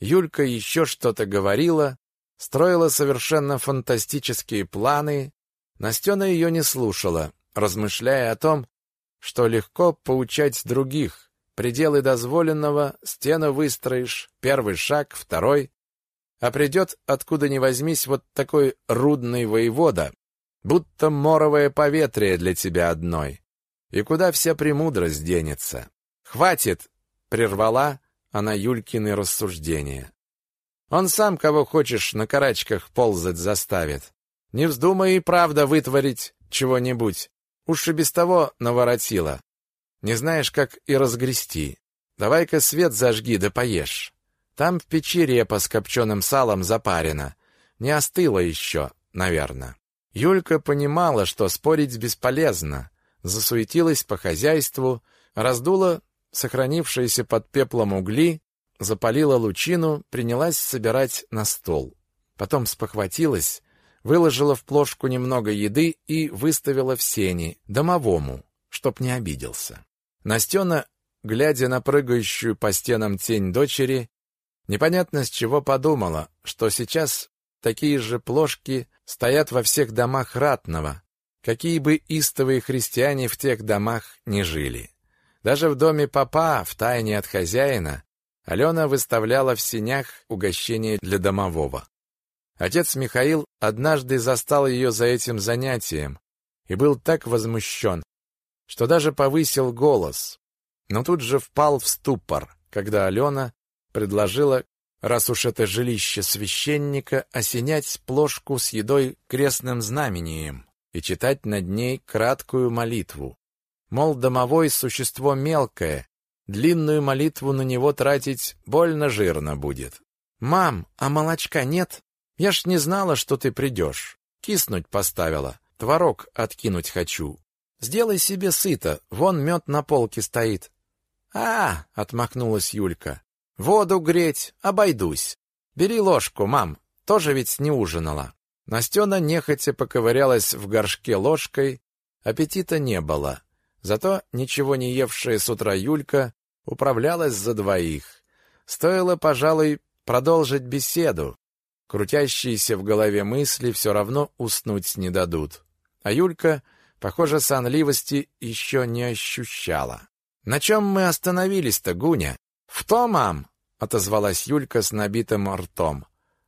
Юлька еще что-то говорила, строила совершенно фантастические планы. Настена ее не слушала, размышляя о том, что легко поучать других. Пределы дозволенного, стену выстроишь, первый шаг, второй. А придет, откуда ни возьмись, вот такой рудный воевода, будто моровое поветрие для тебя одной. И куда вся премудрость денется? «Хватит!» — прервала она Юлькины рассуждения. Он сам кого хочешь на карачках ползать заставит. Не вздумай и правда вытворить чего-нибудь. Уж и без того наворотила. Не знаешь, как и разгрести. Давай-ка свет зажги да поешь. Там в печи репа с копченым салом запарена. Не остыла еще, наверное. Юлька понимала, что спорить бесполезно. Засуетилась по хозяйству, раздула сохранившиеся под пеплом угли, запалила лучину, принялась собирать на стол. Потом спохватилась, выложила в плошку немного еды и выставила в сени, домовому, чтоб не обиделся. Настена, глядя на прыгающую по стенам тень дочери, непонятно с чего подумала, что сейчас такие же плошки стоят во всех домах ратного, какие бы истовые христиане в тех домах не жили. Даже в доме папа, в тайне от хозяина, Алена выставляла в сенях угощение для домового. Отец Михаил однажды застал ее за этим занятием и был так возмущен, что даже повысил голос, но тут же впал в ступор, когда Алена предложила, раз уж это жилище священника, осенять плошку с едой крестным знамением и читать над ней краткую молитву. Мол, домовой существо мелкое, Длинную молитву на него тратить больно жирно будет. «Мам, а молочка нет? Я ж не знала, что ты придешь. Киснуть поставила. Творог откинуть хочу. Сделай себе сыто, вон мед на полке стоит». «А, — отмахнулась Юлька, — воду греть, обойдусь. Бери ложку, мам, тоже ведь не ужинала». Настена нехотя поковырялась в горшке ложкой, аппетита не было. Зато ничего не евшая с утра Юлька управлялась за двоих. Стоило, пожалуй, продолжить беседу. Крутящиеся в голове мысли все равно уснуть не дадут. А Юлька, похоже, сонливости еще не ощущала. «На чем мы остановились-то, Гуня?» «В том, мам!» — отозвалась Юлька с набитым ртом.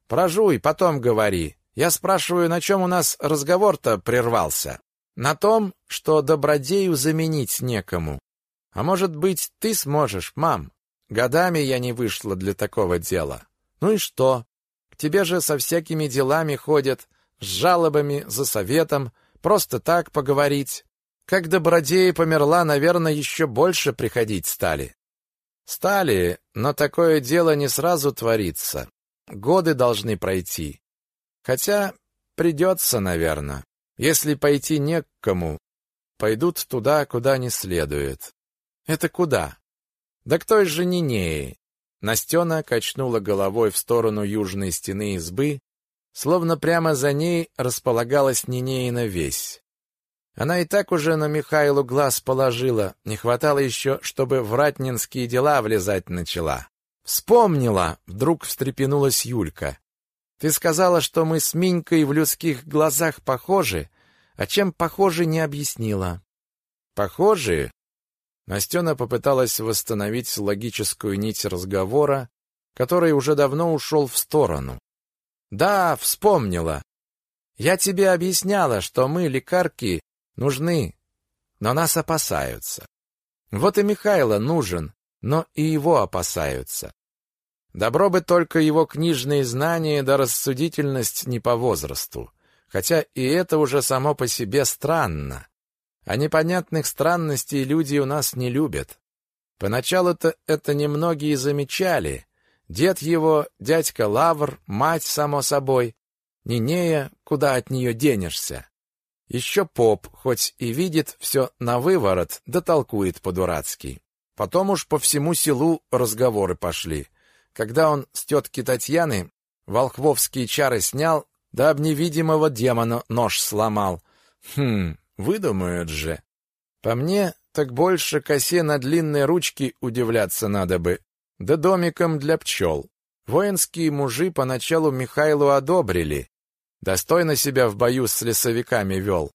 «Прожуй, потом говори. Я спрашиваю, на чем у нас разговор-то прервался?» «На том, что добродею заменить некому. А может быть, ты сможешь, мам? Годами я не вышла для такого дела. Ну и что? К тебе же со всякими делами ходят, с жалобами, за советом, просто так поговорить. Как добродея померла, наверное, еще больше приходить стали. Стали, но такое дело не сразу творится. Годы должны пройти. Хотя придется, наверное. Если пойти не к кому, пойдут туда, куда не следует. Это куда? Да к той же Нинее. Настена качнула головой в сторону южной стены избы, словно прямо за ней располагалась Нинеина весь. Она и так уже на Михаилу глаз положила, не хватало еще, чтобы в ратнинские дела влезать начала. «Вспомнила!» — вдруг встрепенулась Юлька. «Ты сказала, что мы с Минькой в людских глазах похожи, а чем похожи не объяснила». «Похожи?» Настена попыталась восстановить логическую нить разговора, который уже давно ушел в сторону. «Да, вспомнила. Я тебе объясняла, что мы, лекарки, нужны, но нас опасаются. Вот и Михайло нужен, но и его опасаются. Добро бы только его книжные знания да рассудительность не по возрасту. Хотя и это уже само по себе странно. А непонятных странностей люди у нас не любят. Поначалу-то это немногие замечали. Дед его, дядька Лавр, мать, само собой. Нинея, куда от нее денешься? Еще поп, хоть и видит все на выворот, да толкует по-дурацки. Потом уж по всему селу разговоры пошли. Когда он с тетки Татьяны волхвовские чары снял, да об невидимого демона нож сломал. Хм, выдумают же. По мне, так больше косе на длинной ручке удивляться надо бы, да домиком для пчел. Воинские мужи поначалу Михайлу одобрили, Достойно себя в бою с лесовиками вел.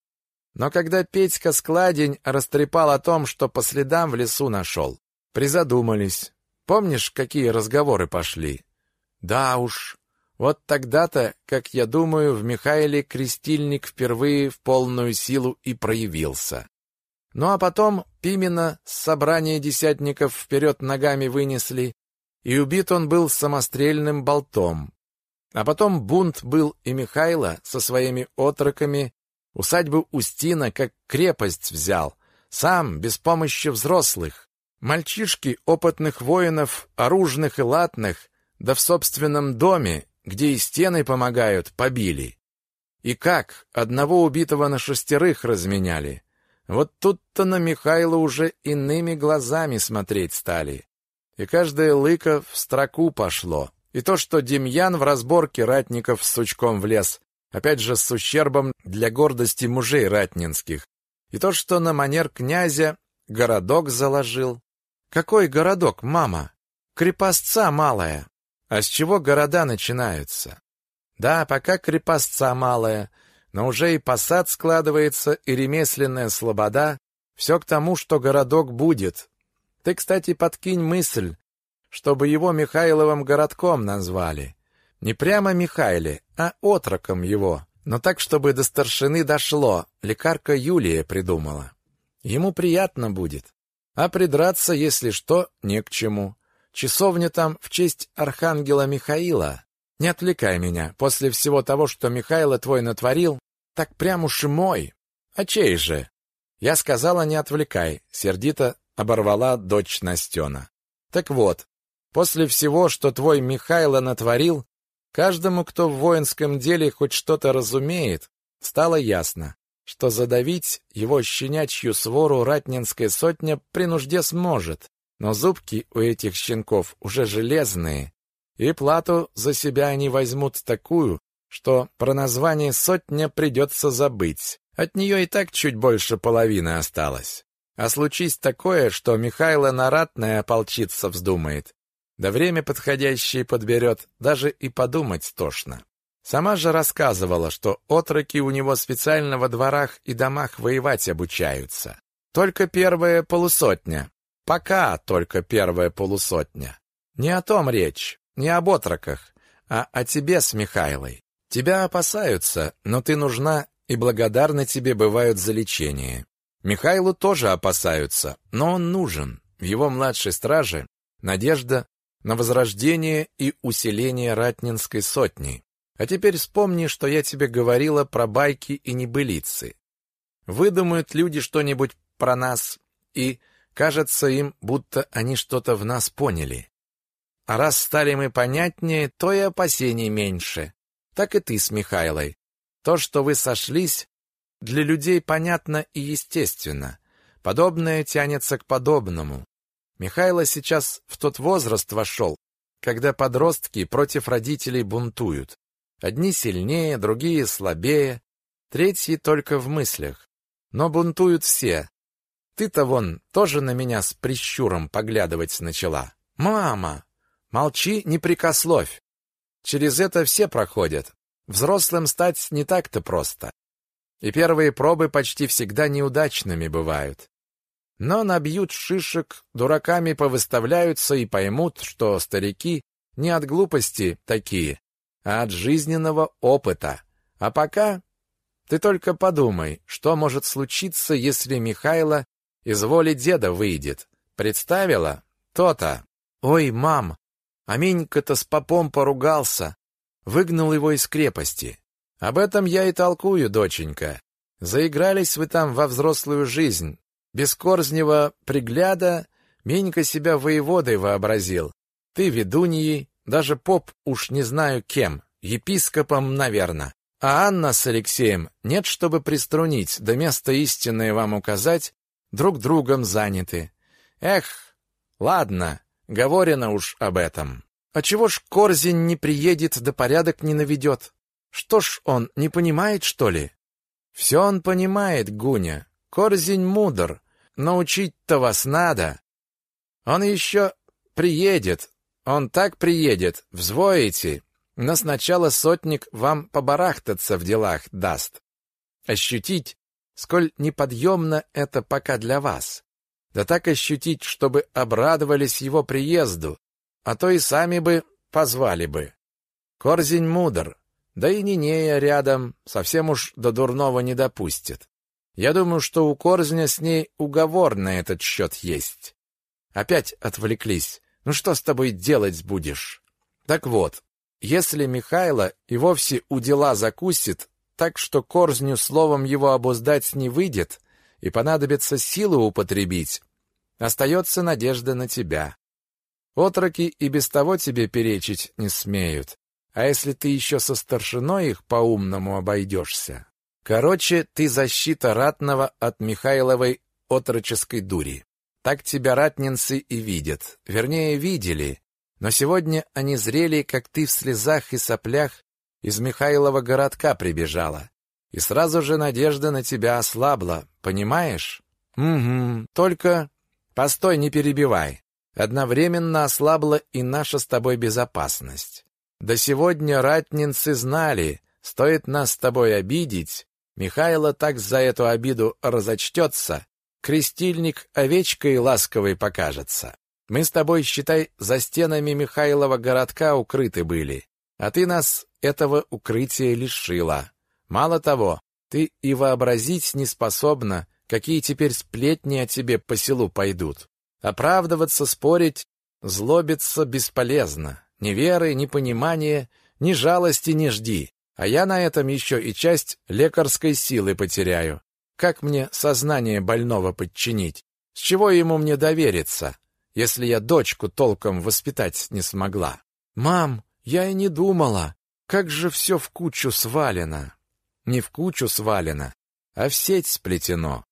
Но когда Петька Складень растрепал о том, что по следам в лесу нашел, призадумались. Помнишь, какие разговоры пошли? Да уж, вот тогда-то, как я думаю, в Михаиле крестильник впервые в полную силу и проявился. Ну а потом Пимена с собрания десятников вперед ногами вынесли, и убит он был самострельным болтом. А потом бунт был и Михайло со своими отроками усадьбу Устина как крепость взял, сам, без помощи взрослых. Мальчишки опытных воинов, оружных и латных, да в собственном доме, где и стены помогают, побили. И как, одного убитого на шестерых разменяли. Вот тут-то на Михайла уже иными глазами смотреть стали. И каждая лыка в строку пошло. И то, что Демьян в разборке ратников с сучком влез, опять же с ущербом для гордости мужей ратнинских. И то, что на манер князя городок заложил. Какой городок, мама? Крепостца малая. А с чего города начинаются? Да, пока крепостца малая, но уже и посад складывается, и ремесленная слобода. Все к тому, что городок будет. Ты, кстати, подкинь мысль, чтобы его Михайловым городком назвали. Не прямо Михайле, а отроком его, но так, чтобы до старшины дошло, лекарка Юлия придумала. Ему приятно будет. А придраться, если что, не к чему. Часовня там в честь архангела Михаила. Не отвлекай меня. После всего того, что Михайло твой натворил, так прям уж и мой. А чей же? Я сказала, не отвлекай, сердито оборвала дочь Настена. Так вот, После всего, что твой Михайло натворил, каждому, кто в воинском деле хоть что-то разумеет, стало ясно, что задавить его щенячью свору ратнинская сотня при нужде сможет, но зубки у этих щенков уже железные, и плату за себя они возьмут такую, что про название сотня придется забыть. От нее и так чуть больше половины осталось. А случись такое, что Михайло на ратное ополчиться вздумает, да время подходящее подберет, даже и подумать тошно. Сама же рассказывала, что отроки у него специально во дворах и домах воевать обучаются. Только первая полусотня. Пока только первая полусотня. Не о том речь, не об отроках, а о тебе с Михайлой. Тебя опасаются, но ты нужна и благодарны тебе бывают за лечение. Михайлу тоже опасаются, но он нужен. В его младшей страже надежда на возрождение и усиление Ратнинской сотни. А теперь вспомни, что я тебе говорила про байки и небылицы. Выдумают люди что-нибудь про нас, и кажется им, будто они что-то в нас поняли. А раз стали мы понятнее, то и опасений меньше. Так и ты с Михайлой. То, что вы сошлись, для людей понятно и естественно. Подобное тянется к подобному. Михайло сейчас в тот возраст вошел, когда подростки против родителей бунтуют. Одни сильнее, другие слабее, третьи только в мыслях. Но бунтуют все. Ты-то вон тоже на меня с прищуром поглядывать начала. Мама, молчи, не прикословь. Через это все проходят. Взрослым стать не так-то просто. И первые пробы почти всегда неудачными бывают. Но набьют шишек, дураками повыставляются и поймут, что старики не от глупости такие, а от жизненного опыта. А пока ты только подумай, что может случиться, если Михайло из воли деда выйдет. Представила? То-то. Ой, мам, А Минька-то с попом поругался, выгнал его из крепости. Об этом я и толкую, доченька. Заигрались вы там во взрослую жизнь. Без корзнего пригляда Минька себя воеводой вообразил. Ты ведуньей, даже поп уж не знаю кем, епископом, наверное. А Анна с Алексеем нет, чтобы приструнить, да место истинное вам указать, друг другом заняты. Эх, ладно, говорено уж об этом. А чего ж Корзин не приедет, да порядок не наведет? Что ж он, не понимает, что ли? Все он понимает, Гуня. Корзин мудр, научить-то вас надо. Он еще приедет, он так приедет, взвоите, но сначала сотник вам побарахтаться в делах даст. Ощутить, сколь неподъемно это пока для вас. Да так ощутить, чтобы обрадовались его приезду, а то и сами бы позвали бы. Корзень мудр, да и Нинея рядом совсем уж до дурного не допустит. Я думаю, что у Корзня с ней уговор на этот счет есть. Опять отвлеклись. Ну что с тобой делать будешь? Так вот, если Михайло и вовсе у дела закусит, так что корзню словом его обуздать не выйдет, и понадобится силу употребить, остается надежда на тебя. Отроки и без того тебе перечить не смеют, а если ты еще со старшиной их по-умному обойдешься. Короче, ты защита ратного от Михайловой отроческой дури. Так тебя ратнинцы и видят, вернее, видели, но сегодня они зрели, как ты в слезах и соплях из Михайлова городка прибежала. И сразу же надежда на тебя ослабла, понимаешь? Угу, только... Постой, не перебивай. Одновременно ослабла и наша с тобой безопасность. До сегодня ратнинцы знали, стоит нас с тобой обидеть, Михайло так за эту обиду разочтется, крестильник овечкой ласковой покажется. Мы с тобой, считай, за стенами Михайлова городка укрыты были, а ты нас этого укрытия лишила. Мало того, ты и вообразить не способна, какие теперь сплетни о тебе по селу пойдут. Оправдываться, спорить, злобиться бесполезно. Ни веры, ни понимания, ни жалости не жди. А я на этом еще и часть лекарской силы потеряю. Как мне сознание больного подчинить? С чего ему мне довериться? если я дочку толком воспитать не смогла. Мам, я и не думала. Как же все в кучу свалено. Не в кучу свалено, а в сеть сплетено.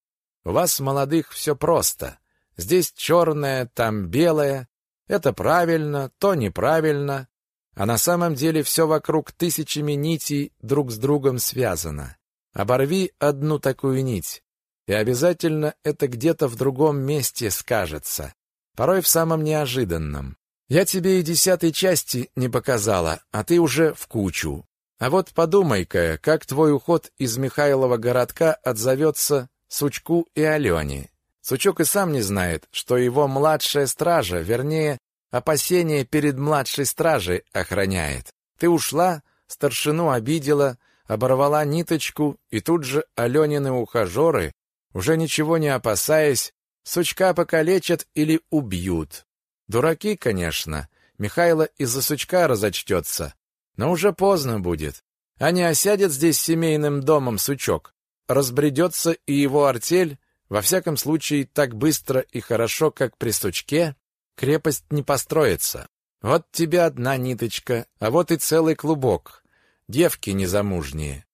У вас, молодых, все просто. Здесь черное, там белое. Это правильно, то неправильно. А на самом деле все вокруг тысячами нитей друг с другом связано. Оборви одну такую нить, и обязательно это где-то в другом месте скажется порой в самом неожиданном. Я тебе и десятой части не показала, а ты уже в кучу. А вот подумай-ка, как твой уход из Михайлова городка отзовется Сучку и Алене. Сучок и сам не знает, что его младшая стража, вернее, опасение перед младшей стражей охраняет. Ты ушла, старшину обидела, оборвала ниточку, и тут же Аленины ухажеры, уже ничего не опасаясь, Сучка покалечат или убьют. Дураки, конечно. Михайло из-за сучка разочтется. Но уже поздно будет. А не осядет здесь семейным домом сучок. Разбредется и его артель, во всяком случае, так быстро и хорошо, как при сучке, крепость не построится. Вот тебе одна ниточка, а вот и целый клубок. Девки незамужние.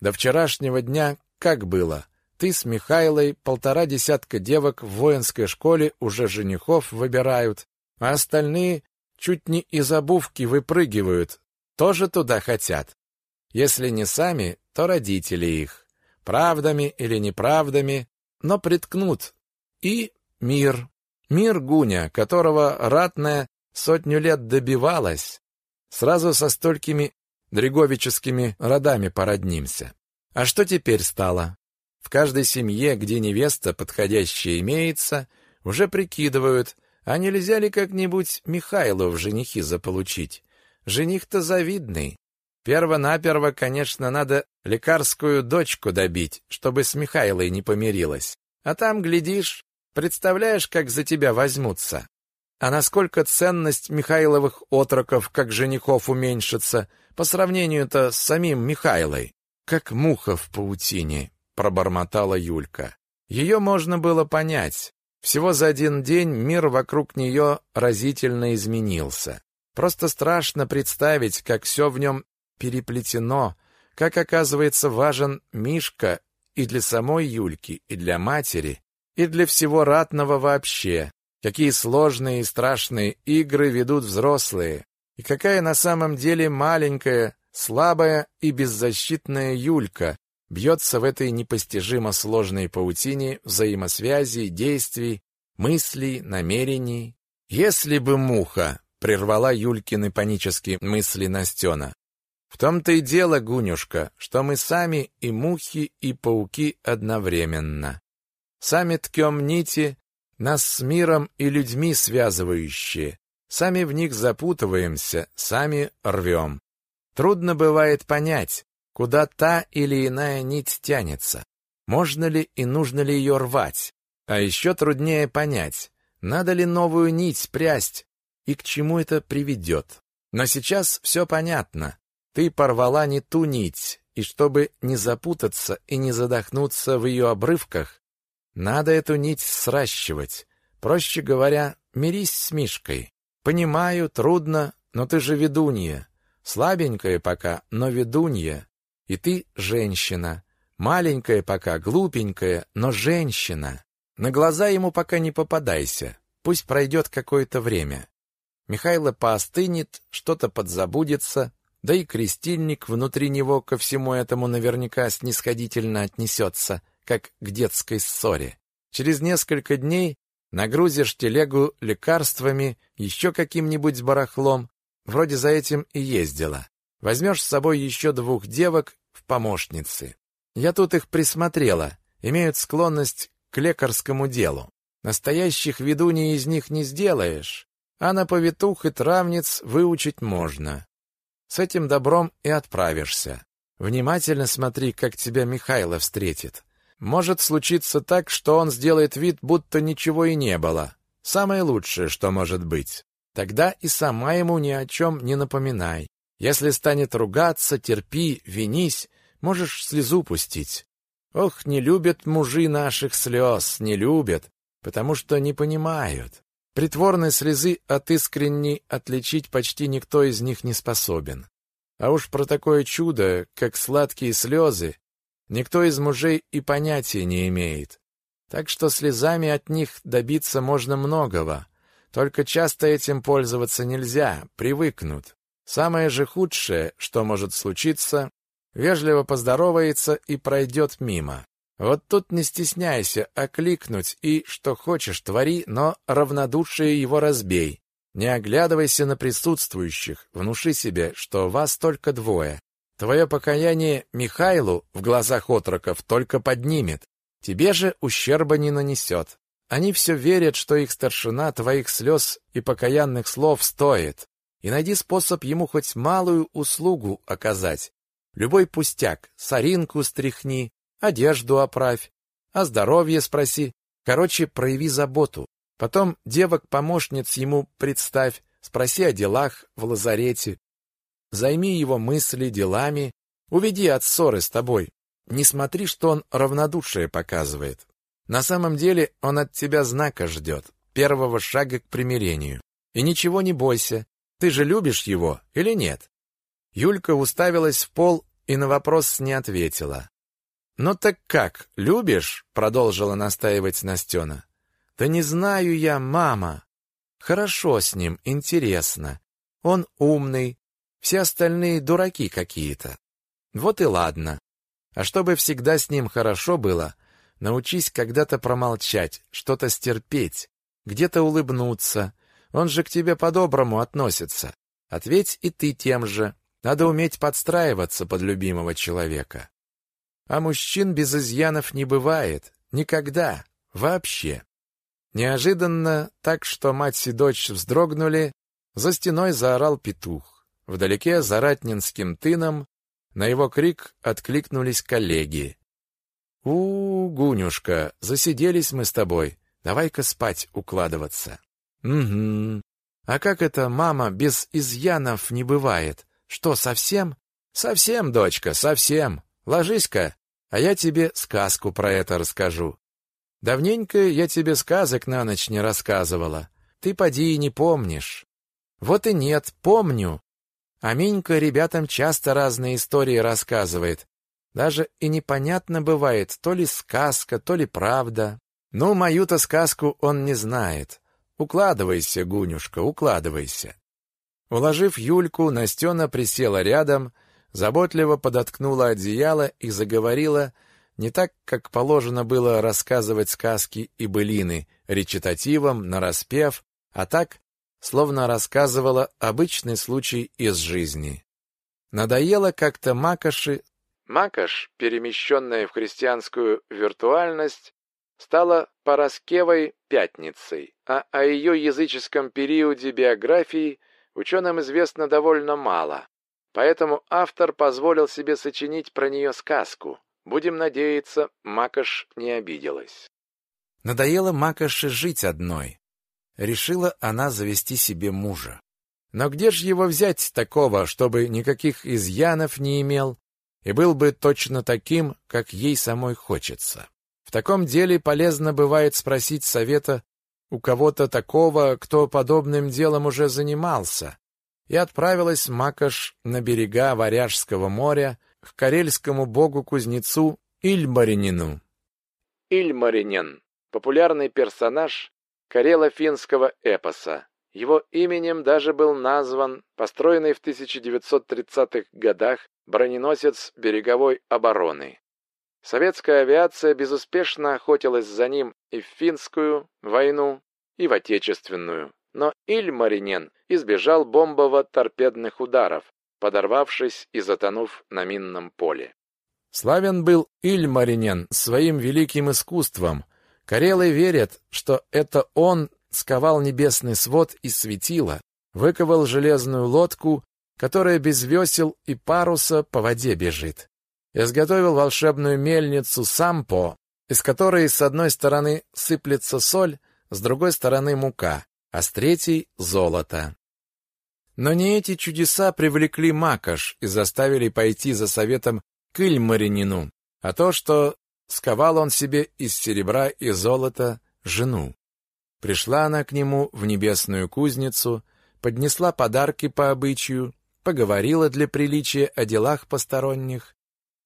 До вчерашнего дня как было? Ты с Михайлой, полтора десятка девок в воинской школе уже женихов выбирают, а остальные чуть не из обувки выпрыгивают, тоже туда хотят. Если не сами, то родители их. Правдами или неправдами, но приткнут. И мир. Мир Гуня, которого ратная сотню лет добивалась. Сразу со столькими дреговическими родами породнимся. А что теперь стало? В каждой семье, где невеста подходящая имеется, уже прикидывают, а нельзя ли как-нибудь Михайлу в женихи заполучить? Жених-то завидный. Перво-наперво, конечно, надо лекарскую дочку добить, чтобы с Михайлой не помирилась. А там, глядишь, представляешь, как за тебя возьмутся. А насколько ценность Михайловых отроков как женихов уменьшится по сравнению-то с самим Михайлой? Как муха в паутине, пробормотала Юлька. Ее можно было понять. Всего за один день мир вокруг нее разительно изменился. Просто страшно представить, как все в нем переплетено, как, оказывается, важен Мишка и для самой Юльки, и для матери, и для всего ратного вообще. Какие сложные и страшные игры ведут взрослые, и какая на самом деле маленькая, слабая и беззащитная Юлька бьется в этой непостижимо сложной паутине взаимосвязей, действий, мыслей, намерений. Если бы муха прервала Юлькины панические мысли Настена. В том-то и дело, Гунюшка, что мы сами и мухи, и пауки одновременно. Сами ткем нити, нас с миром и людьми связывающие. Сами в них запутываемся, сами рвем. Трудно бывает понять, куда та или иная нить тянется. Можно ли и нужно ли ее рвать? А еще труднее понять, надо ли новую нить прясть и к чему это приведет. Но сейчас все понятно. Ты порвала не ту нить, и чтобы не запутаться и не задохнуться в ее обрывках, надо эту нить сращивать. Проще говоря, мирись с Мишкой. Понимаю, трудно, но ты же ведунья. Слабенькая пока, но ведунья. И ты женщина. Маленькая пока, глупенькая, но женщина. На глаза ему пока не попадайся. Пусть пройдет какое-то время. Михайло поостынет, что-то подзабудется, да и крестильник внутри него ко всему этому наверняка снисходительно отнесется, как к детской ссоре. Через несколько дней нагрузишь телегу лекарствами, еще каким-нибудь барахлом, вроде за этим и ездила. Возьмешь с собой еще двух девок в помощницы. Я тут их присмотрела, имеют склонность к лекарскому делу. Настоящих ведуней из них не сделаешь, а на повитух и травниц выучить можно. С этим добром и отправишься. Внимательно смотри, как тебя Михайло встретит. Может случиться так, что он сделает вид, будто ничего и не было. Самое лучшее, что может быть. Тогда и сама ему ни о чем не напоминай. Если станет ругаться, терпи, винись, можешь слезу пустить. Ох, не любят мужи наших слез, не любят, потому что не понимают. Притворной слезы от искренней отличить почти никто из них не способен. А уж про такое чудо, как сладкие слезы, никто из мужей и понятия не имеет. Так что слезами от них добиться можно многого. Только часто этим пользоваться нельзя, привыкнут. Самое же худшее, что может случиться, вежливо поздоровается и пройдет мимо. Вот тут не стесняйся окликнуть и, что хочешь, твори, но равнодушие его разбей. Не оглядывайся на присутствующих, внуши себе, что вас только двое. Твое покаяние Михайлу в глазах отроков только поднимет, тебе же ущерба не нанесет. Они все верят, что их старшина твоих слез и покаянных слов стоит. И найди способ ему хоть малую услугу оказать. Любой пустяк, соринку стряхни, одежду оправь, о здоровье спроси. Короче, прояви заботу. Потом девок-помощниц ему представь, спроси о делах в лазарете. Займи его мысли делами, уведи от ссоры с тобой. Не смотри, что он равнодушие показывает. На самом деле он от тебя знака ждет, первого шага к примирению. И ничего не бойся, ты же любишь его или нет? Юлька уставилась в пол и на вопрос не ответила. «Ну так как, любишь?» — продолжила настаивать Настена. «Да не знаю я, мама. Хорошо с ним, интересно. Он умный, все остальные дураки какие-то. Вот и ладно. А чтобы всегда с ним хорошо было, научись когда-то промолчать, что-то стерпеть, где-то улыбнуться. Он же к тебе по-доброму относится. Ответь и ты тем же. Надо уметь подстраиваться под любимого человека. А мужчин без изъянов не бывает. Никогда. Вообще. Неожиданно, так что мать и дочь вздрогнули, за стеной заорал петух. Вдалеке, за ратнинским тыном, на его крик откликнулись коллеги. у, -у Гунюшка, засиделись мы с тобой. Давай-ка спать укладываться». Угу. А как это, мама, без изъянов не бывает? Что, совсем? Совсем, дочка, совсем. Ложись-ка, а я тебе сказку про это расскажу. Давненько я тебе сказок на ночь не рассказывала. Ты поди и не помнишь. Вот и нет, помню. А Минька ребятам часто разные истории рассказывает. Даже и непонятно бывает, то ли сказка, то ли правда. Ну, мою-то сказку он не знает. Укладывайся, Гунюшка, укладывайся. Уложив Юльку, Настена присела рядом, заботливо подоткнула одеяло и заговорила не так, как положено было рассказывать сказки и былины, речитативом, нараспев, а так, словно рассказывала обычный случай из жизни. Надоело как-то Макоши Макаш, перемещенная в христианскую виртуальность, стала Пороскевой Пятницей, а о ее языческом периоде биографии ученым известно довольно мало. Поэтому автор позволил себе сочинить про нее сказку. Будем надеяться, Макаш не обиделась. Надоело Макаше жить одной. Решила она завести себе мужа. Но где же его взять такого, чтобы никаких изъянов не имел, и был бы точно таким, как ей самой хочется. В таком деле полезно бывает спросить совета у кого-то такого, кто подобным делом уже занимался. И отправилась Макаш на берега Варяжского моря к карельскому богу-кузнецу Ильмаринину. Ильмаринин — популярный персонаж карело-финского эпоса. Его именем даже был назван построенный в 1930-х годах броненосец береговой обороны. Советская авиация безуспешно охотилась за ним и в финскую войну, и в отечественную. Но Ильмаринен избежал бомбово-торпедных ударов, подорвавшись и затонув на минном поле. Славен был Ильмаринен своим великим искусством. Карелы верят, что это он сковал небесный свод и светило, выковал железную лодку которая без весел и паруса по воде бежит. Изготовил волшебную мельницу Сампо, из которой с одной стороны сыплется соль, с другой стороны мука, а с третьей — золото. Но не эти чудеса привлекли Макаш и заставили пойти за советом к Ильмаринину, а то, что сковал он себе из серебра и золота жену. Пришла она к нему в небесную кузницу, поднесла подарки по обычаю, поговорила для приличия о делах посторонних,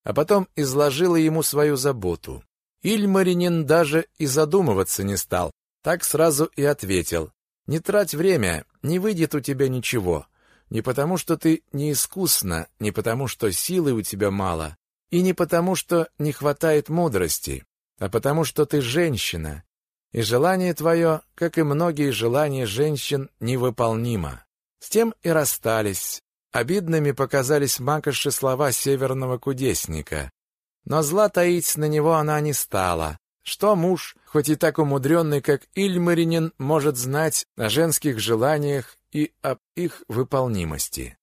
а потом изложила ему свою заботу. Ильмаринин даже и задумываться не стал, так сразу и ответил. «Не трать время, не выйдет у тебя ничего. Не потому, что ты неискусна, не потому, что силы у тебя мало, и не потому, что не хватает мудрости, а потому, что ты женщина, и желание твое, как и многие желания женщин, невыполнимо. С тем и расстались, Обидными показались Макоши слова северного кудесника. Но зла таить на него она не стала. Что муж, хоть и так умудренный, как Ильмаринин, может знать о женских желаниях и об их выполнимости?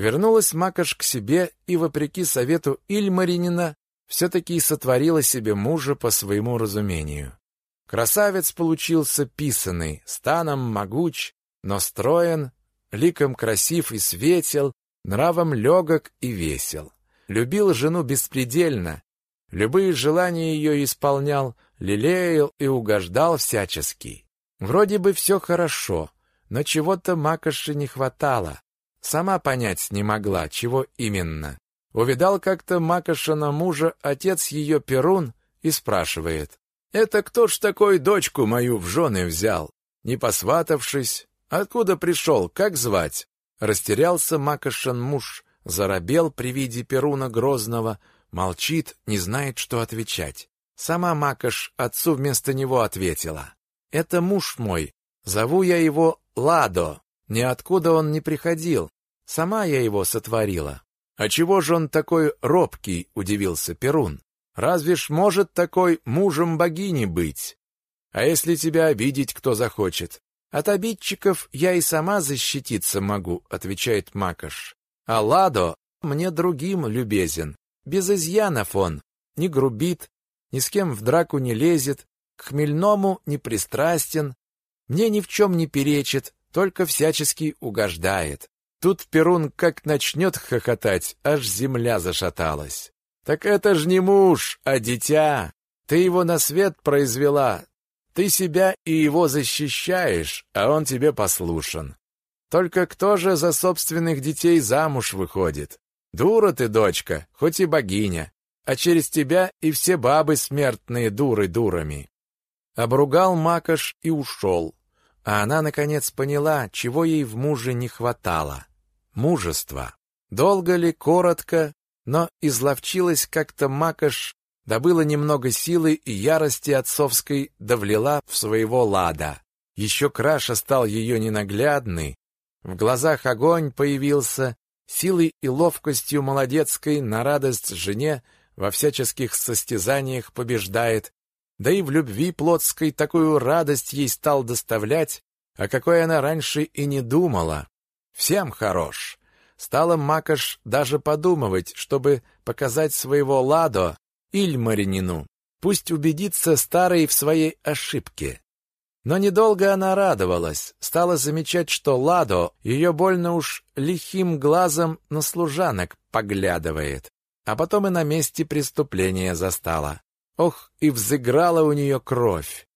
Вернулась Макош к себе и, вопреки совету Ильмаринина, все-таки сотворила себе мужа по своему разумению. Красавец получился писанный, станом могуч, но строен, ликом красив и светел, нравом легок и весел. Любил жену беспредельно, любые желания ее исполнял, лелеял и угождал всячески. Вроде бы все хорошо, но чего-то Макоши не хватало. Сама понять не могла, чего именно. Увидал как-то Макошина мужа отец ее Перун и спрашивает. «Это кто ж такой дочку мою в жены взял? Не посватавшись, Откуда пришел? Как звать? Растерялся Макошин муж, заробел при виде Перуна Грозного, молчит, не знает, что отвечать. Сама Макош отцу вместо него ответила. «Это муж мой. Зову я его Ладо. Ниоткуда он не приходил. Сама я его сотворила». «А чего же он такой робкий?» — удивился Перун. «Разве ж может такой мужем богини быть? А если тебя обидеть кто захочет? От обидчиков я и сама защититься могу, отвечает Макаш. А Ладо мне другим любезен. Без изъянов он, не грубит, ни с кем в драку не лезет, к хмельному не пристрастен, мне ни в чем не перечит, только всячески угождает. Тут Перун как начнет хохотать, аж земля зашаталась. Так это ж не муж, а дитя. Ты его на свет произвела. Ты себя и его защищаешь, а он тебе послушен. Только кто же за собственных детей замуж выходит? Дура ты, дочка, хоть и богиня, а через тебя и все бабы смертные дуры дурами. Обругал Макаш и ушел. А она, наконец, поняла, чего ей в муже не хватало мужества. Долго ли, коротко, но изловчилась как-то Макаш, добыла немного силы и ярости отцовской, довлела в своего лада. Еще краше стал ее ненаглядный, в глазах огонь появился, силой и ловкостью молодецкой на радость жене во всяческих состязаниях побеждает, да и в любви плотской такую радость ей стал доставлять, о какой она раньше и не думала. Всем хорош. Стала Макаш даже подумывать, чтобы показать своего Ладо Ильмаринину. Пусть убедится старый в своей ошибке. Но недолго она радовалась, стала замечать, что Ладо ее больно уж лихим глазом на служанок поглядывает, а потом и на месте преступления застала. Ох, и взыграла у нее кровь.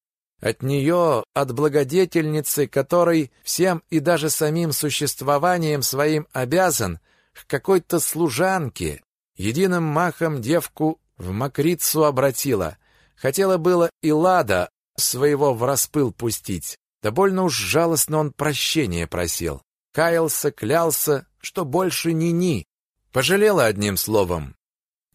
От нее, от благодетельницы, которой всем и даже самим существованием своим обязан, к какой-то служанке, единым махом девку в мокрицу обратила. Хотела было и Лада своего в распыл пустить. Да больно уж жалостно он прощения просил. Каялся, клялся, что больше ни-ни. Пожалела одним словом.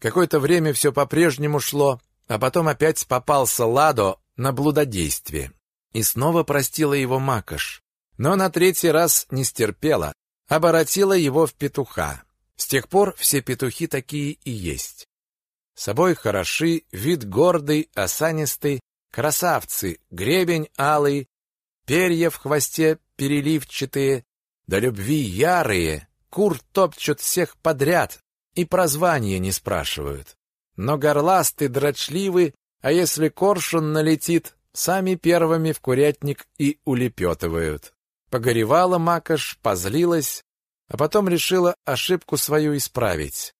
Какое-то время все по-прежнему шло, а потом опять попался Ладо на блудодействие. И снова простила его Макаш, но на третий раз не стерпела, оборотила его в петуха. С тех пор все петухи такие и есть. Собой хороши, вид гордый, осанистый, красавцы, гребень алый, перья в хвосте переливчатые, до любви ярые, кур топчут всех подряд и прозвания не спрашивают. Но горластый, дрочливый, а если коршун налетит, сами первыми в курятник и улепетывают. Погоревала Макаш, позлилась, а потом решила ошибку свою исправить.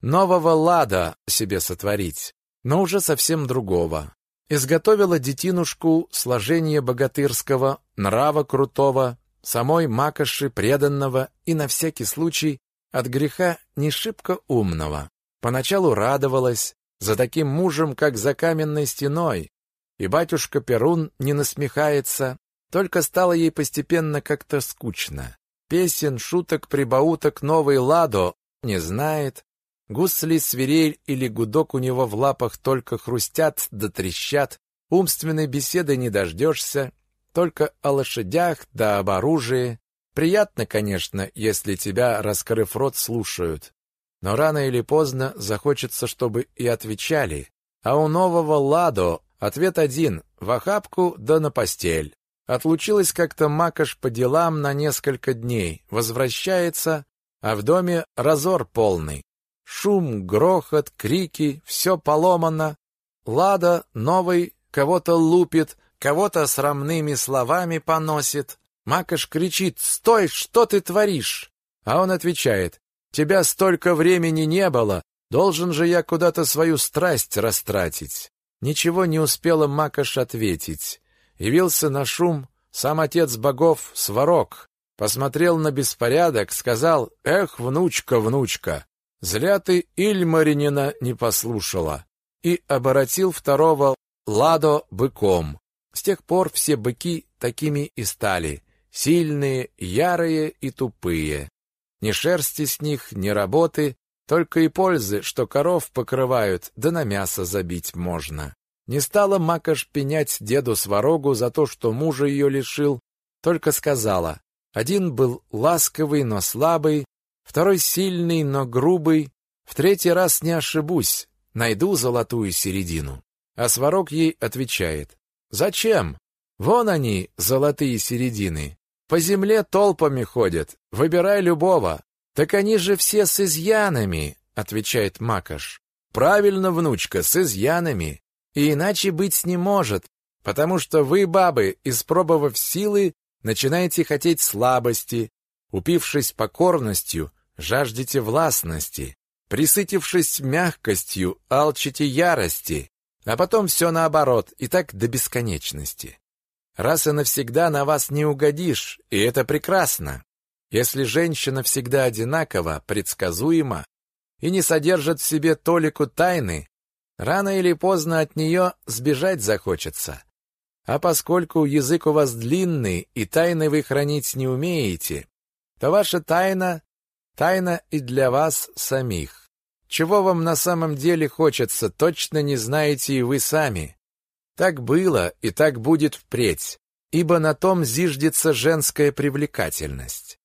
Нового лада себе сотворить, но уже совсем другого. Изготовила детинушку сложения богатырского, нрава крутого, самой Макоши преданного и на всякий случай от греха не шибко умного. Поначалу радовалась, за таким мужем, как за каменной стеной, и батюшка Перун не насмехается, только стало ей постепенно как-то скучно. Песен, шуток, прибауток новый Ладо не знает, гусли, свирель или гудок у него в лапах только хрустят да трещат, умственной беседы не дождешься, только о лошадях да об оружии. Приятно, конечно, если тебя, раскрыв рот, слушают. Но рано или поздно захочется, чтобы и отвечали. А у нового Ладо ответ один — в охапку да на постель. Отлучилась как-то Макаш по делам на несколько дней, возвращается, а в доме разор полный. Шум, грохот, крики, все поломано. Лада новый кого-то лупит, кого-то срамными словами поносит. Макаш кричит «Стой, что ты творишь?» А он отвечает Тебя столько времени не было, должен же я куда-то свою страсть растратить. Ничего не успела Макаш ответить. Явился на шум сам отец богов Сварог, посмотрел на беспорядок, сказал: "Эх, внучка, внучка, зря ты Ильмаринина не послушала". И оборотил второго Ладо быком. С тех пор все быки такими и стали: сильные, ярые и тупые. Ни шерсти с них, ни работы, только и пользы, что коров покрывают, да на мясо забить можно. Не стала Макаш пенять деду Сварогу за то, что мужа ее лишил, только сказала, один был ласковый, но слабый, второй сильный, но грубый, в третий раз не ошибусь, найду золотую середину. А Сварог ей отвечает, зачем? Вон они, золотые середины. По земле толпами ходят. Выбирай любого. Так они же все с изъянами, отвечает Макаш. Правильно, внучка, с изъянами. И иначе быть не может. Потому что вы, бабы, испробовав силы, начинаете хотеть слабости, упившись покорностью, жаждете властности, присытившись мягкостью, алчите ярости, а потом все наоборот, и так до бесконечности. Раз и навсегда на вас не угодишь, и это прекрасно. Если женщина всегда одинакова, предсказуема и не содержит в себе толику тайны, рано или поздно от нее сбежать захочется. А поскольку язык у вас длинный и тайны вы хранить не умеете, то ваша тайна — тайна и для вас самих. Чего вам на самом деле хочется, точно не знаете и вы сами. Так было и так будет впредь, ибо на том зиждется женская привлекательность.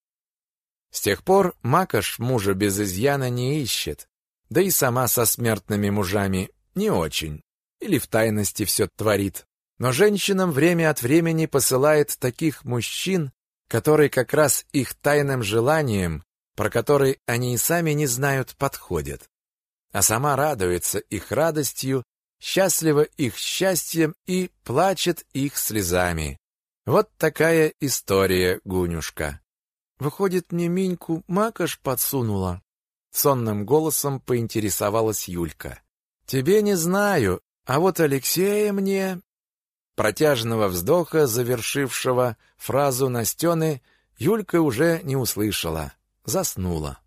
С тех пор Макаш мужа без изъяна не ищет, да и сама со смертными мужами не очень, или в тайности все творит. Но женщинам время от времени посылает таких мужчин, которые как раз их тайным желаниям, про которые они и сами не знают, подходят. А сама радуется их радостью, счастлива их счастьем и плачет их слезами. Вот такая история, Гунюшка. Выходит, мне Миньку макаш подсунула? Сонным голосом поинтересовалась Юлька. Тебе не знаю, а вот Алексея мне Протяжного вздоха, завершившего фразу Настены, Юлька уже не услышала. Заснула.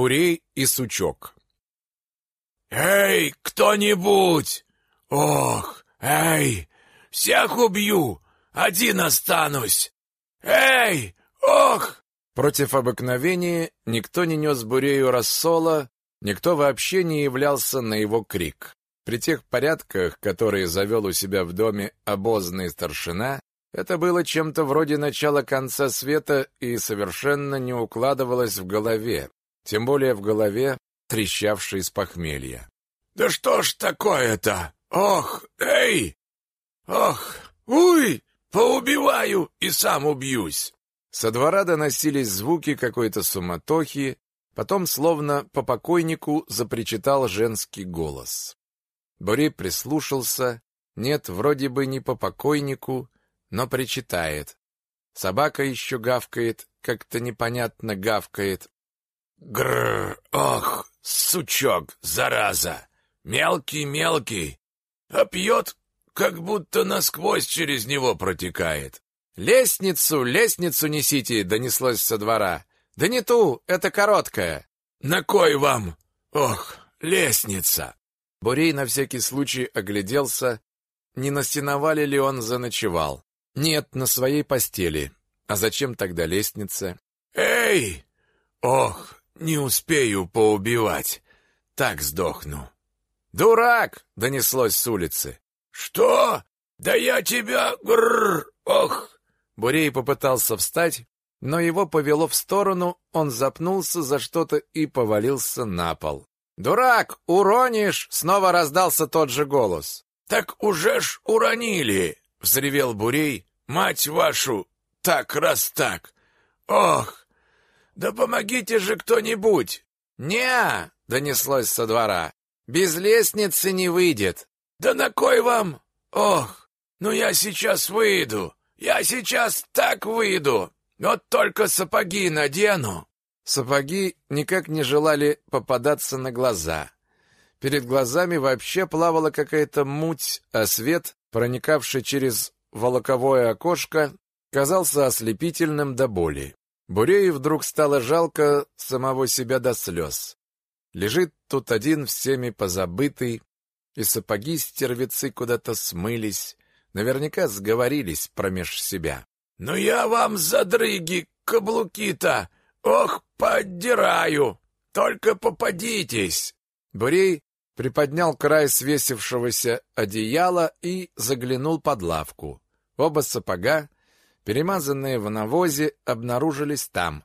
Бурей и Сучок. «Эй, кто-нибудь! Ох, эй! Всех убью! Один останусь! Эй, ох!» Против обыкновения никто не нес Бурею рассола, никто вообще не являлся на его крик. При тех порядках, которые завел у себя в доме обозный старшина, это было чем-то вроде начала конца света и совершенно не укладывалось в голове тем более в голове, трещавшей с похмелья. «Да что ж такое-то? Ох, эй! Ох, уй! Поубиваю и сам убьюсь!» Со двора доносились звуки какой-то суматохи, потом, словно по покойнику, запричитал женский голос. Борей прислушался. Нет, вроде бы не по покойнику, но причитает. Собака еще гавкает, как-то непонятно гавкает, Гррр, ох, сучок, зараза! Мелкий-мелкий, а пьет, как будто насквозь через него протекает. «Лестницу, лестницу несите!» — донеслось со двора. «Да не ту, это короткая». «На кой вам? Ох, лестница!» Бурей на всякий случай огляделся, не на сеновале ли он заночевал. Нет, на своей постели. А зачем тогда лестница? «Эй! Ох, не успею поубивать. Так сдохну. Дурак, донеслось с улицы. Что? Да я тебя гррр. Ох. Бурей попытался встать, но его повело в сторону, он запнулся за что-то и повалился на пол. «Дурак, уронишь!» — снова раздался тот же голос. «Так уже ж уронили!» — взревел Бурей. «Мать вашу! Так раз так! Ох, «Да помогите же кто-нибудь!» «Не!» — донеслось со двора. «Без лестницы не выйдет!» «Да на кой вам? Ох, ну я сейчас выйду! Я сейчас так выйду! Вот только сапоги надену!» Сапоги никак не желали попадаться на глаза. Перед глазами вообще плавала какая-то муть, а свет, проникавший через волоковое окошко, казался ослепительным до боли. Бурею вдруг стало жалко самого себя до слез. Лежит тут один всеми позабытый, и сапоги стервецы куда-то смылись, наверняка сговорились промеж себя. «Ну я вам, задрыги, каблуки-то, ох, поддираю! Только попадитесь!» Бурей приподнял край свесившегося одеяла и заглянул под лавку. Оба сапога, перемазанные в навозе, обнаружились там.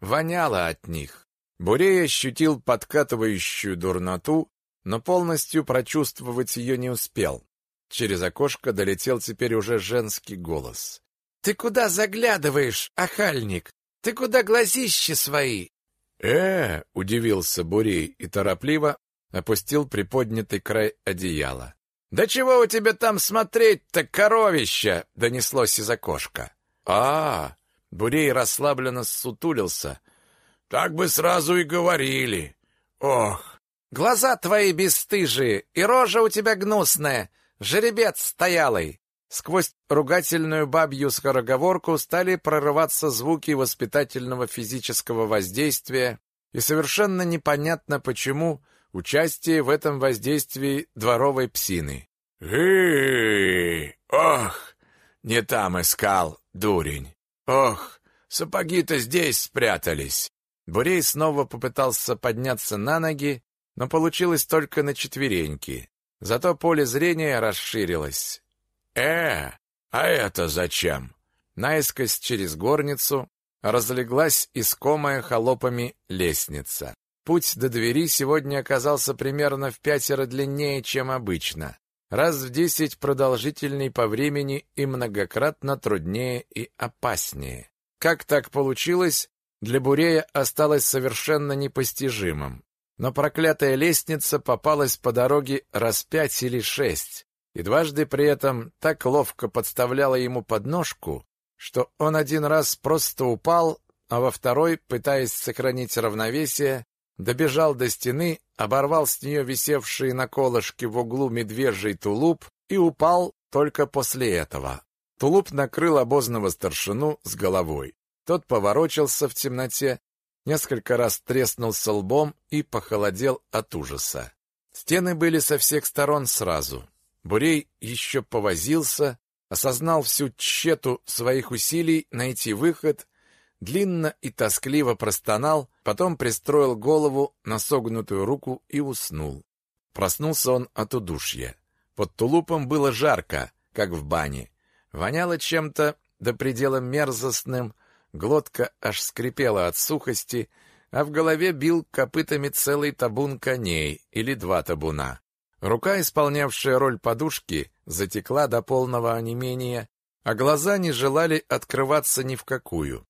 Воняло от них. Бурей ощутил подкатывающую дурноту, но полностью прочувствовать ее не успел. Через окошко долетел теперь уже женский голос. «Ты куда заглядываешь, охальник? Ты куда глазищи свои?» «Э!» — удивился Бурей и торопливо опустил приподнятый край одеяла. «Да чего у тебя там смотреть-то, коровища?» — донеслось из окошка. а Бурей расслабленно сутулился. «Так бы сразу и говорили. Ох!» «Глаза твои бесстыжие, и рожа у тебя гнусная, жеребец стоялый!» Сквозь ругательную бабью скороговорку стали прорываться звуки воспитательного физического воздействия, и совершенно непонятно почему участие в этом воздействии дворовой псины. «Эй! Ох! Не там искал, дурень! Ох! Сапоги-то здесь спрятались!» Бурей снова попытался подняться на ноги, но получилось только на четвереньки. Зато поле зрения расширилось. «Э, а это зачем?» Наискось через горницу разлеглась искомая холопами лестница. Путь до двери сегодня оказался примерно в пятеро длиннее, чем обычно, раз в десять продолжительней по времени и многократно труднее и опаснее. Как так получилось, для Бурея осталось совершенно непостижимым. Но проклятая лестница попалась по дороге раз пять или шесть, и дважды при этом так ловко подставляла ему подножку, что он один раз просто упал, а во второй, пытаясь сохранить равновесие, добежал до стены, оборвал с нее висевший на колышке в углу медвежий тулуп и упал только после этого. Тулуп накрыл обозного старшину с головой. Тот поворочился в темноте, несколько раз треснулся лбом и похолодел от ужаса. Стены были со всех сторон сразу. Бурей еще повозился, осознал всю тщету своих усилий найти выход длинно и тоскливо простонал, потом пристроил голову на согнутую руку и уснул. Проснулся он от удушья. Под тулупом было жарко, как в бане. Воняло чем-то до предела мерзостным, глотка аж скрипела от сухости, а в голове бил копытами целый табун коней или два табуна. Рука, исполнявшая роль подушки, затекла до полного онемения, а глаза не желали открываться ни в какую.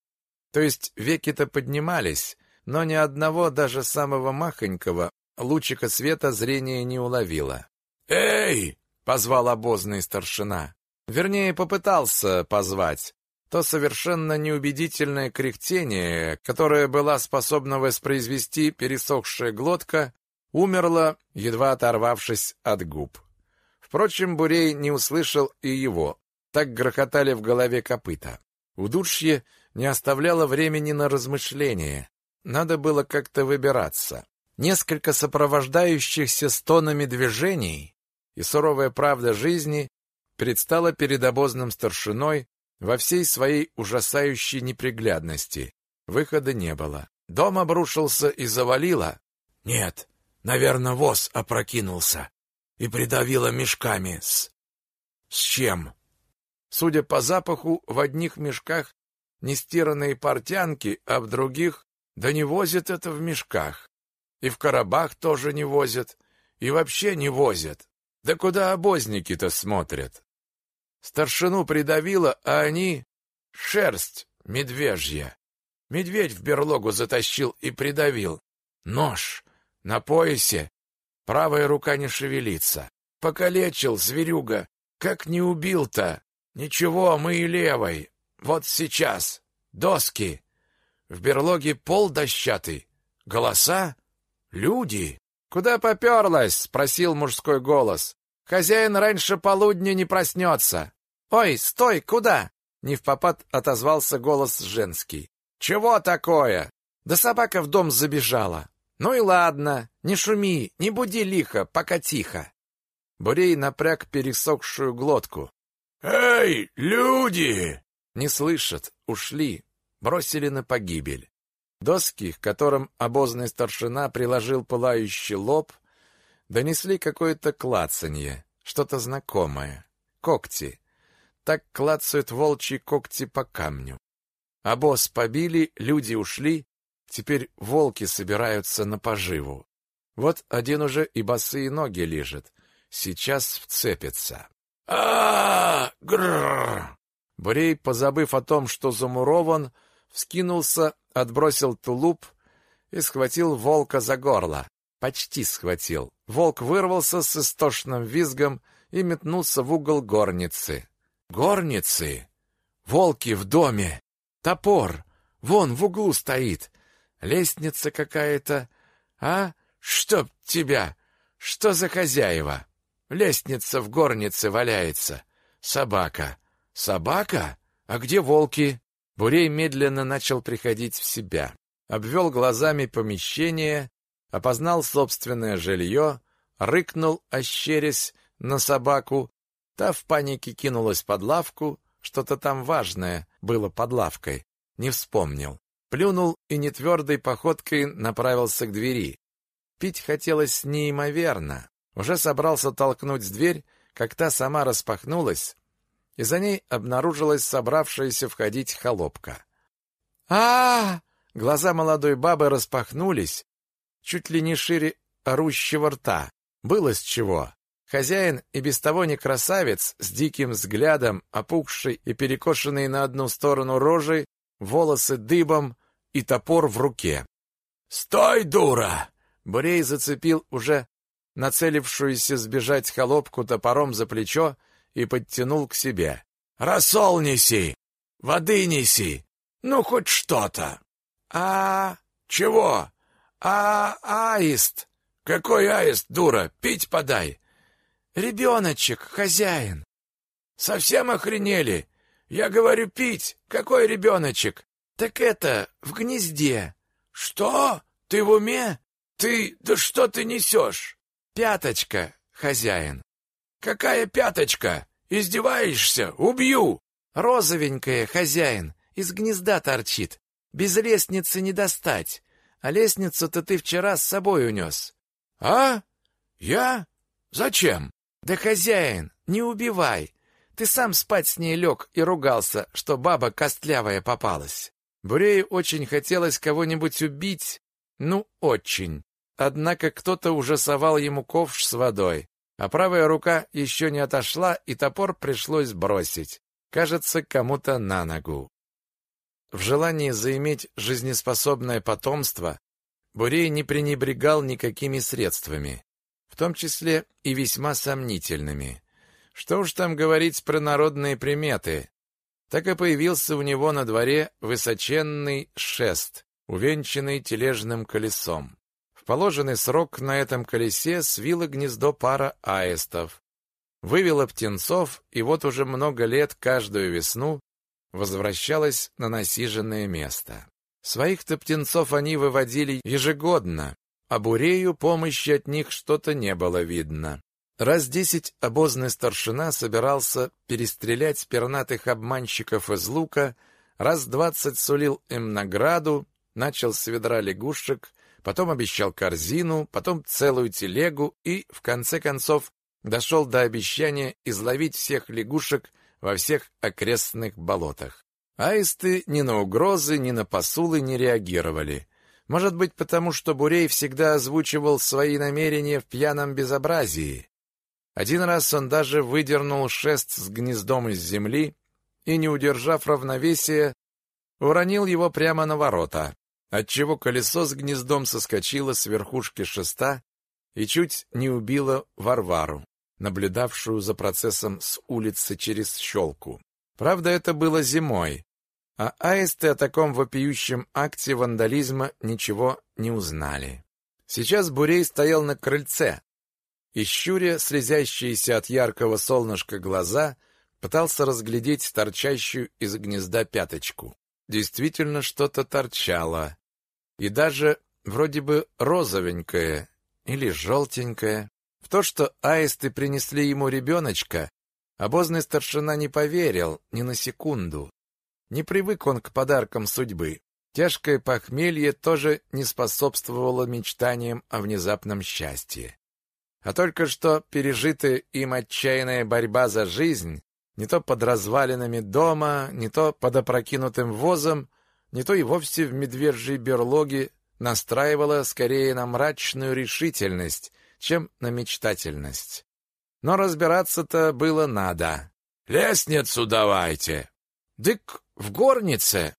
То есть веки-то поднимались, но ни одного, даже самого махонького, лучика света зрение не уловило. «Эй!» — позвал обозный старшина. Вернее, попытался позвать. То совершенно неубедительное кряхтение, которое была способна воспроизвести пересохшая глотка, умерло, едва оторвавшись от губ. Впрочем, Бурей не услышал и его. Так грохотали в голове копыта. Удушье не оставляло времени на размышления. Надо было как-то выбираться. Несколько сопровождающихся стонами движений и суровая правда жизни предстала перед обозным старшиной во всей своей ужасающей неприглядности. Выхода не было. Дом обрушился и завалило. Нет, наверное, воз опрокинулся и придавило мешками с... С чем? Судя по запаху, в одних мешках нестиранные портянки, а в других да не возят это в мешках. И в Карабах тоже не возят, и вообще не возят. Да куда обозники-то смотрят? Старшину придавило, а они — шерсть медвежья. Медведь в берлогу затащил и придавил. Нож на поясе, правая рука не шевелится. Покалечил зверюга, как не убил-то. Ничего, мы и левой. Вот сейчас. Доски. В берлоге пол дощатый. Голоса? Люди. Куда поперлась? Спросил мужской голос. Хозяин раньше полудня не проснется. Ой, стой, куда? Не в попад отозвался голос женский. Чего такое? Да собака в дом забежала. Ну и ладно, не шуми, не буди лихо, пока тихо. Бурей напряг пересохшую глотку. «Эй, люди!» Не слышат, ушли, бросили на погибель. Доски, к которым обозный старшина приложил пылающий лоб, донесли какое-то клацанье, что-то знакомое. Когти. Так клацают волчьи когти по камню. Обоз побили, люди ушли, теперь волки собираются на поживу. Вот один уже и босые ноги лежит, сейчас вцепится. а грррр Брей, позабыв о том, что замурован, вскинулся, отбросил тулуп и схватил волка за горло. Почти схватил. Волк вырвался с истошным визгом и метнулся в угол горницы. Горницы! Волки в доме! Топор! Вон в углу стоит! Лестница какая-то! А? Чтоб тебя! Что за хозяева? Лестница в горнице валяется. Собака. Собака? А где волки? Бурей медленно начал приходить в себя. Обвел глазами помещение, опознал собственное жилье, рыкнул, ощерясь на собаку. Та в панике кинулась под лавку, что-то там важное было под лавкой. Не вспомнил. Плюнул и нетвердой походкой направился к двери. Пить хотелось неимоверно. Уже собрался толкнуть дверь, как та сама распахнулась, и за ней обнаружилась собравшаяся входить холопка. а, -а, -а Глаза молодой бабы распахнулись, чуть ли не шире орущего рта. Было с чего. Хозяин и без того не красавец, с диким взглядом, опухший и перекошенный на одну сторону рожей, волосы дыбом и топор в руке. «Стой, дура!» Бурей зацепил уже нацелившуюся сбежать холопку топором за плечо и подтянул к себе. «Рассол неси! Воды неси! Ну, хоть что-то!» «А... чего? А... аист!» «Какой аист, дура? Пить подай!» «Ребеночек, хозяин!» «Совсем охренели? Я говорю пить! Какой ребеночек?» «Так это, в гнезде!» «Что? Ты в уме? Ты... Да что ты несешь?» «Пяточка, хозяин!» «Какая пяточка? Издеваешься? Убью!» «Розовенькая, хозяин, из гнезда торчит. Без лестницы не достать. А лестницу-то ты вчера с собой унес». «А? Я? Зачем?» «Да, хозяин, не убивай. Ты сам спать с ней лег и ругался, что баба костлявая попалась». Бурею очень хотелось кого-нибудь убить, ну, очень. Однако кто-то уже совал ему ковш с водой, а правая рука еще не отошла, и топор пришлось бросить. Кажется, кому-то на ногу. В желании заиметь жизнеспособное потомство Бурей не пренебрегал никакими средствами, в том числе и весьма сомнительными. Что уж там говорить про народные приметы. Так и появился у него на дворе высоченный шест, увенчанный тележным колесом положенный срок на этом колесе свило гнездо пара аистов, вывела птенцов, и вот уже много лет каждую весну возвращалась на насиженное место. Своих-то птенцов они выводили ежегодно, а Бурею помощи от них что-то не было видно. Раз десять обозный старшина собирался перестрелять пернатых обманщиков из лука, раз двадцать сулил им награду, начал с ведра лягушек, потом обещал корзину, потом целую телегу и, в конце концов, дошел до обещания изловить всех лягушек во всех окрестных болотах. Аисты ни на угрозы, ни на посулы не реагировали. Может быть, потому что Бурей всегда озвучивал свои намерения в пьяном безобразии. Один раз он даже выдернул шест с гнездом из земли и, не удержав равновесия, уронил его прямо на ворота отчего колесо с гнездом соскочило с верхушки шеста и чуть не убило Варвару, наблюдавшую за процессом с улицы через щелку. Правда, это было зимой, а аисты о таком вопиющем акте вандализма ничего не узнали. Сейчас Бурей стоял на крыльце, и, щуря слезящиеся от яркого солнышка глаза, пытался разглядеть торчащую из гнезда пяточку. Действительно что-то торчало. И даже вроде бы розовенькое или желтенькое. В то, что аисты принесли ему ребеночка, Обозный старшина не поверил ни на секунду. Не привык он к подаркам судьбы. Тяжкое похмелье тоже не способствовало мечтаниям о внезапном счастье. А только что пережитая им отчаянная борьба за жизнь, не то под развалинами дома, не то под опрокинутым возом, не то и вовсе в медвежьей берлоге, настраивала скорее на мрачную решительность, чем на мечтательность. Но разбираться-то было надо. «Лестницу давайте!» «Дык в горнице!»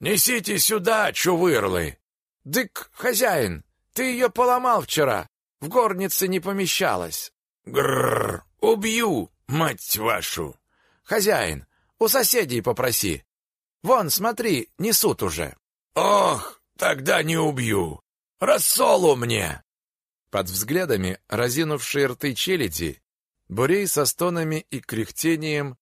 «Несите сюда, чувырлы!» «Дык, хозяин, ты ее поломал вчера, в горнице не помещалась!» «Грррр! Убью, мать вашу!» «Хозяин, у соседей попроси. Вон, смотри, несут уже!» «Ох, тогда не убью! Рассолу мне!» Под взглядами разинувшей рты челяди Бурей со стонами и кряхтением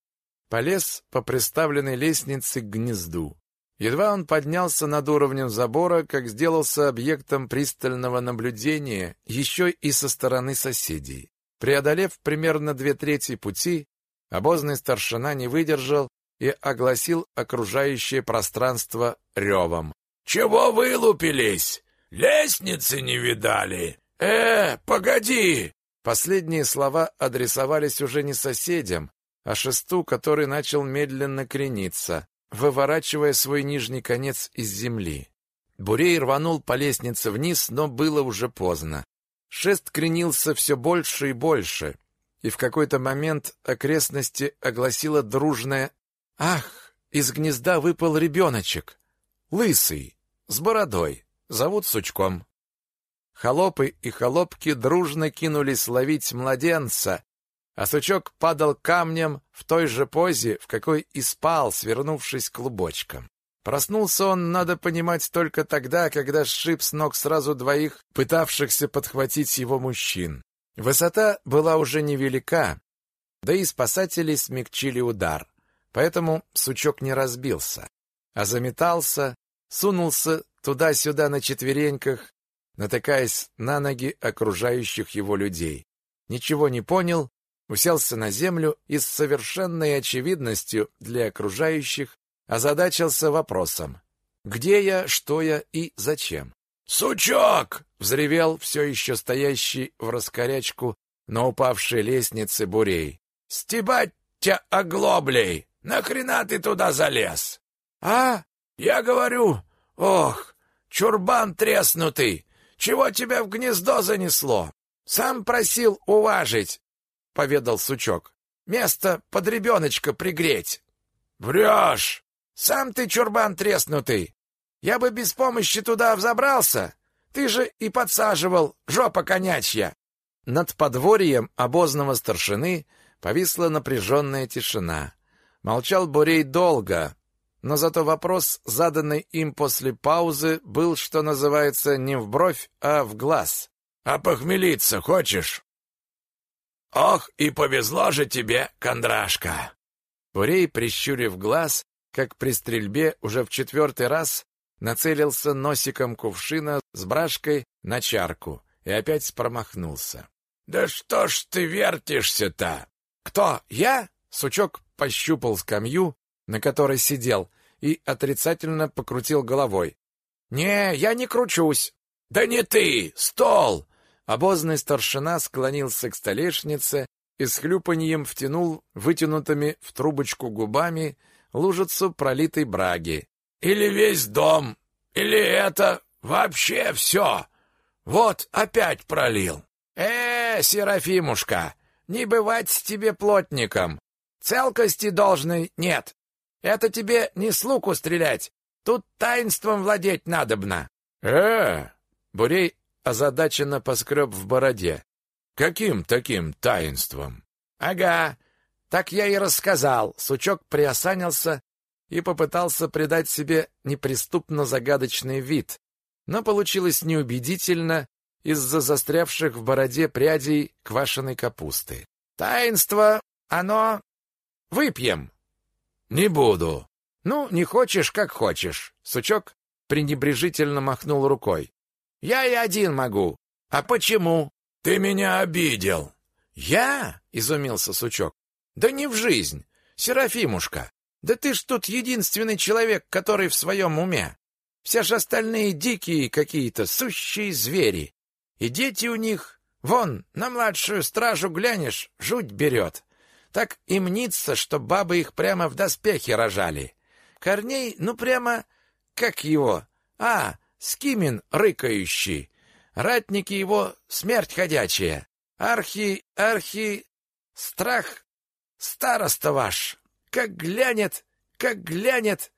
полез по приставленной лестнице к гнезду. Едва он поднялся над уровнем забора, как сделался объектом пристального наблюдения еще и со стороны соседей. Преодолев примерно две трети пути, обозный старшина не выдержал и огласил окружающее пространство ревом. «Чего вылупились? Лестницы не видали? Э, погоди! Последние слова адресовались уже не соседям, а шесту, который начал медленно крениться, выворачивая свой нижний конец из земли. Бурей рванул по лестнице вниз, но было уже поздно. Шест кренился все больше и больше, и в какой-то момент окрестности огласило дружное «Ах!» Из гнезда выпал ребеночек. Лысый, с бородой, зовут Сучком. Холопы и холопки дружно кинулись ловить младенца, а сучок падал камнем в той же позе, в какой и спал, свернувшись клубочком. Проснулся он, надо понимать, только тогда, когда сшиб с ног сразу двоих, пытавшихся подхватить его мужчин. Высота была уже невелика, да и спасатели смягчили удар, поэтому сучок не разбился, а заметался, сунулся туда-сюда на четвереньках, натыкаясь на ноги окружающих его людей. Ничего не понял, уселся на землю и с совершенной очевидностью для окружающих озадачился вопросом: где я, что я и зачем? «Сучок!» — взревел все еще стоящий в раскорячку на упавшей лестнице Бурей. «Стебать тебя оглоблей! Нахрена ты туда залез?» «А? Я говорю, ох, чурбан треснутый! Чего тебя в гнездо занесло? Сам просил уважить, поведал сучок. Место под ребеночка пригреть. Врешь! Сам ты чурбан треснутый. Я бы без помощи туда взобрался. Ты же и подсаживал, жопа конячья. Над подворьем обозного старшины повисла напряженная тишина. Молчал Борей долго, но зато вопрос, заданный им после паузы, был, что называется, не в бровь, а в глаз. «А похмелиться хочешь?» «Ох, и повезло же тебе, кондрашка!» Бурей, прищурив глаз, как при стрельбе уже в четвертый раз, нацелился носиком кувшина с брашкой на чарку и опять промахнулся. «Да что ж ты вертишься-то?» «Кто, я?» Сучок пощупал скамью, на которой сидел, и отрицательно покрутил головой. «Не, я не кручусь!» «Да не ты! Стол!» Обозный старшина склонился к столешнице и с хлюпаньем втянул вытянутыми в трубочку губами лужицу пролитой браги. «Или весь дом, или это вообще все! Вот опять пролил!» «Э, Серафимушка, не бывать тебе плотником! Целкости должной нет!» Это тебе не с луку стрелять. Тут таинством владеть надобно. Э, Бурей озадаченно поскреб в бороде. Каким таким таинством? Ага. Так я и рассказал. Сучок приосанился и попытался придать себе неприступно загадочный вид, но получилось неубедительно из-за застрявших в бороде прядей квашеной капусты. Таинство, оно выпьем. Не буду. Ну, не хочешь, как хочешь. Сучок пренебрежительно махнул рукой. Я и один могу. А почему? Ты меня обидел. Я? изумился Сучок. Да не в жизнь. Серафимушка, да ты ж тут единственный человек, который в своем уме. Все же остальные дикие какие-то, сущие звери. И дети у них... Вон, на младшую стражу глянешь, жуть берет. Так и мнится, что бабы их прямо в доспехи рожали. Корней, ну прямо... Как его? А, Скимин рыкающий. Ратники его смерть ходячая. Архи... архи... Страх... Староста ваш. Как глянет, как глянет.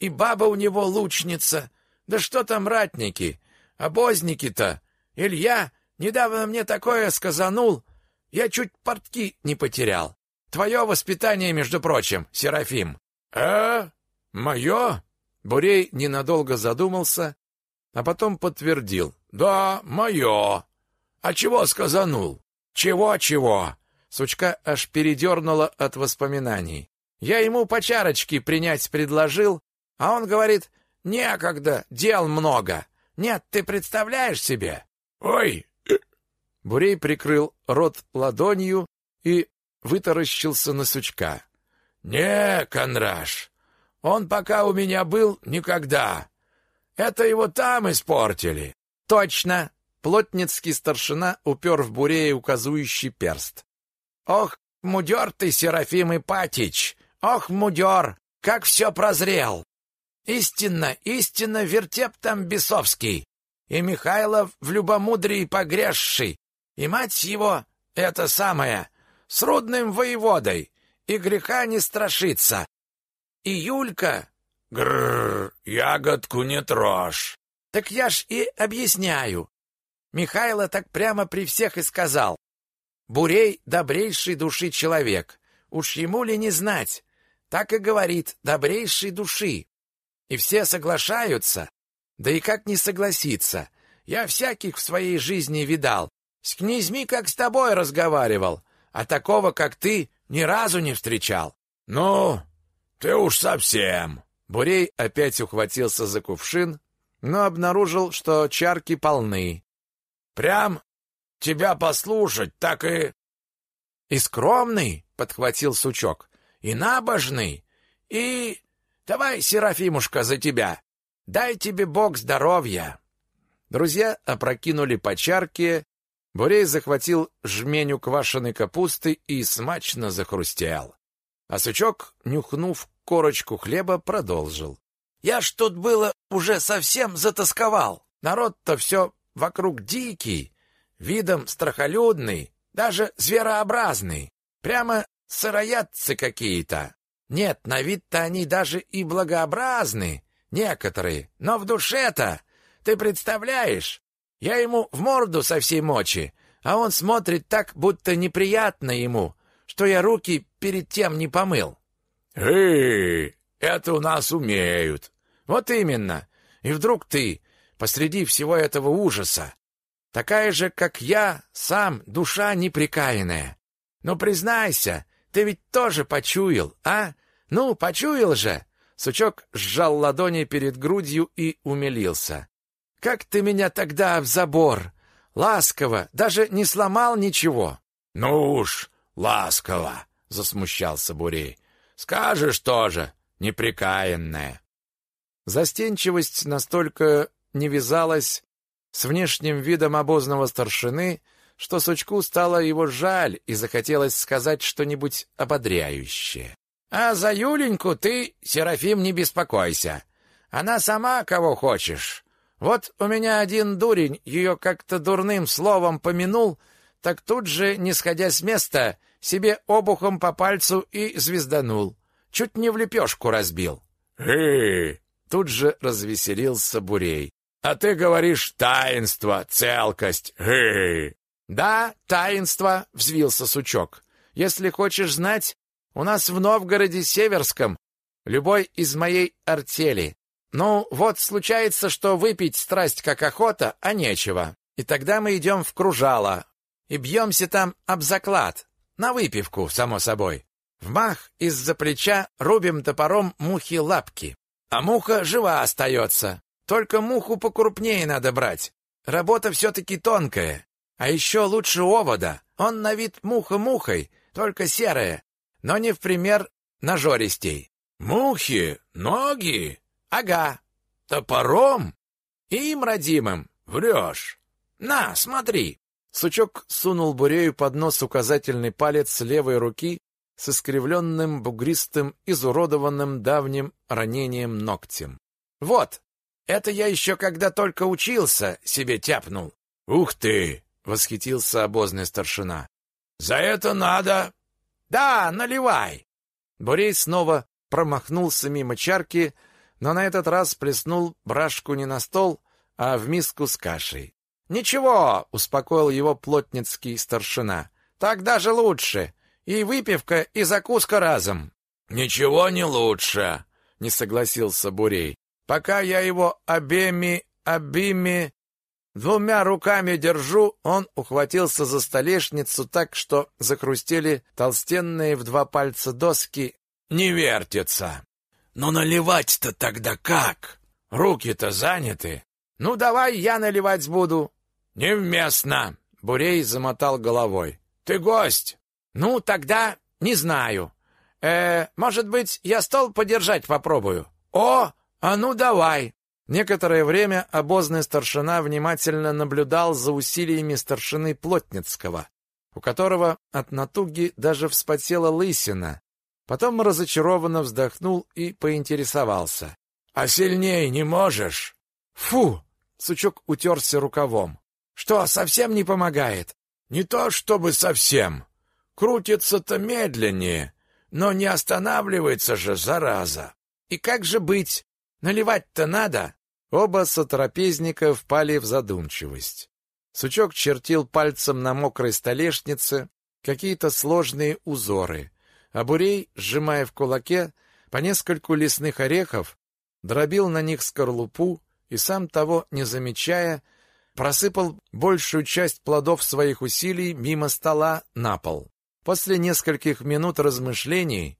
И баба у него лучница. Да что там ратники? Обозники-то. Илья недавно мне такое сказанул. Я чуть портки не потерял. Твое воспитание, между прочим, Серафим. А? Мое? Бурей ненадолго задумался, а потом подтвердил. Да, мое. А чего сказанул? Чего-чего? Сучка аж передернула от воспоминаний. Я ему по чарочке принять предложил, а он говорит, некогда, дел много. Нет, ты представляешь себе? Ой! Бурей прикрыл рот ладонью и вытаращился на сучка. Не, Конраш, он пока у меня был никогда. Это его там испортили. Точно. Плотницкий старшина упер в Бурея указующий перст. Ох, мудер ты, Серафим Ипатич! Ох, мудер! Как все прозрел! Истинно, истинно вертеп там бесовский, и Михайлов в любомудрии погрешший, и мать его, это самое, с рудным воеводой, и греха не страшится. И Юлька... Грррр, ягодку не трожь. Так я ж и объясняю. Михайло так прямо при всех и сказал. Бурей — добрейший души человек. Уж ему ли не знать? Так и говорит, добрейшей души. И все соглашаются. Да и как не согласиться? Я всяких в своей жизни видал. С князьми как с тобой разговаривал, а такого, как ты, ни разу не встречал. Ну, ты уж совсем. Бурей опять ухватился за кувшин, но обнаружил, что чарки полны. Прям тебя послушать, так и и скромный, подхватил сучок. И набожный, и Давай, Серафимушка, за тебя. Дай тебе Бог здоровья. Друзья опрокинули по чарке. Бурей захватил жменю квашеной капусты и смачно захрустел. А сучок, нюхнув корочку хлеба, продолжил. Я ж тут было уже совсем затасковал. Народ-то все вокруг дикий, видом страхолюдный, даже зверообразный. Прямо сыроядцы какие-то. Нет, на вид-то они даже и благообразны, некоторые, но в душе-то, ты представляешь, я ему в морду со всей мочи, а он смотрит так, будто неприятно ему, что я руки перед тем не помыл. Эй, это у нас умеют. Вот именно. И вдруг ты, посреди всего этого ужаса, такая же, как я, сам, душа неприкаянная. Ну, признайся, ты ведь тоже почуял, а? Ну, почуял же. Сучок сжал ладони перед грудью и умилился. Как ты меня тогда в забор, ласково, даже не сломал ничего. Ну уж, ласково, засмущался Бурей. Скажешь тоже, неприкаянная. Застенчивость настолько не вязалась с внешним видом обозного старшины, что Сучку стало его жаль и захотелось сказать что-нибудь ободряющее. «А за Юленьку ты, Серафим, не беспокойся. Она сама кого хочешь. Вот у меня один дурень ее как-то дурным словом помянул, так тут же, не сходя с места, себе обухом по пальцу и звезданул. Чуть не в лепешку разбил». «Э-э-э!» Тут же развеселился Бурей. «А ты говоришь таинство, целкость, э «Да, таинство», — взвился сучок. «Если хочешь знать, у нас в Новгороде Северском любой из моей артели. Ну, вот случается, что выпить страсть как охота, а нечего. И тогда мы идем в кружало и бьемся там об заклад, на выпивку, само собой. В мах из-за плеча рубим топором мухи лапки. А муха жива остается. Только муху покрупнее надо брать. Работа все-таки тонкая. А еще лучше овода. Он на вид муха мухой, только серая. но не в пример нажористей. Мухи, ноги, Ага, топором? им родимым. Врешь. На, смотри. Сучок сунул Бурею под нос указательный палец левой руки с искривленным, бугристым, изуродованным давним ранением ногтем. Вот, это я еще когда только учился, себе тяпнул. «Ух ты!» — восхитился обозный старшина. «За это надо!» «Да, наливай!» Бурей снова промахнулся мимо чарки, но на этот раз плеснул брашку не на стол, а в миску с кашей. «Ничего!» — успокоил его плотницкий старшина. «Так даже лучше. И выпивка, и закуска разом». «Ничего не лучше!» — не согласился Бурей. Пока я его обеими, обими двумя руками держу, он ухватился за столешницу так, что захрустели толстенные в два пальца доски. Не вертится. Но наливать-то тогда как? Руки-то заняты. Ну, давай я наливать буду. Невместно. Бурей замотал головой. Ты гость. Ну, тогда не знаю. Э, может быть, я стол подержать попробую. О, а ну давай. Некоторое время обозный старшина внимательно наблюдал за усилиями старшины Плотницкого, у которого от натуги даже вспотела лысина. Потом разочарованно вздохнул и поинтересовался. «А сильней не можешь?» «Фу!» — сучок утерся рукавом. «Что, совсем не помогает?» «Не то чтобы совсем. Крутится-то медленнее, но не останавливается же, зараза». «И как же быть? Наливать-то надо. Оба сотрапезника впали в задумчивость. Сучок чертил пальцем на мокрой столешнице какие-то сложные узоры, а Бурей, сжимая в кулаке по нескольку лесных орехов, дробил на них скорлупу и сам того не замечая, просыпал большую часть плодов своих усилий мимо стола на пол. После нескольких минут размышлений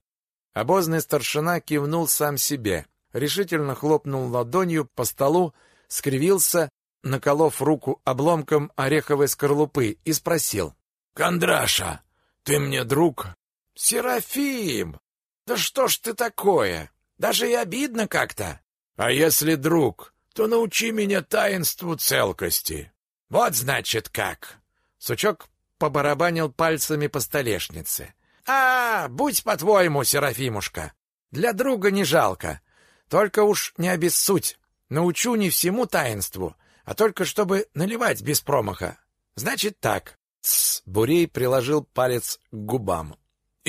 обозный старшина кивнул сам себе решительно хлопнул ладонью по столу, скривился, наколов руку обломком ореховой скорлупы и спросил. «Кондраша, ты мне друг?» «Серафим! Да что ж ты такое? Даже и обидно как-то!» «А если друг, то научи меня таинству целкости». «Вот значит как!» Сучок побарабанил пальцами по столешнице. «А, будь по-твоему, Серафимушка! Для друга не жалко. Только уж не обессудь. Научу не всему таинству, а только чтобы наливать без промаха. Значит так. Тс, Бурей приложил палец к губам.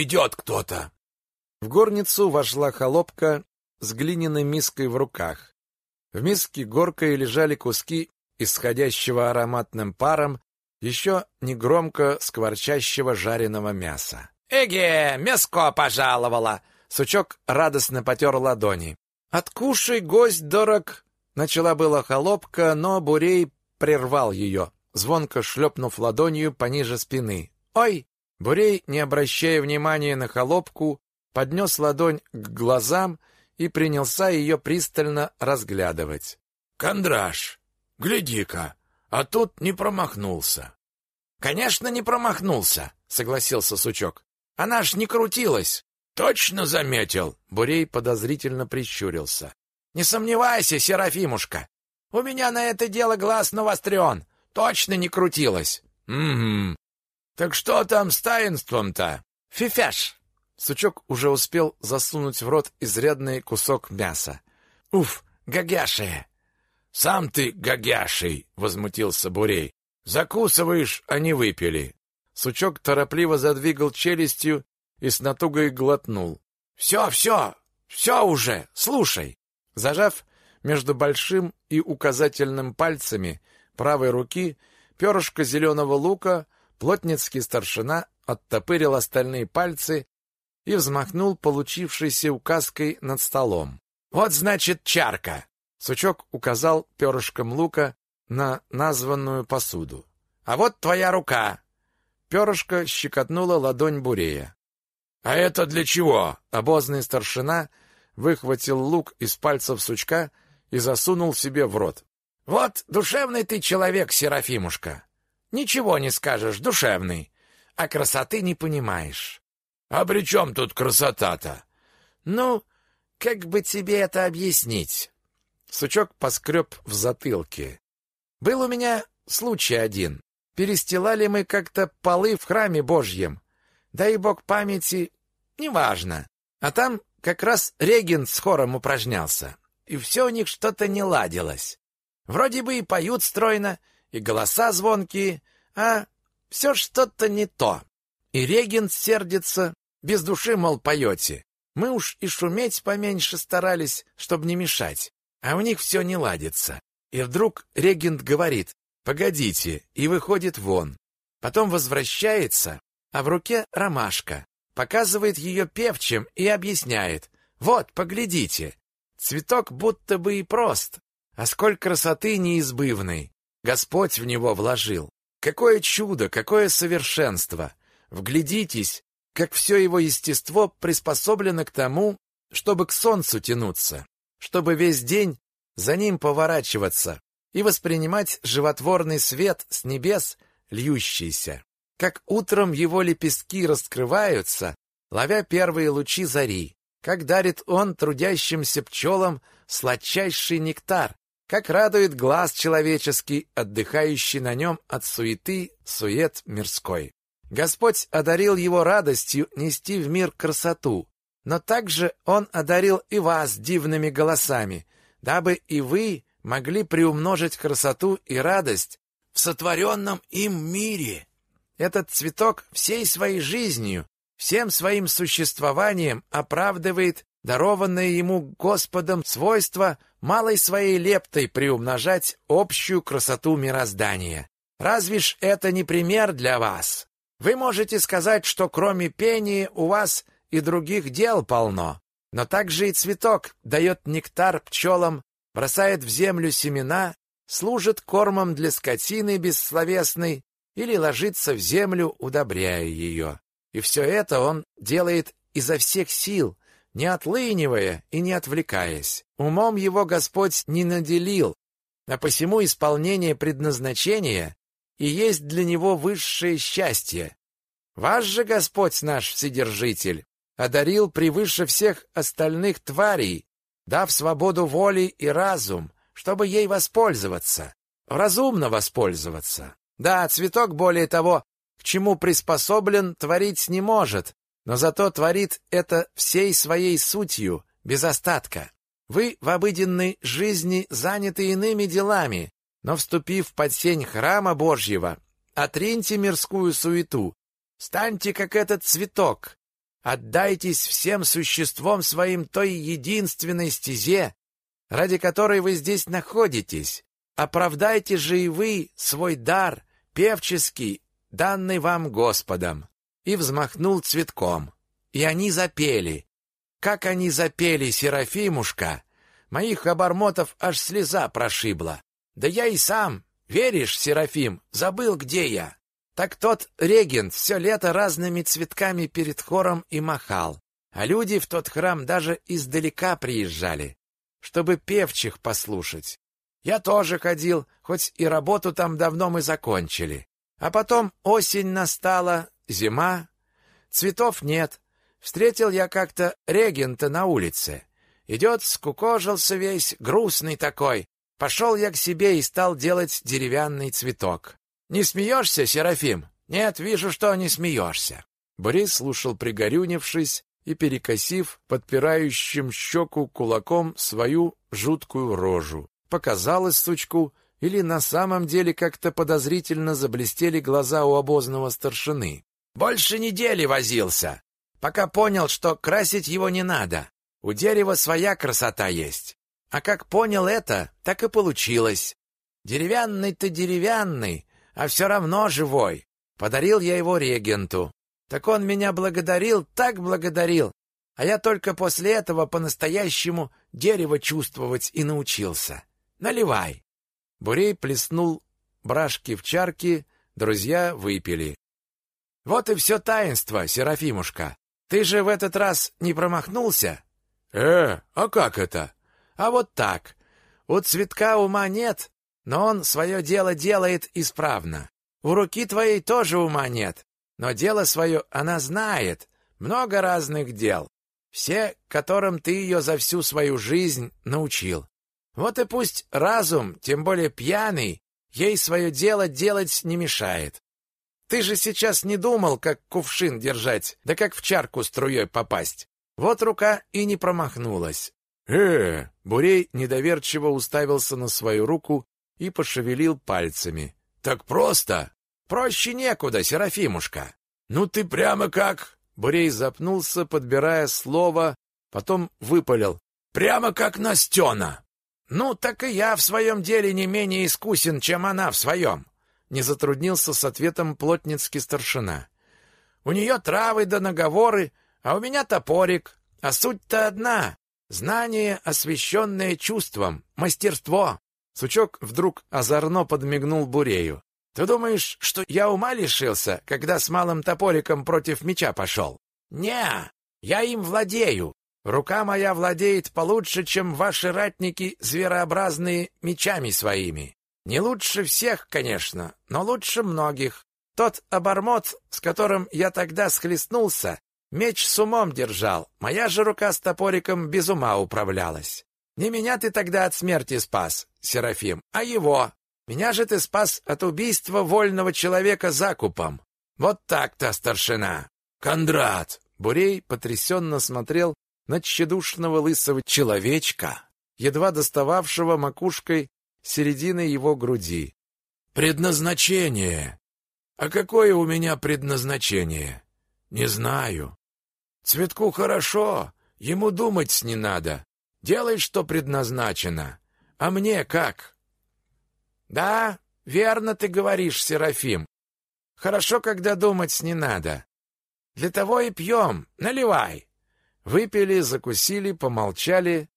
Идет кто-то. В горницу вошла холопка с глиняной миской в руках. В миске горкой лежали куски исходящего ароматным паром еще негромко скворчащего жареного мяса. «Эге, мяско пожаловала!» Сучок радостно потер ладони. «Откушай, гость дорог!» Начала была холопка, но Бурей прервал ее, звонко шлепнув ладонью пониже спины. «Ой!» Бурей, не обращая внимания на холопку, поднес ладонь к глазам и принялся ее пристально разглядывать. «Кондраш, гляди-ка, а тут не промахнулся». «Конечно, не промахнулся», — согласился Сучок. «Она ж не крутилась». Точно заметил. Бурей подозрительно прищурился. Не сомневайся, Серафимушка. У меня на это дело глаз навострен. Точно не крутилось. Угу. Так что там с таинством-то? Фифяш. Сучок уже успел засунуть в рот изрядный кусок мяса. Уф, гагяшие. Сам ты гагяший, возмутился Бурей. Закусываешь, а не выпили. Сучок торопливо задвигал челюстью и с натугой глотнул. «Все, все, все уже, слушай!» Зажав между большим и указательным пальцами правой руки перышко зеленого лука, плотницкий старшина оттопырил остальные пальцы и взмахнул получившейся указкой над столом. «Вот, значит, чарка!» Сучок указал перышком лука на названную посуду. «А вот твоя рука!» Перышко щекотнуло ладонь Бурея. «А это для чего?» Обозный старшина выхватил лук из пальцев сучка и засунул себе в рот. «Вот душевный ты человек, Серафимушка. Ничего не скажешь, душевный, а красоты не понимаешь. А при чем тут красота-то? Ну, как бы тебе это объяснить? Сучок поскреб в затылке. Был у меня случай один. Перестилали мы как-то полы в храме Божьем. Дай бог памяти, неважно. А там как раз регент с хором упражнялся. И все у них что-то не ладилось. Вроде бы и поют стройно, и голоса звонкие, а все что-то не то. И регент сердится, без души, мол, поете. Мы уж и шуметь поменьше старались, чтобы не мешать. А у них все не ладится. И вдруг регент говорит «Погодите», и выходит вон. Потом возвращается, а в руке ромашка. Показывает ее певчим и объясняет «Вот, поглядите». Цветок будто бы и прост, а сколько красоты неизбывной. Господь в него вложил. Какое чудо, какое совершенство! Вглядитесь, как все его естество приспособлено к тому, чтобы к солнцу тянуться, чтобы весь день за ним поворачиваться и воспринимать животворный свет с небес, льющийся. Как утром его лепестки раскрываются, ловя первые лучи зари, как дарит он трудящимся пчелам сладчайший нектар, как радует глаз человеческий, отдыхающий на нем от суеты, сует мирской. Господь одарил его радостью нести в мир красоту, но также Он одарил и вас дивными голосами, дабы и вы могли приумножить красоту и радость в сотворенном им мире. Этот цветок всей своей жизнью, всем своим существованием оправдывает дарованное ему Господом свойство малой своей лептой приумножать общую красоту мироздания. Разве ж это не пример для вас? Вы можете сказать, что кроме пения у вас и других дел полно, но также и цветок дает нектар пчелам, бросает в землю семена, служит кормом для скотины бессловесной или ложится в землю, удобряя ее. И все это он делает изо всех сил, не отлынивая и не отвлекаясь. Умом его Господь не наделил, а посему исполнение предназначения и есть для него высшее счастье. Ваш же Господь наш Вседержитель одарил превыше всех остальных тварей, дав свободу воли и разум, чтобы ей воспользоваться, разумно воспользоваться. Да, цветок более того, к чему приспособлен, творить не может, но зато творит это всей своей сутью, без остатка. Вы в обыденной жизни заняты иными делами, но, вступив под сень храма Божьего, отриньте мирскую суету, станьте как этот цветок, отдайтесь всем существом своим той единственной стезе, ради которой вы здесь находитесь. Оправдайте же и вы свой дар, певческий, данный вам Господом. И взмахнул цветком. И они запели. Как они запели, Серафимушка! Моих обормотов аж слеза прошибла. Да я и сам, веришь, Серафим, забыл, где я. Так тот регент все лето разными цветками перед хором и махал, а люди в тот храм даже издалека приезжали, чтобы певчих послушать. Я тоже ходил, хоть и работу там давно мы закончили. А потом осень настала, зима, цветов нет. Встретил я как-то регента на улице. Идет, скукожился весь, грустный такой, Пошел я к себе и стал делать деревянный цветок. Не смеешься, Серафим? Нет, вижу, что не смеешься. Борис слушал, пригорюнившись и перекосив подпирающим щеку кулаком свою жуткую рожу. Показалось сучку, или на самом деле как-то подозрительно заблестели глаза у обозного старшины. Больше недели возился, пока понял, что красить его не надо. У дерева своя красота есть. А как понял это, так и получилось. Деревянный-то деревянный, а все равно живой. Подарил я его регенту. Так он меня благодарил, так благодарил, а я только после этого по-настоящему дерево чувствовать и научился. Наливай. Бурей плеснул брашки в чарки, друзья выпили. Вот и все таинство, Серафимушка. Ты же в этот раз не промахнулся? Э, а как это? А вот так. У цветка ума нет, но он свое дело делает исправно. У руки твоей тоже ума нет, но дело свое она знает, много разных дел. Все, которым ты ее за всю свою жизнь научил. Вот и пусть разум, тем более пьяный, ей свое дело делать не мешает. Ты же сейчас не думал, как кувшин держать, да как в чарку струей попасть. Вот рука и не промахнулась. Э, Бурей недоверчиво уставился на свою руку и пошевелил пальцами. Так просто? Проще некуда, Серафимушка. Ну ты прямо как... Бурей запнулся, подбирая слово, потом выпалил. Прямо как Настена. Ну, так и я в своем деле не менее искусен, чем она в своем. Не затруднился с ответом плотницкий старшина. У нее травы да наговоры, а у меня топорик. А суть-то одна — знание, освещенное чувством, мастерство. Сучок вдруг озорно подмигнул Бурею. Ты думаешь, что я ума лишился, когда с малым топориком против меча пошел? Не, я им владею. Рука моя владеет получше, чем ваши ратники зверообразные мечами своими. Не лучше всех, конечно, но лучше многих. Тот обормот, с которым я тогда схлестнулся, меч с умом держал. Моя же рука с топориком без ума управлялась. Не меня ты тогда от смерти спас, Серафим, а его. Меня же ты спас от убийства вольного человека закупом. Вот так-то, старшина. Кондрат. Бурей потрясенно смотрел на тщедушного лысого человечка, едва достававшего макушкой середины его груди. Предназначение. А какое у меня предназначение? Не знаю. Цветку хорошо, ему думать не надо. Делай, что предназначено. А мне как? Да, верно ты говоришь, Серафим. Хорошо, когда думать не надо. Для того и пьем. Наливай. Выпили, закусили, помолчали,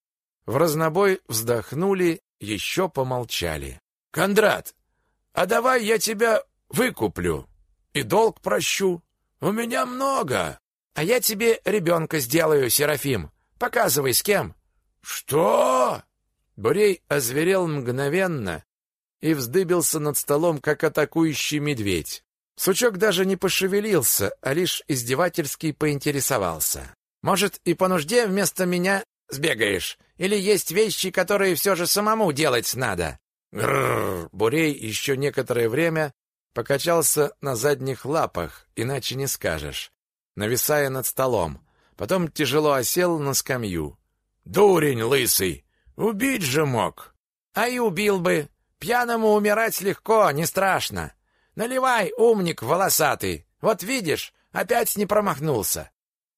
в разнобой вздохнули, еще помолчали. Кондрат, а давай я тебя выкуплю и долг прощу. У меня много. А я тебе ребенка сделаю, Серафим. Показывай, с кем. Что? Бурей озверел мгновенно и вздыбился над столом, как атакующий медведь. Сучок даже не пошевелился, а лишь издевательски поинтересовался. «Может, и по нужде вместо меня сбегаешь? Или есть вещи, которые все же самому делать надо?» Грррр! Бурей еще некоторое время покачался на задних лапах, иначе не скажешь, нависая над столом. Потом тяжело осел на скамью. «Дурень лысый! Убить же мог!» «А и убил бы! Пьяному умирать легко, не страшно. Наливай, умник волосатый. Вот видишь, опять не промахнулся.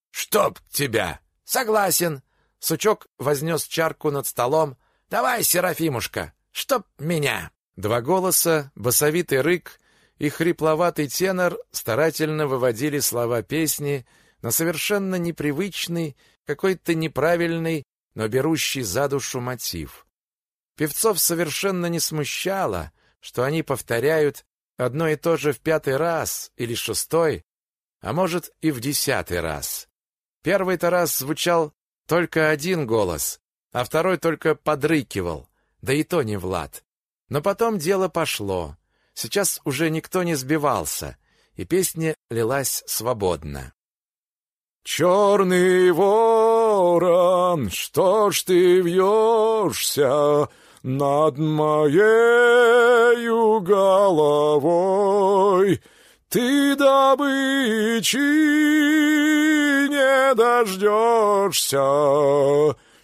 Чтоб тебя. Согласен. Сучок вознес чарку над столом. Давай, Серафимушка, чтоб меня. Два голоса, басовитый рык и хрипловатый тенор старательно выводили слова песни на совершенно непривычный, какой-то неправильный, но берущий за душу мотив. Певцов совершенно не смущало, что они повторяют одно и то же в пятый раз или шестой, а может и в десятый раз. Первый-то раз звучал только один голос, а второй только подрыкивал, да и то не Влад. Но потом дело пошло. Сейчас уже никто не сбивался, и песня лилась свободно. «Черный ворон, что ж ты вьешься?» над моею головой. Ты добычи не дождешься,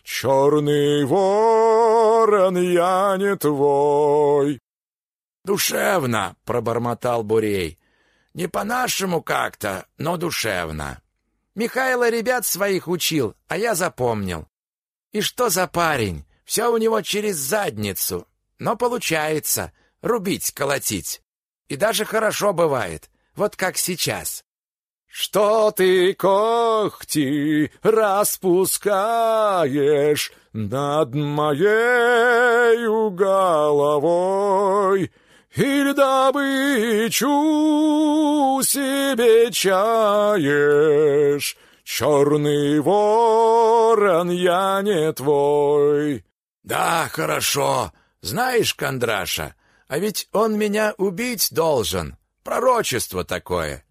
Черный ворон, я не твой. «Душевно!» — пробормотал Бурей. «Не по-нашему как-то, но душевно. Михайло ребят своих учил, а я запомнил. И что за парень? Все у него через задницу. Но получается рубить, колотить. И даже хорошо бывает, вот как сейчас. Что ты когти распускаешь над моею головой? Или добычу себе чаешь? Черный ворон, я не твой. Да, хорошо. Знаешь, Кондраша, а ведь он меня убить должен. Пророчество такое.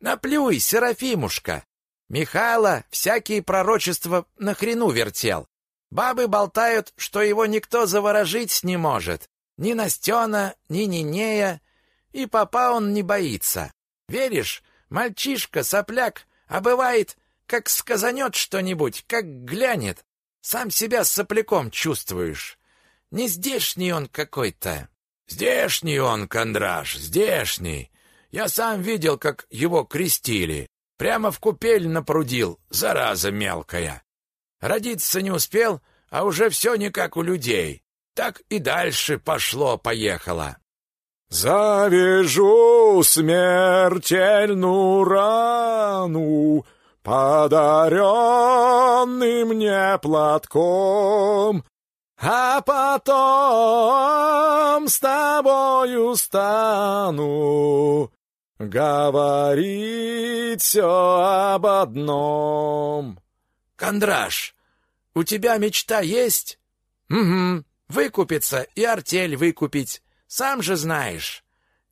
Наплюй, Серафимушка. Михайло всякие пророчества на хрену вертел. Бабы болтают, что его никто заворожить не может. Ни Настена, ни Нинея, и папа он не боится. Веришь, мальчишка, сопляк, а бывает, как сказанет что-нибудь, как глянет, сам себя сопляком чувствуешь. Не здешний он какой-то. Здешний он, Кондраш, здешний. Я сам видел, как его крестили. Прямо в купель напрудил, зараза мелкая. Родиться не успел, а уже все не как у людей. Так и дальше пошло-поехало. Завяжу смертельную рану, подаренный мне платком, а потом с тобою стану говорить все об одном. Кондраш, у тебя мечта есть? Угу, выкупиться и артель выкупить. Сам же знаешь.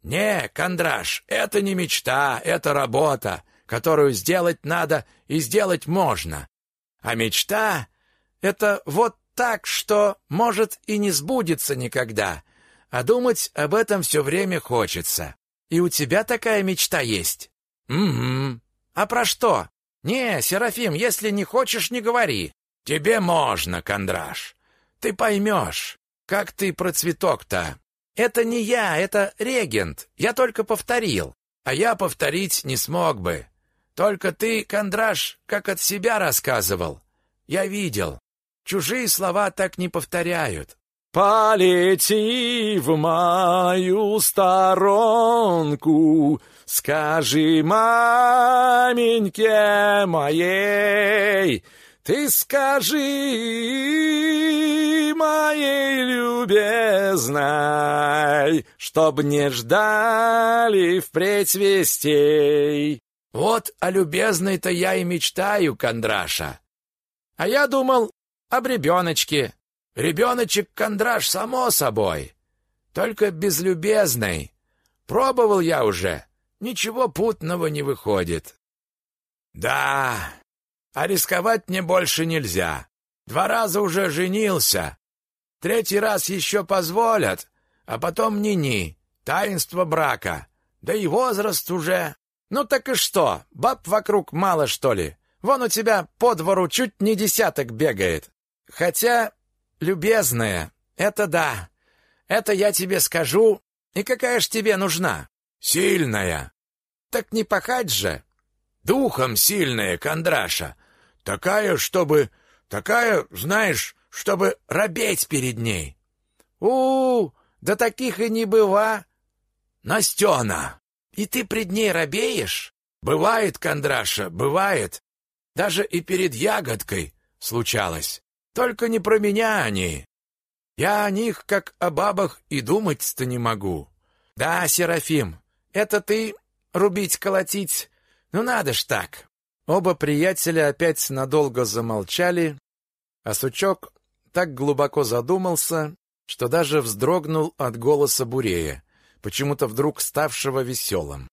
Не, Кондраш, это не мечта, это работа, которую сделать надо и сделать можно. А мечта — это вот так, что, может, и не сбудется никогда, а думать об этом все время хочется. И у тебя такая мечта есть? Угу. А про что? Не, Серафим, если не хочешь, не говори. Тебе можно, Кондраш. Ты поймешь, как ты про цветок-то. Это не я, это регент. Я только повторил. А я повторить не смог бы. Только ты, Кондраш, как от себя рассказывал. Я видел. Чужие слова так не повторяют. Полети в мою сторонку, скажи маменьке моей, ты скажи моей любезной, чтоб не ждали впредь вестей. Вот о любезной-то я и мечтаю, Кондраша. А я думал, об ребеночке. Ребеночек Кондраш, само собой. Только безлюбезный. Пробовал я уже. Ничего путного не выходит. Да, а рисковать мне больше нельзя. Два раза уже женился. Третий раз еще позволят, а потом ни-ни. Таинство брака. Да и возраст уже. Ну так и что, баб вокруг мало, что ли? Вон у тебя по двору чуть не десяток бегает. Хотя, любезная, это да. Это я тебе скажу. И какая ж тебе нужна? Сильная. Так не пахать же. Духом сильная, Кондраша. Такая, чтобы... Такая, знаешь, чтобы робеть перед ней. у у да таких и не быва. Настена! И ты пред ней робеешь? Бывает, Кондраша, бывает. Даже и перед ягодкой случалось. Только не про меня они. Я о них, как о бабах, и думать-то не могу. Да, Серафим, это ты рубить-колотить. Ну надо ж так. Оба приятеля опять надолго замолчали, а Сучок так глубоко задумался, что даже вздрогнул от голоса Бурея, почему-то вдруг ставшего веселым.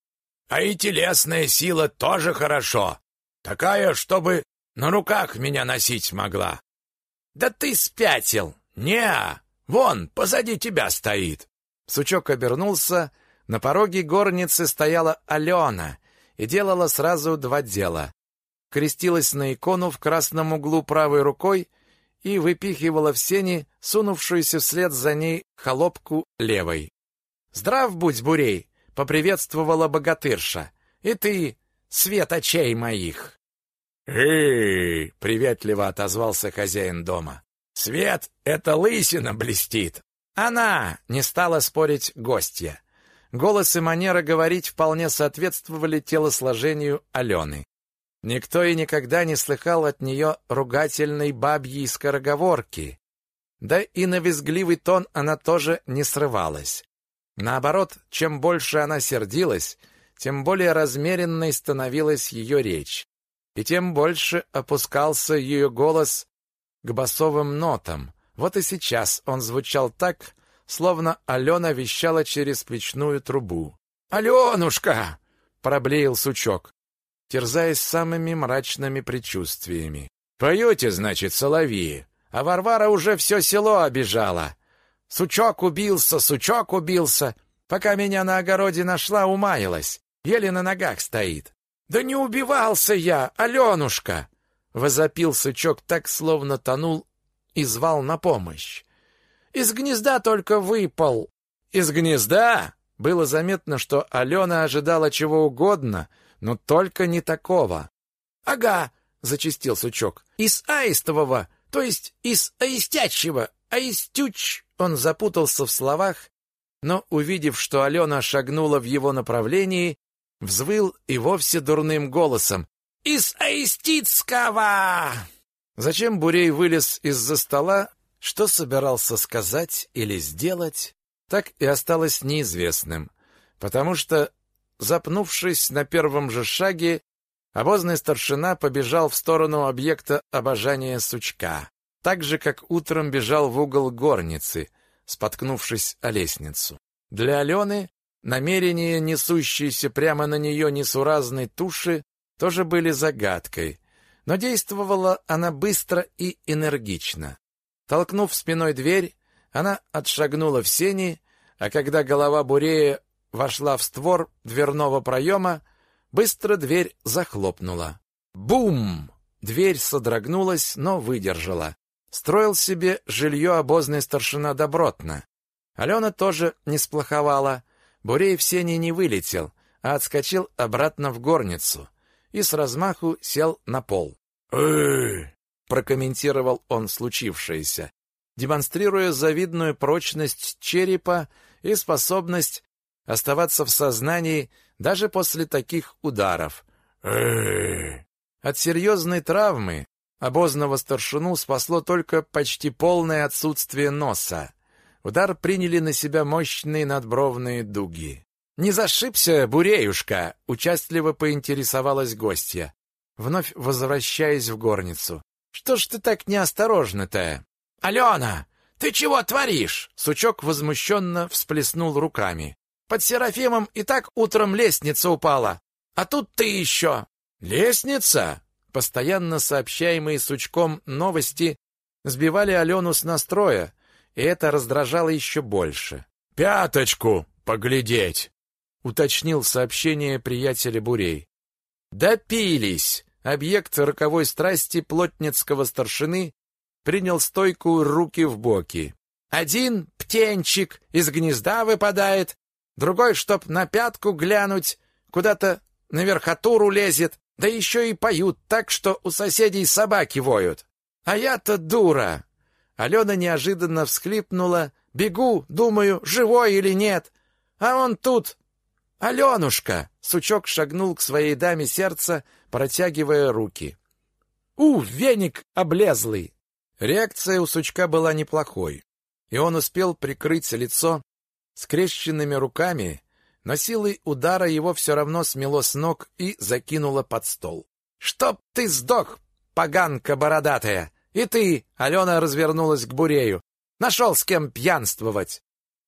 А и телесная сила тоже хорошо. Такая, чтобы на руках меня носить могла. Да ты спятил. Не, вон, позади тебя стоит. Сучок обернулся, на пороге горницы стояла Алена и делала сразу два дела. Крестилась на икону в красном углу правой рукой и выпихивала в сени сунувшуюся вслед за ней холопку левой. «Здрав будь, Бурей!» — поприветствовала богатырша. «И ты, свет очей моих!» «Эй!» — приветливо отозвался хозяин дома. «Свет, это лысина блестит!» «Она!» — не стала спорить гостья. Голос и манера говорить вполне соответствовали телосложению Алены. Никто и никогда не слыхал от нее ругательной бабьей скороговорки. Да и на визгливый тон она тоже не срывалась. Наоборот, чем больше она сердилась, тем более размеренной становилась ее речь и тем больше опускался ее голос к басовым нотам. Вот и сейчас он звучал так, словно Алена вещала через печную трубу. «Аленушка!» — проблеял сучок. терзаясь самыми мрачными предчувствиями. «Поете, значит, соловьи, а Варвара уже все село обижала. Сучок убился, сучок убился. Пока меня на огороде нашла, умаялась. Еле на ногах стоит. «Да не убивался я, Аленушка!» Возопил сучок так, словно тонул и звал на помощь. «Из гнезда только выпал». «Из гнезда?» Было заметно, что Алена ожидала чего угодно, но только не такого. «Ага», — зачистил сучок, — «из аистового, то есть из аистячьего, аистюч». Он запутался в словах, но, увидев, что Алена шагнула в его направлении, взвыл и вовсе дурным голосом. «Из Аистицкого!» Зачем Бурей вылез из-за стола, что собирался сказать или сделать, так и осталось неизвестным, потому что, запнувшись на первом же шаге, обозный старшина побежал в сторону объекта обожания сучка, так же, как утром бежал в угол горницы, споткнувшись о лестницу. Для Алены намерения, несущиеся прямо на нее несуразной туши, тоже были загадкой, но действовала она быстро и энергично. Толкнув спиной дверь, она отшагнула в сени, а когда голова Бурея вошла в створ дверного проема, быстро дверь захлопнула. Бум! Дверь содрогнулась, но выдержала. Строил себе жилье обозный старшина добротно. Алена тоже не сплоховала. Бурей в сене не вылетел, а отскочил обратно в горницу и с размаху сел на пол. «Эй!» — прокомментировал он случившееся, демонстрируя завидную прочность черепа и способность оставаться в сознании даже после таких ударов. «Эй!» От серьезной травмы обозного старшину спасло только почти полное отсутствие носа. Удар приняли на себя мощные надбровные дуги. «Не зашибся, Буреюшка!» — участливо поинтересовалась гостья, вновь возвращаясь в горницу. «Что ж ты так неосторожно-то?» «Алена, ты чего творишь?» Сучок возмущенно всплеснул руками. «Под Серафимом и так утром лестница упала, а тут ты еще!» «Лестница?» Постоянно сообщаемые Сучком новости сбивали Алену с настроя, и это раздражало еще больше. «Пяточку поглядеть!» — уточнил сообщение приятеля Бурей. «Допились!» Объект роковой страсти плотницкого старшины принял стойку руки в боки. «Один птенчик из гнезда выпадает, другой, чтоб на пятку глянуть, куда-то на верхотуру лезет, да еще и поют так, что у соседей собаки воют. А я-то дура!» Алена неожиданно всхлипнула. «Бегу, думаю, живой или нет. А он тут...» «Аленушка!» — сучок шагнул к своей даме сердца, протягивая руки. «У, веник облезлый!» Реакция у сучка была неплохой, и он успел прикрыть лицо скрещенными руками, но силой удара его все равно смело с ног и закинуло под стол. «Чтоб ты сдох, поганка бородатая!» И ты, Алена развернулась к Бурею. Нашел с кем пьянствовать.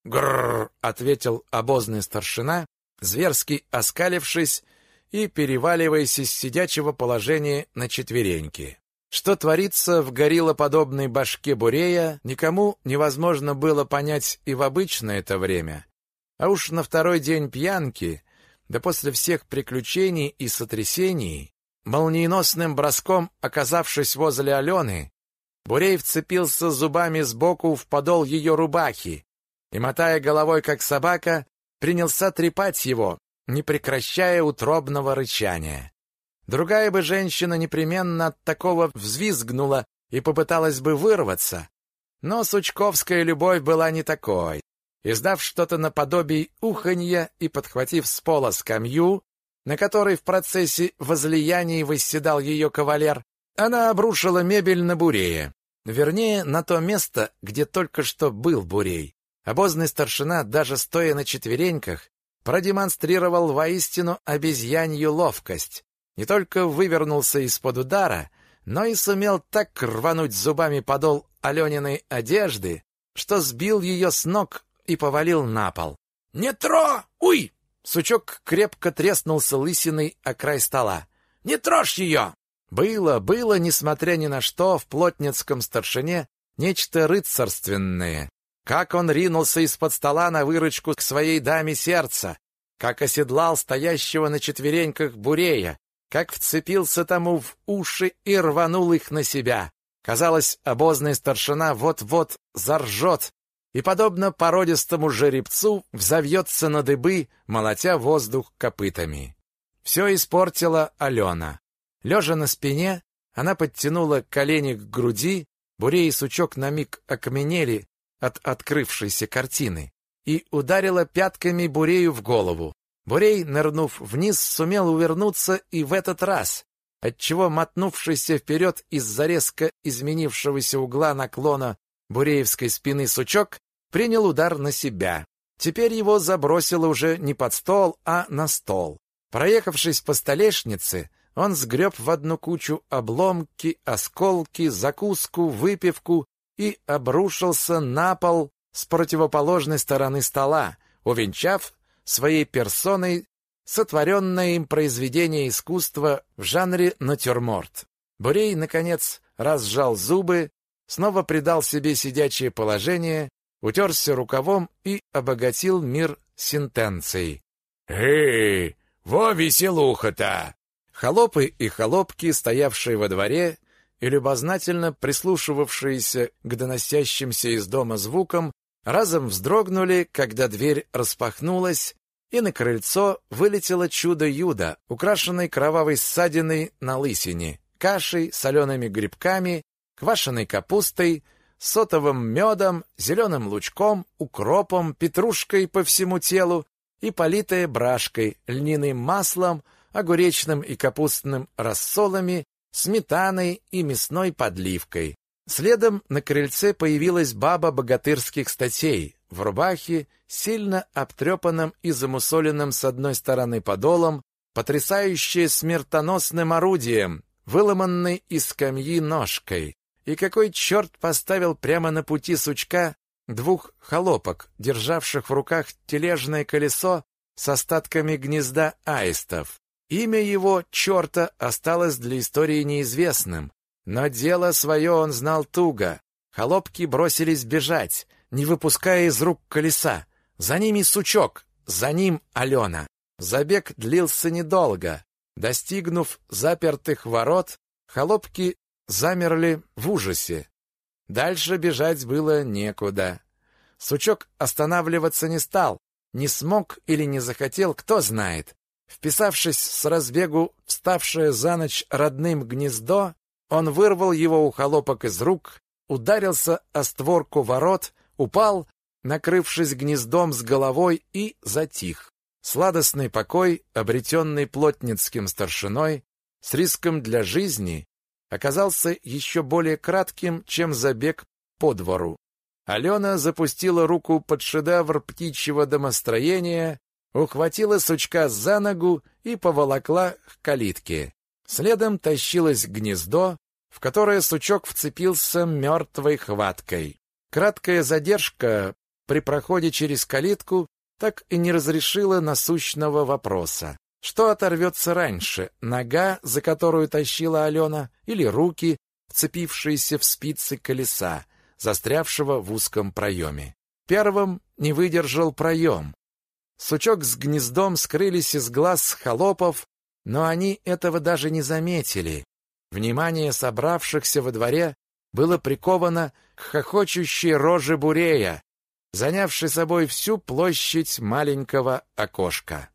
Грррр, ответил обозный старшина, зверски оскалившись и переваливаясь из сидячего положения на четвереньки. Что творится в гориллоподобной башке Бурея, никому невозможно было понять и в обычное это время. А уж на второй день пьянки, да после всех приключений и сотрясений, молниеносным броском оказавшись возле Алены, Бурей вцепился зубами сбоку в подол ее рубахи и, мотая головой, как собака, принялся трепать его, не прекращая утробного рычания. Другая бы женщина непременно от такого взвизгнула и попыталась бы вырваться, но сучковская любовь была не такой. Издав что-то наподобие уханья и подхватив с пола скамью, на которой в процессе возлияний восседал ее кавалер, она обрушила мебель на Бурея. Вернее, на то место, где только что был Бурей. Обозный старшина, даже стоя на четвереньках, продемонстрировал воистину обезьянью ловкость. Не только вывернулся из-под удара, но и сумел так рвануть зубами подол Алениной одежды, что сбил ее с ног и повалил на пол. «Не тро! Уй!» Сучок крепко треснулся лысиной о край стола. Не трожь ее!» Было, было, несмотря ни на что, в плотницком старшине нечто рыцарственное. Как он ринулся из-под стола на выручку к своей даме сердца, как оседлал стоящего на четвереньках бурея, как вцепился тому в уши и рванул их на себя. Казалось, обозный старшина вот-вот заржет и, подобно породистому жеребцу, взовьется на дыбы, молотя воздух копытами. Все испортила Алена. Лежа на спине, она подтянула колени к груди, Бурей и Сучок на миг окаменели от открывшейся картины и ударила пятками Бурею в голову. Бурей, нырнув вниз, сумел увернуться и в этот раз, отчего мотнувшийся вперед из-за резко изменившегося угла наклона Буреевской спины Сучок принял удар на себя. Теперь его забросило уже не под стол, а на стол. Проехавшись по столешнице, он сгреб в одну кучу обломки, осколки, закуску, выпивку и обрушился на пол с противоположной стороны стола, увенчав своей персоной сотворенное им произведение искусства в жанре натюрморт. Бурей, наконец, разжал зубы, снова придал себе сидячее положение, утерся рукавом и обогатил мир сентенцией. «Эй, во веселуха-то!» Холопы и холопки, стоявшие во дворе и любознательно прислушивавшиеся к доносящимся из дома звукам, разом вздрогнули, когда дверь распахнулась, и на крыльцо вылетело чудо-юдо, украшенное кровавой ссадиной на лысине, кашей, солеными грибками, квашеной капустой, сотовым медом, зеленым лучком, укропом, петрушкой по всему телу и политое брашкой, льняным маслом, огуречным и капустным рассолами, сметаной и мясной подливкой. Следом на крыльце появилась баба богатырских статей в рубахе, сильно обтрепанном и замусоленном с одной стороны подолом, потрясающая смертоносным орудием, выломанной из скамьи ножкой. И какой черт поставил прямо на пути сучка двух холопок, державших в руках тележное колесо с остатками гнезда аистов. Имя его, черта, осталось для истории неизвестным, но дело свое он знал туго. Холопки бросились бежать, не выпуская из рук колеса. За ними сучок, за ним Алена. Забег длился недолго. Достигнув запертых ворот, холопки замерли в ужасе. Дальше бежать было некуда. Сучок останавливаться не стал, не смог или не захотел, кто знает. Вписавшись с разбегу в ставшее за ночь родным гнездо, он вырвал его у холопок из рук, ударился о створку ворот, упал, накрывшись гнездом с головой, и затих. Сладостный покой, обретенный плотницким старшиной, с риском для жизни, оказался еще более кратким, чем забег по двору. Алена запустила руку под шедевр птичьего домостроения ухватила сучка за ногу и поволокла к калитке. Следом тащилось гнездо, в которое сучок вцепился мертвой хваткой. Краткая задержка при проходе через калитку так и не разрешила насущного вопроса. Что оторвется раньше, нога, за которую тащила Алена, или руки, вцепившиеся в спицы колеса, застрявшего в узком проеме? Первым не выдержал проем, Сучок с гнездом скрылись из глаз холопов, но они этого даже не заметили. Внимание собравшихся во дворе было приковано к хохочущей роже Бурея, занявшей собой всю площадь маленького окошка.